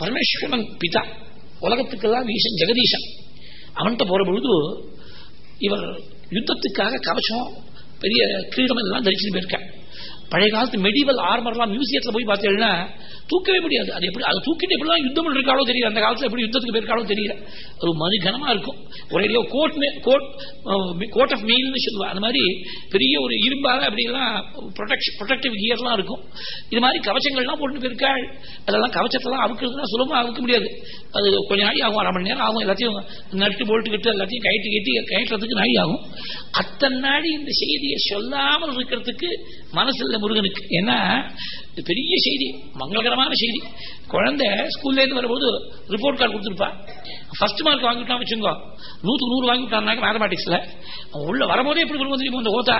பரமேஸ்வரன் பிதா உலகத்துக்கெல்லாம் ஈசன் ஜெகதீசன். அவன்கிட்ட போற பொழுது இவர் யுத்தத்துக்காக கவசம் பெரிய கிரீடம் எல்லாம் தரிச்சுட்டு போயிருக்கான் பழைய காலத்து மெடிவல் ஆர்மர்லாம் மியூசியத்தில் போய் பார்த்தீங்கன்னா தூக்கவே முடியாது. அது எப்படி அதை தூக்கிட்டு எப்படிலாம் யுத்தம் இருக்காளோ தெரியல. அந்த காலத்தில் எப்படி யுத்தத்துக்கு போயிருக்காலோ தெரியல. அது மனுகனமாக இருக்கும். ஒரே கோட் கோட் கோட் ஆஃப் மெயில்னு சொல்லுவா. அந்த மாதிரி பெரிய ஒரு இரும்பால அப்படிலாம் ப்ரொடெக்ஷன் ப்ரொடெக்டிவ் கியர்லாம் இருக்கும். இது மாதிரி கவச்சங்கள்லாம் போட்டு போயிருக்காள். அதெல்லாம் கவச்சத்தெல்லாம் அவுக்கிறதுனா சுலபமாக அவுக்க முடியாது. அது கொஞ்ச நாளை ஆகும். அரை மணி நேரம் ஆகும். எல்லாத்தையும் நட்டு போட்டுக்கிட்டு எல்லாத்தையும் கயிட்டு கட்டி கயிட்டுறதுக்கு நாளை ஆகும். அத்தனை நாடி இந்த செய்தியை சொல்லாமல் இருக்கிறதுக்கு மனசில் முருகனுக்கு. ஏன்னா பெரிய செய்தி மங்களகரமான செய்தி. குழந்தை ஸ்கூல்ல இருந்து வரும்போது ரிப்போர்ட் கார்டு கொடுத்துருப்பா. ஃபர்ஸ்ட் மார்க் வாங்கிட்டான் வச்சுக்கோ. நூற்றுக்கு நூறு வாங்கிட்டான்னாக்க மேத்தமெட்டிக்ஸ்ல உள்ள வரும்போதே எப்படி வரும்போது தெரியுமா அந்த ஓத்தா?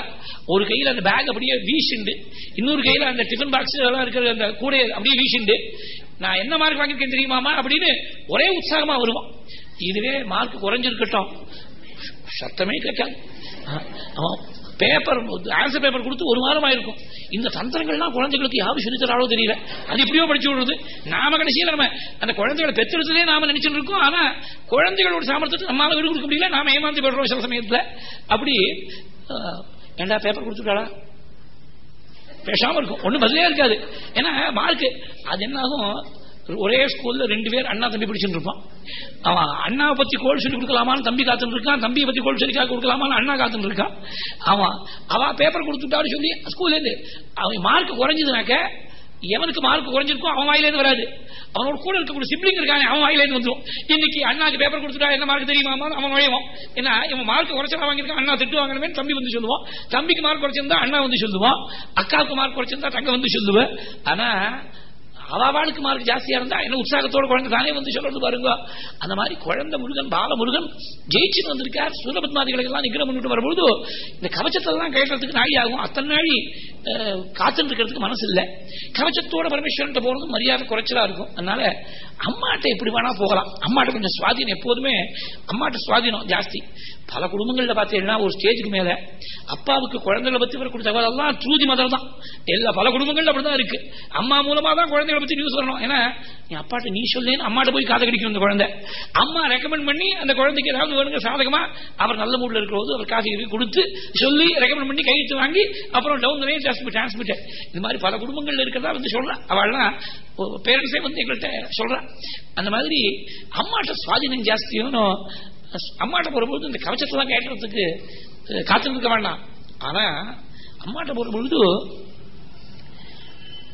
ஒரு கையில் அந்த பேக் அப்படியே வீசுண்டு இன்னொரு கையில் அந்த டிஃபன் பாக்ஸ் எல்லாம் இருக்கிற அந்த கூட அப்படியே வீசுண்டு நான் என்ன மார்க் வாங்கியிருக்கேன் தெரியுமாமா அப்படின்னு ஒரே உற்சாகமா வருவான். இதுவே மார்க் குறைஞ்சிருக்கட்டும். சத்தமே கேட்காது. பேப்பர் ஆன்சர் பேப்பர் கொடுத்து ஒரு வாரம் ஆயிருக்கும். இந்த தந்திரங்கள்லாம் குழந்தைகளுக்கு யாரும் சொல்லித்தராளோ தெரியல. அது எப்படியோ படிச்சு விடுறது. நாம கடைசியில் நம்ம அந்த குழந்தைகளை பெற்றெடுத்ததே நாம நினைச்சுட்டு இருக்கோம் ஆனா குழந்தைகளோட சாமர்த்தியத்தை நம்மளால விடு கொடுக்க முடியல. நாம ஏமாந்து போயிடுறோம் சில சமயத்துல. அப்படி ஏண்டா பேப்பர் கொடுத்துட்டாளா பேசாம இருக்கும். ஒன்றும் பதிலே இருக்காது. ஏன்னா மார்க் அது என்ன ஆகும் ஒரே ஸ்கூல்ல ரெண்டு பேர் அண்ணா தம்பி பிடிச்சுட்டு இருப்பான். அவன் அண்ணாவை பத்தி கோல் சொல்லி கொடுக்கலாமான்னு தம்பி காத்துட்டு இருக்கான் தம்பியை பத்தி கோல் சொல்லி கொடுக்கலாமான்னு அண்ணா காத்துட்டு இருக்கான். அவன் அவன் பேப்பர் கொடுத்துட்டாரு சொல்லி ஸ்கூல்ல இருந்து அவன் மார்க் குறைஞ்சதுனாக்க எவனுக்கு மார்க் குறைஞ்சிருக்கோ அவன் வாயிலேருந்து வராது. அவனோட கூட இருக்கக்கூடிய சிப்ளிங் இருக்கானே அவன் வாயிலேருந்து வந்துடும் இன்னைக்கு அண்ணாக்கு பேப்பர் கொடுத்துட்டா என்ன மார்க் தெரியுமா அவன் நுழைவான். ஏன்னா இவன் மார்க் குறைச்சா வாங்கியிருக்கான் அண்ணா திட்டு வாங்கணுமே தம்பி வந்து சொல்லுவான். தம்பிக்கு மார்க் குறைச்சிருந்தா அண்ணா வந்து சொல்லுவான். அக்காவுக்கு மார்க் குறைச்சிருந்தா தங்க வந்து சொல்லுவேன் ஆனா அவாவாளுக்கு மார்க் ஜாஸ்தியா இருந்தா என்ன உற்சாகத்தோட குழந்தை தானே வந்து சொல்றது பாருங்க. அந்த மாதிரி குழந்தை முருகன் பால முருகன் ஜெயிச்சுன்னு வந்திருக்கார். சூரபத்மாதிகளுக்கு எல்லாம் நிகரம் பண்ணிட்டு வரும்போது இந்த கவச்சத்தெல்லாம் கேட்கறதுக்கு நாளி ஆகும். அத்தனை நாளி காத்துட்டு இருக்கிறதுக்கு மனசு இல்லை கவச்சத்தோட பரமேஸ்வரன் போறது மரியாதை குறைச்சலா இருக்கும். அதனால அம்மாட்ட எப்படி வேணா போகலாம். அம்மாட்ட கொஞ்சம் சுவாதீனம் எப்போதுமே அம்மாட்ட சுவாதீனம் ஜாஸ்தி. பல குடும்பங்களில் பார்த்தீங்கன்னா ஒரு ஸ்டேஜுக்கு மேல அப்பாவுக்கு குழந்தைகளை பத்தி வரக்கூடிய தகவல் எல்லாம் ட்ரூதி மதம் தான். எல்லா பல குடும்பங்கள்ல அப்படிதான் இருக்கு. அம்மா மூலமா தான் குழந்தைகளை பத்தி நியூஸ் வரணும். ஏன்னா என் அப்பாட்ட நீ சொல்லேன்னு அம்மாட்ட போய் காதை கடிக்கணும் அந்த குழந்தை. அம்மா ரெக்கமெண்ட் பண்ணி அந்த குழந்தைக்கு ஏதாவது வேணுங்க சாதகமா அவர் நல்ல மூடில் இருக்கிற போது அவர் காசு கொடுத்து சொல்லி ரெக்கமெண்ட் பண்ணி கையெழுத்து வாங்கி அப்புறம் டவுன் நிறைய டிரான்ஸ்மிட்டர் இந்த மாதிரி பல குடும்பங்கள்ல இருக்கிறதா வந்து சொல்றேன் அவள்லாம் பேரண்ட்ஸே வந்து எங்கள்கிட்ட சொல்கிறான் அந்த மாதிரி அம்மாட்ட சுவாதினம் ஜாஸ்தியும் அம்மாட்ட போறபொழுது இந்த கவச்சத்தெல்லாம் கேட்டுறதுக்கு காத்திருக்க வேண்டாம். ஆனா அம்மாட்ட போற பொழுது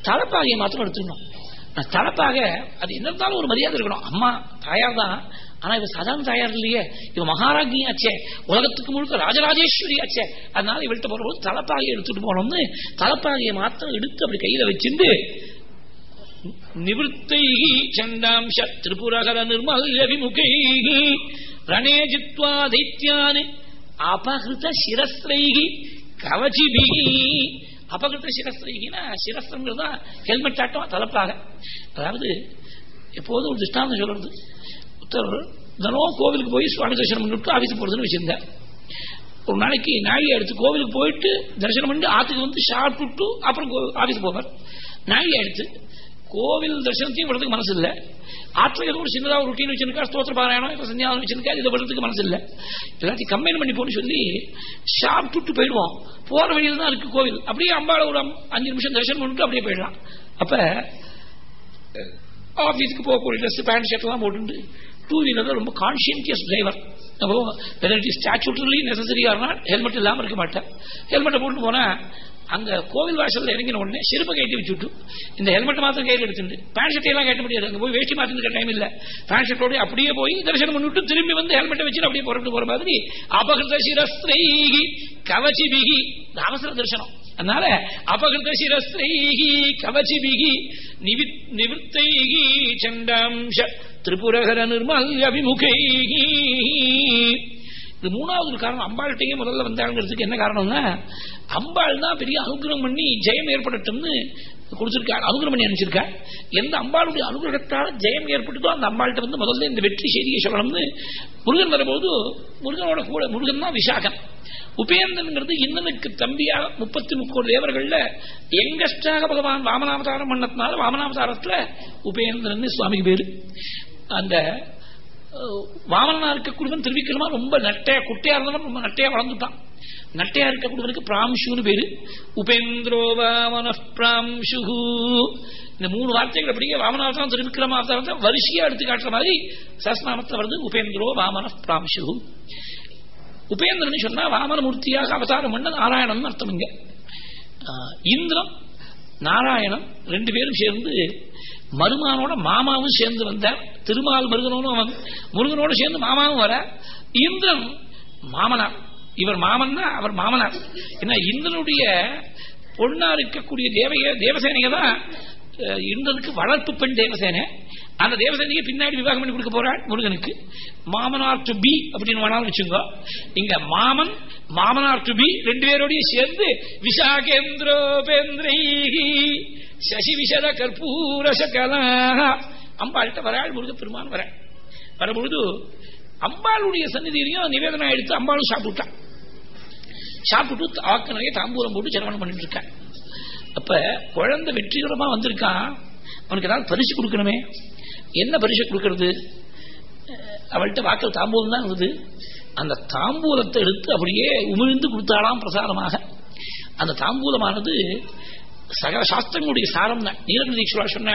தலைப்பாகையை மாத்திரம் எடுத்துக்கணும். தலைப்பாக அது என்ன இருந்தாலும் ஒரு மரியாதை இருக்கணும். அம்மா தாயார் தான். ஆனா இவ சாதாரண தாயார் இல்லையே. இவ மகாராஜியாச்சே உலகத்துக்கு முழுக்க ராஜராஜேஸ்வரி ஆச்சே. அதனால இவள்கிட்ட போறபோது தலைப்பாகையை எடுத்துட்டு போனோம்னு தலைப்பாகையை மாத்திரம் எடுத்து அப்படி கையில வச்சிருந்து நிவத்தை சண்டாம்ச திரிபுரகர நிர்மல்யபிமுகை ரணே ஜித்வா அபகிருத சிரஸ்ரைகி கவச்சிபி அபகிருத்த சிரஸ்ரைகினா சிரஸ்திரங்கிறது தான் ஹெல்மெட் ஆட்டம் தலைப்பாக அதாவது எப்போதும் ஒரு திஷ்டாந்தம் சொல்றது. ஒருத்தர் தினம் கோவிலுக்கு போய் சுவாமி தரிசனம் பண்ணிட்டு ஆஃபீஸ் போறதுன்னு வச்சிருந்தார். ஒரு நாளைக்கு நாயை எடுத்து கோவிலுக்கு போயிட்டு தரிசனம் பண்ணிட்டு ஆத்துக்கு வந்து சாப்பிட்டு அப்புறம் ஆஃபீஸ் போவார். நாயை எடுத்து கோவில் தரிசனத்தையும் விடுறதுக்கு மனசு இல்லை ஆற்றுல ஏதோ ஒரு சின்னதாக ஒரு ருட்டீன் வச்சிருக்கா ஸ்தோத்திர பாராயணம் இப்போ சந்தியாவனம் வச்சிருக்கா இதை விடுறதுக்கு மனசு இல்லை எல்லாத்தையும் கம்பைன் பண்ணி போன்னு சொல்லி சாப்பிட்டுட்டு போயிடுவோம் போகிற வழியில் தான் இருக்குது கோவில். அப்படியே அம்பாவில் ஒரு அஞ்சு நிமிஷம் தரிசனம் பண்ணிட்டு அப்படியே போயிடலாம். அப்போ ஆஃபீஸுக்கு போகக்கூடிய ட்ரெஸ் பேண்ட் ஷர்ட்லாம் போட்டுட்டு போட்டு டூ வீலர் ரொம்ப கான்சியன்டியஸ் டிரைவர் அப்போ வெதர் இட் இஸ் இருந்தால் ஹெல்மெட் இல்லாமல் இருக்க மாட்டேன். ஹெல்மெட்டை போட்டு போனால் அங்க கோவில் வாசல்ல இறங்கின உடனே செருப்பை கட்டி வச்சுட்டு இந்த ஹெல்மெட் மாத்திரம் கையில் எடுத்துட்டு பேண்ட் ஷர்ட் எல்லாம் கட்ட முடியாது. அங்க போய் வேஷ்டி மாத்திருக்க டைம் இல்ல. பேண்ட் ஷர்ட்டோட அப்படியே போய் தரிசனம் பண்ணிவிட்டு திரும்பி வந்து ஹெல்மெட்டை வச்சு அப்படியே புறப்பட்டு போற மாதிரி அபகிருத சிரஸ்திரைகி கவச்சிபிகி அவசர தரிசனம். அதனால அபகிருத சிரஸ்திரைகி கவச்சிபிகி நிவித்தைகி சண்டாம்ச. திரிபுரகர நிர்மல் அபிமுகைகி. இது மூணாவது ஒரு காரணம். அம்பாள்கிட்டயே முதல்ல வந்தாங்கிறதுக்கு என்ன காரணம்னா அம்பாள் தான் பெரிய அனுகிரகம் பண்ணி ஜெயம் ஏற்படட்டும்னு கொடுத்திருக்காள். அனுகிரகம் பண்ணி அனுப்பிச்சிருக்கா. எந்த அம்பாளுடைய அனுகிரகத்தால் ஜெயம் ஏற்பட்டுதோ அந்த அம்பாள்கிட்ட வந்து முதல்ல இந்த வெற்றி செய்தியை சொல்லணும்னு முருகன் வரும்போது முருகனோட கூட முருகன் தான் விசாகன் உபேந்திரன்கிறது இன்னனுக்கு தம்பியா முப்பத்தி முக்கோர் தேவர்கள்ல எங்கஸ்டாக பகவான் வாமனாவதாரம் பண்ணதுனால வாமனாவதாரத்துல உபேந்திரன் சுவாமிக்கு பேரு. அந்த வாமனா இருக்கக்கூடியவன் திருவிக்கிரமா ரொம்ப நட்டையா குட்டையா இருந்தவன் ரொம்ப நட்டையா வளர்ந்துட்டான். நட்டையா இருக்கக்கூடியவனுக்கு பிராம்சுன்னு பேரு. உபேந்திரோ வாமன பிராம்சு இந்த மூணு வார்த்தைகள் அப்படியே வாமனாவதாரம் திருவிக்கிரமா வரிசையா எடுத்து காட்டுற மாதிரி சஸ்நாமத்தில் வருது. உபேந்திரோ வாமன பிராம்சு உபேந்திரன் சொன்னா வாமனமூர்த்தியாக அவதாரம் பண்ண நாராயணன் அர்த்தம் இங்க. இந்திரம் நாராயணம் ரெண்டு பேரும் சேர்ந்து மருமானோட மாமாவும் சேர்ந்து வந்தார். திருமால் முருகனோடும் அவன் முருகனோட சேர்ந்து மாமாவும் வர. இந்திரன் மாமனார். இவர் மாமன்னா அவர் மாமனார். ஏன்னா இந்திரனுடைய பொண்ணா இருக்கக்கூடிய தேவைய தேவசேனையை தான் இருந்ததுக்கு வளர்ப்பு பெண் தேவசேனை. அந்த தேவசேனைக்கு பின்னாடி விவாகம் பண்ணி கொடுக்க போறாள் முருகனுக்கு. மாமனார் டு பி அப்படின்னு வேணாலும் வச்சுங்க இங்க மாமன் மாமனார் டு பி ரெண்டு பேரோடையும் சேர்ந்து விசாகேந்திரோபேந்திரை சசி விஷத கற்பூர சகலா. அம்பாள்கிட்ட வராள் முருக பெருமான் வர வரும்பொழுது அம்பாளுடைய சன்னிதியிலையும் நிவேதனம் எடுத்து அம்பாளும் சாப்பிட்டான் சாப்பிட்டு ஆக்க நிறைய தாம்பூரம் போட்டு சிரவணம் பண்ணிட்டு இருக்கான். அப்ப குழந்தை வெற்றிகரமா வந்திருக்கான் அவனுக்கு ஏதாவது பரிசு கொடுக்கணுமே. என்ன பரிசு கொடுக்கறது? அவள்கிட்ட வாக்கல் தாம்பூலம் தான் இருந்தது. அந்த தாம்பூலத்தை எடுத்து அப்படியே உமிழ்ந்து கொடுத்தாலாம் பிரசாரமாக அந்த தாம்பூலமானது சகல சாஸ்திரங்களுடைய சாரம் தான். நீலகிரி சொன்ன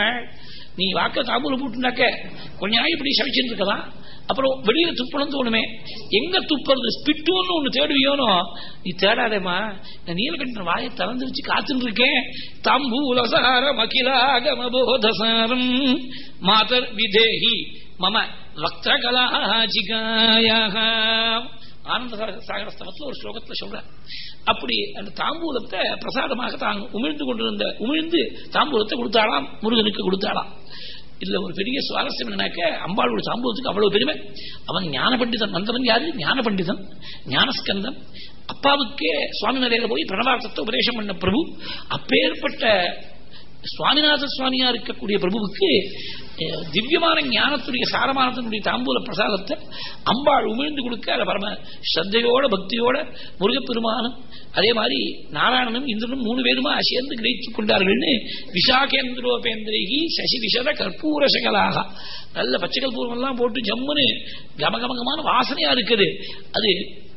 நீ வாக்க தாபூல போட்டுனாக்க கொஞ்ச நாள் இப்படி சமைச்சுட்டு இருக்கலாம். அப்புறம் வெளியில துப்பணும் தோணுமே. எங்க துப்புறது? ஸ்பிட்டுன்னு ஒண்ணு தேடுவியோனோ? நீ தேடாதேமா நீலகண்டன் வாயை திறந்து வச்சு காத்துட்டு இருக்கேன். தாம்பூலசாரம் அகிலாகமபோதசாரம் மாதர் விதேகி. மம வக்திரகலாஜிகாயாக ஆனந்த சாகரஸ்தவத்தில் ஒரு ஸ்லோகத்துல சொல்ற அப்படி அந்த தாம்பூலத்தை பிரசாதமாக தான் உமிழ்ந்து கொண்டிருந்த உமிழ்ந்து தாம்பூலத்தை கொடுத்தாளாம் முருகனுக்கு கொடுத்தாளாம். இதுல ஒரு பெரிய சுவாரஸ்யம் என்னன்னாக்க அம்பாளோட தாம்பூலத்துக்கு அவ்வளவு பெருமை. அவன் ஞான பண்டிதன் வந்தவன் யாரு? ஞான பண்டிதன் ஞானஸ்கந்தன். அப்பாவுக்கே சுவாமி நிலையில போய் பிரணவார்த்தத்தை உபதேசம் பண்ண பிரபு. அப்பேற்பட்ட சுவாமிநாத சுவாமியா இருக்கக்கூடிய பிரபுவுக்கு திவ்யமான ஞானத்துடைய சாரமானத்தினுடைய தாம்பூல பிரசாதத்தை அம்பாள் உமிழ்ந்து கொடுக்க அதை பரம ஸ்ரத்தையோட பக்தியோட முருகப்பெருமானும் அதே மாதிரி நாராயணனும் இந்திரனும் மூணு பேருமா சேர்ந்து கிரகித்துக் கொண்டார்கள்னு விசாகேந்திரோபேந்திரகி சசி விஷத கற்பூர சகலாக நல்ல பச்சை கற்பூரம் எல்லாம் போட்டு ஜம்முன்னு கமகமகமான வாசனையா இருக்குது. அது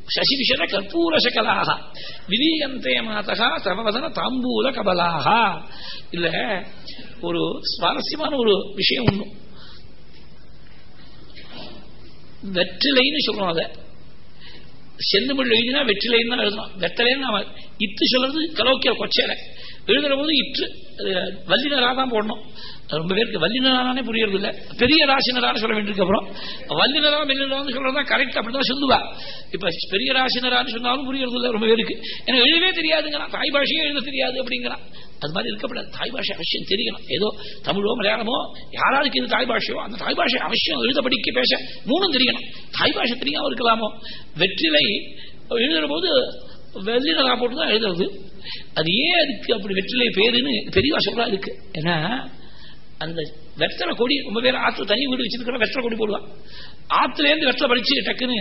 சசி கற்பூரசகலாக கற்பூர விதீயந்தே மாதகா சமவதன தாம்பூல கபலாக. இல்ல ஒரு சுவாரஸ்யமான ஒரு விஷயம் ஒண்ணு வெற்றிலைன்னு சொல்றோம் அதை. செந்தமிழ் எழுதினா வெற்றிலைன்னு தான் எழுதணும். வெற்றிலைன்னு அவன் இத்து சொல்றது கலோக்கிய கொச்சேரை. எழுதுற போது இற்று வல்லினராக தான் போடணும். ரொம்ப பேருக்கு வல்லினரானே புரியறது இல்லை பெரிய ராசினரான்னு சொல்ல வேண்டியிருக்கு அப்புறம். வல்லினரா மெல்லினரான்னு சொல்றதா கரெக்ட் அப்படிதான் சொல்லுவா. இப்ப பெரிய ராசினரான்னு சொன்னாலும் புரியறது இல்லை ரொம்ப பேருக்கு. எனக்கு எழுதவே தெரியாதுங்கிறான். தாய் பாஷையே எழுத தெரியாது அப்படிங்கிறான். அது மாதிரி இருக்கப்படாது. தாய் பாஷை அவசியம் தெரியணும். ஏதோ தமிழோ மலையாளமோ யாராருக்கு இது தாய் பாஷையோ அந்த தாய் பாஷை அவசியம் எழுத படிக்க பேச மூணும் தெரியணும். தாய் பாஷை தெரியாம இருக்கலாமோ? வெற்றிலை எழுதுற போது வெள்ளினரா போட்டு தான் எழுதுறது. அது ஏன் அதுக்கு அப்படி வெற்றிலை பேருன்னு பெரிய சொல்றா இருக்கு. ஏன்னா அந்த வெத்தலை கொடி ரொம்ப பேர் ஆற்று தனி வீடு வச்சிருக்கிற வெத்தலை கொடி போடுவான் ஆத்துல இருந்து வெத்தலை படிச்சு டக்குன்னு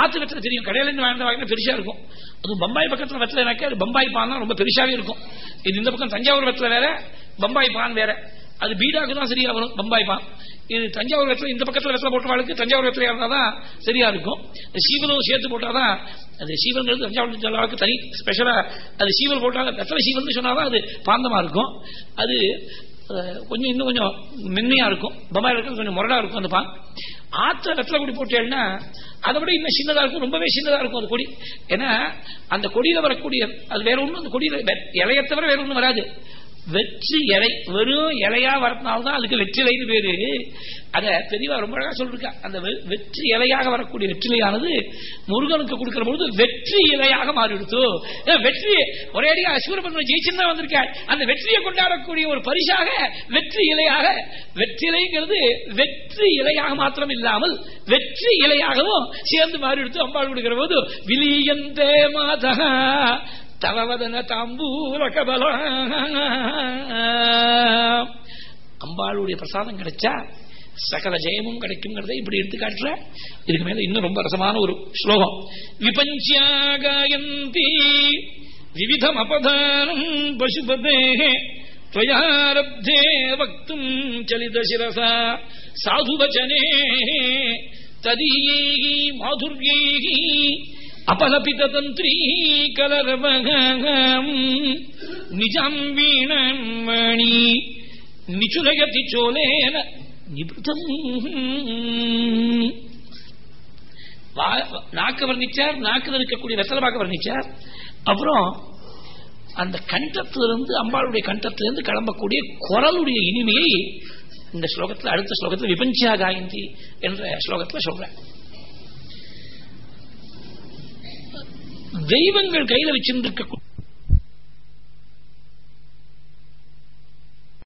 ஆத்து வெத்தலை தெரியும். கடையில இருந்து வாழ்ந்த வாங்கினா பெருசா இருக்கும். அதுவும் பம்பாய் பக்கத்துல வெத்தலைனாக்க அது பம்பாய் பான் ரொம்ப பெருசாவே இருக்கும். இது இந்த பக்கம் தஞ்சாவூர் வெத்தலை வேற பம்பாய் பான் வேற. அது பீடாக்கு தான் சரியா வரும். பம்பாய் இது தஞ்சாவூர் வெற்றில இந்த பக்கத்தில் வெத்தலை போட்டவாளுக்கு தஞ்சாவூர் எத்தரையாக இருந்தால் தான் சரியா இருக்கும். சீவலும் சேர்த்து போட்டாதான் அது சீவல்ங்கிறது தஞ்சாவூர் ஜல்லாவுக்கு தனி ஸ்பெஷலாக அது சீவல் போட்டால் வெத்தலை சீவல்னு சொன்னால் அது பாந்தமாக இருக்கும். அது கொஞ்சம் இன்னும் கொஞ்சம் மென்மையா இருக்கும். பம்பாயில் இருக்கிறது கொஞ்சம் முரடா இருக்கும் அந்த பான் ஆற்ற வெத்தலை கொடி போட்டேன்னா அதை விட இன்னும் சின்னதா இருக்கும். ரொம்பவே சின்னதா இருக்கும் அந்த கொடி. ஏன்னா அந்த கொடியில வரக்கூடிய அது வேற ஒன்றும் அந்த கொடியில இலைய தவிர வேற ஒன்றும் வராது. வெற்றி இலை வெறும் இலையா வரத்தினால்தான் அதுக்கு வெற்றிலைன்னு பேரு. அத பெரியவா ரொம்ப அழகா சொல்லிருக்கா. அந்த வெற்றி இலையாக வரக்கூடிய வெற்றிலையானது முருகனுக்கு கொடுக்கிற பொழுது வெற்றி இலையாக மாறிடுத்து வெற்றி ஒரே சூரபத்மன் ஜெயிச்சுன்னு தான் வந்திருக்காள் அந்த வெற்றியை கொண்டாடக்கூடிய ஒரு பரிசாக வெற்றி இலையாக வெற்றிலைங்கிறது வெற்றி இலையாக மாத்திரம் இல்லாமல் வெற்றி இலையாகவும் சேர்ந்து மாறிடுத்து அம்பாள் கொடுக்கிற போது விலியந்தே மாதா தவவதன தாம்பூல கபலா. அம்பாளுடைய பிரசாதம் கிடைச்சா சகல ஜெயமும் கிடைக்குங்கிறத இப்படி எடுத்து காட்டுற. இதுக்கு மேல இன்னும் ரொம்ப ரசமான ஒரு ஸ்லோகம். விபஞ்சியாகாயந்தி விவிதம் அபதானம் பசுபதே துவயாரப்தே வக்தும் சலித சிரசா சாதுவச்சனே ததீயை மாதுர்யேகி அபலபித தந்திரீ கலரவகம் நிஜம் வீணமணி நிச்சுரகதி சோலேன நிபுதம் நாக்கு வர்ணிச்சார் நாக்குல இருக்கக்கூடிய வெத்தலமாக வர்ணிச்சார் அப்புறம் அந்த கண்டத்திலிருந்து அம்பாளுடைய கண்டத்திலிருந்து கிளம்பக்கூடிய குரலுடைய இனிமையை இந்த ஸ்லோகத்தில் அடுத்த ஸ்லோகத்தில் விபஞ்சியாக காயந்தி என்ற ஸ்லோகத்தில் சொல்றேன் தெய்வங்கள் கையில வச்சிருந்திருக்க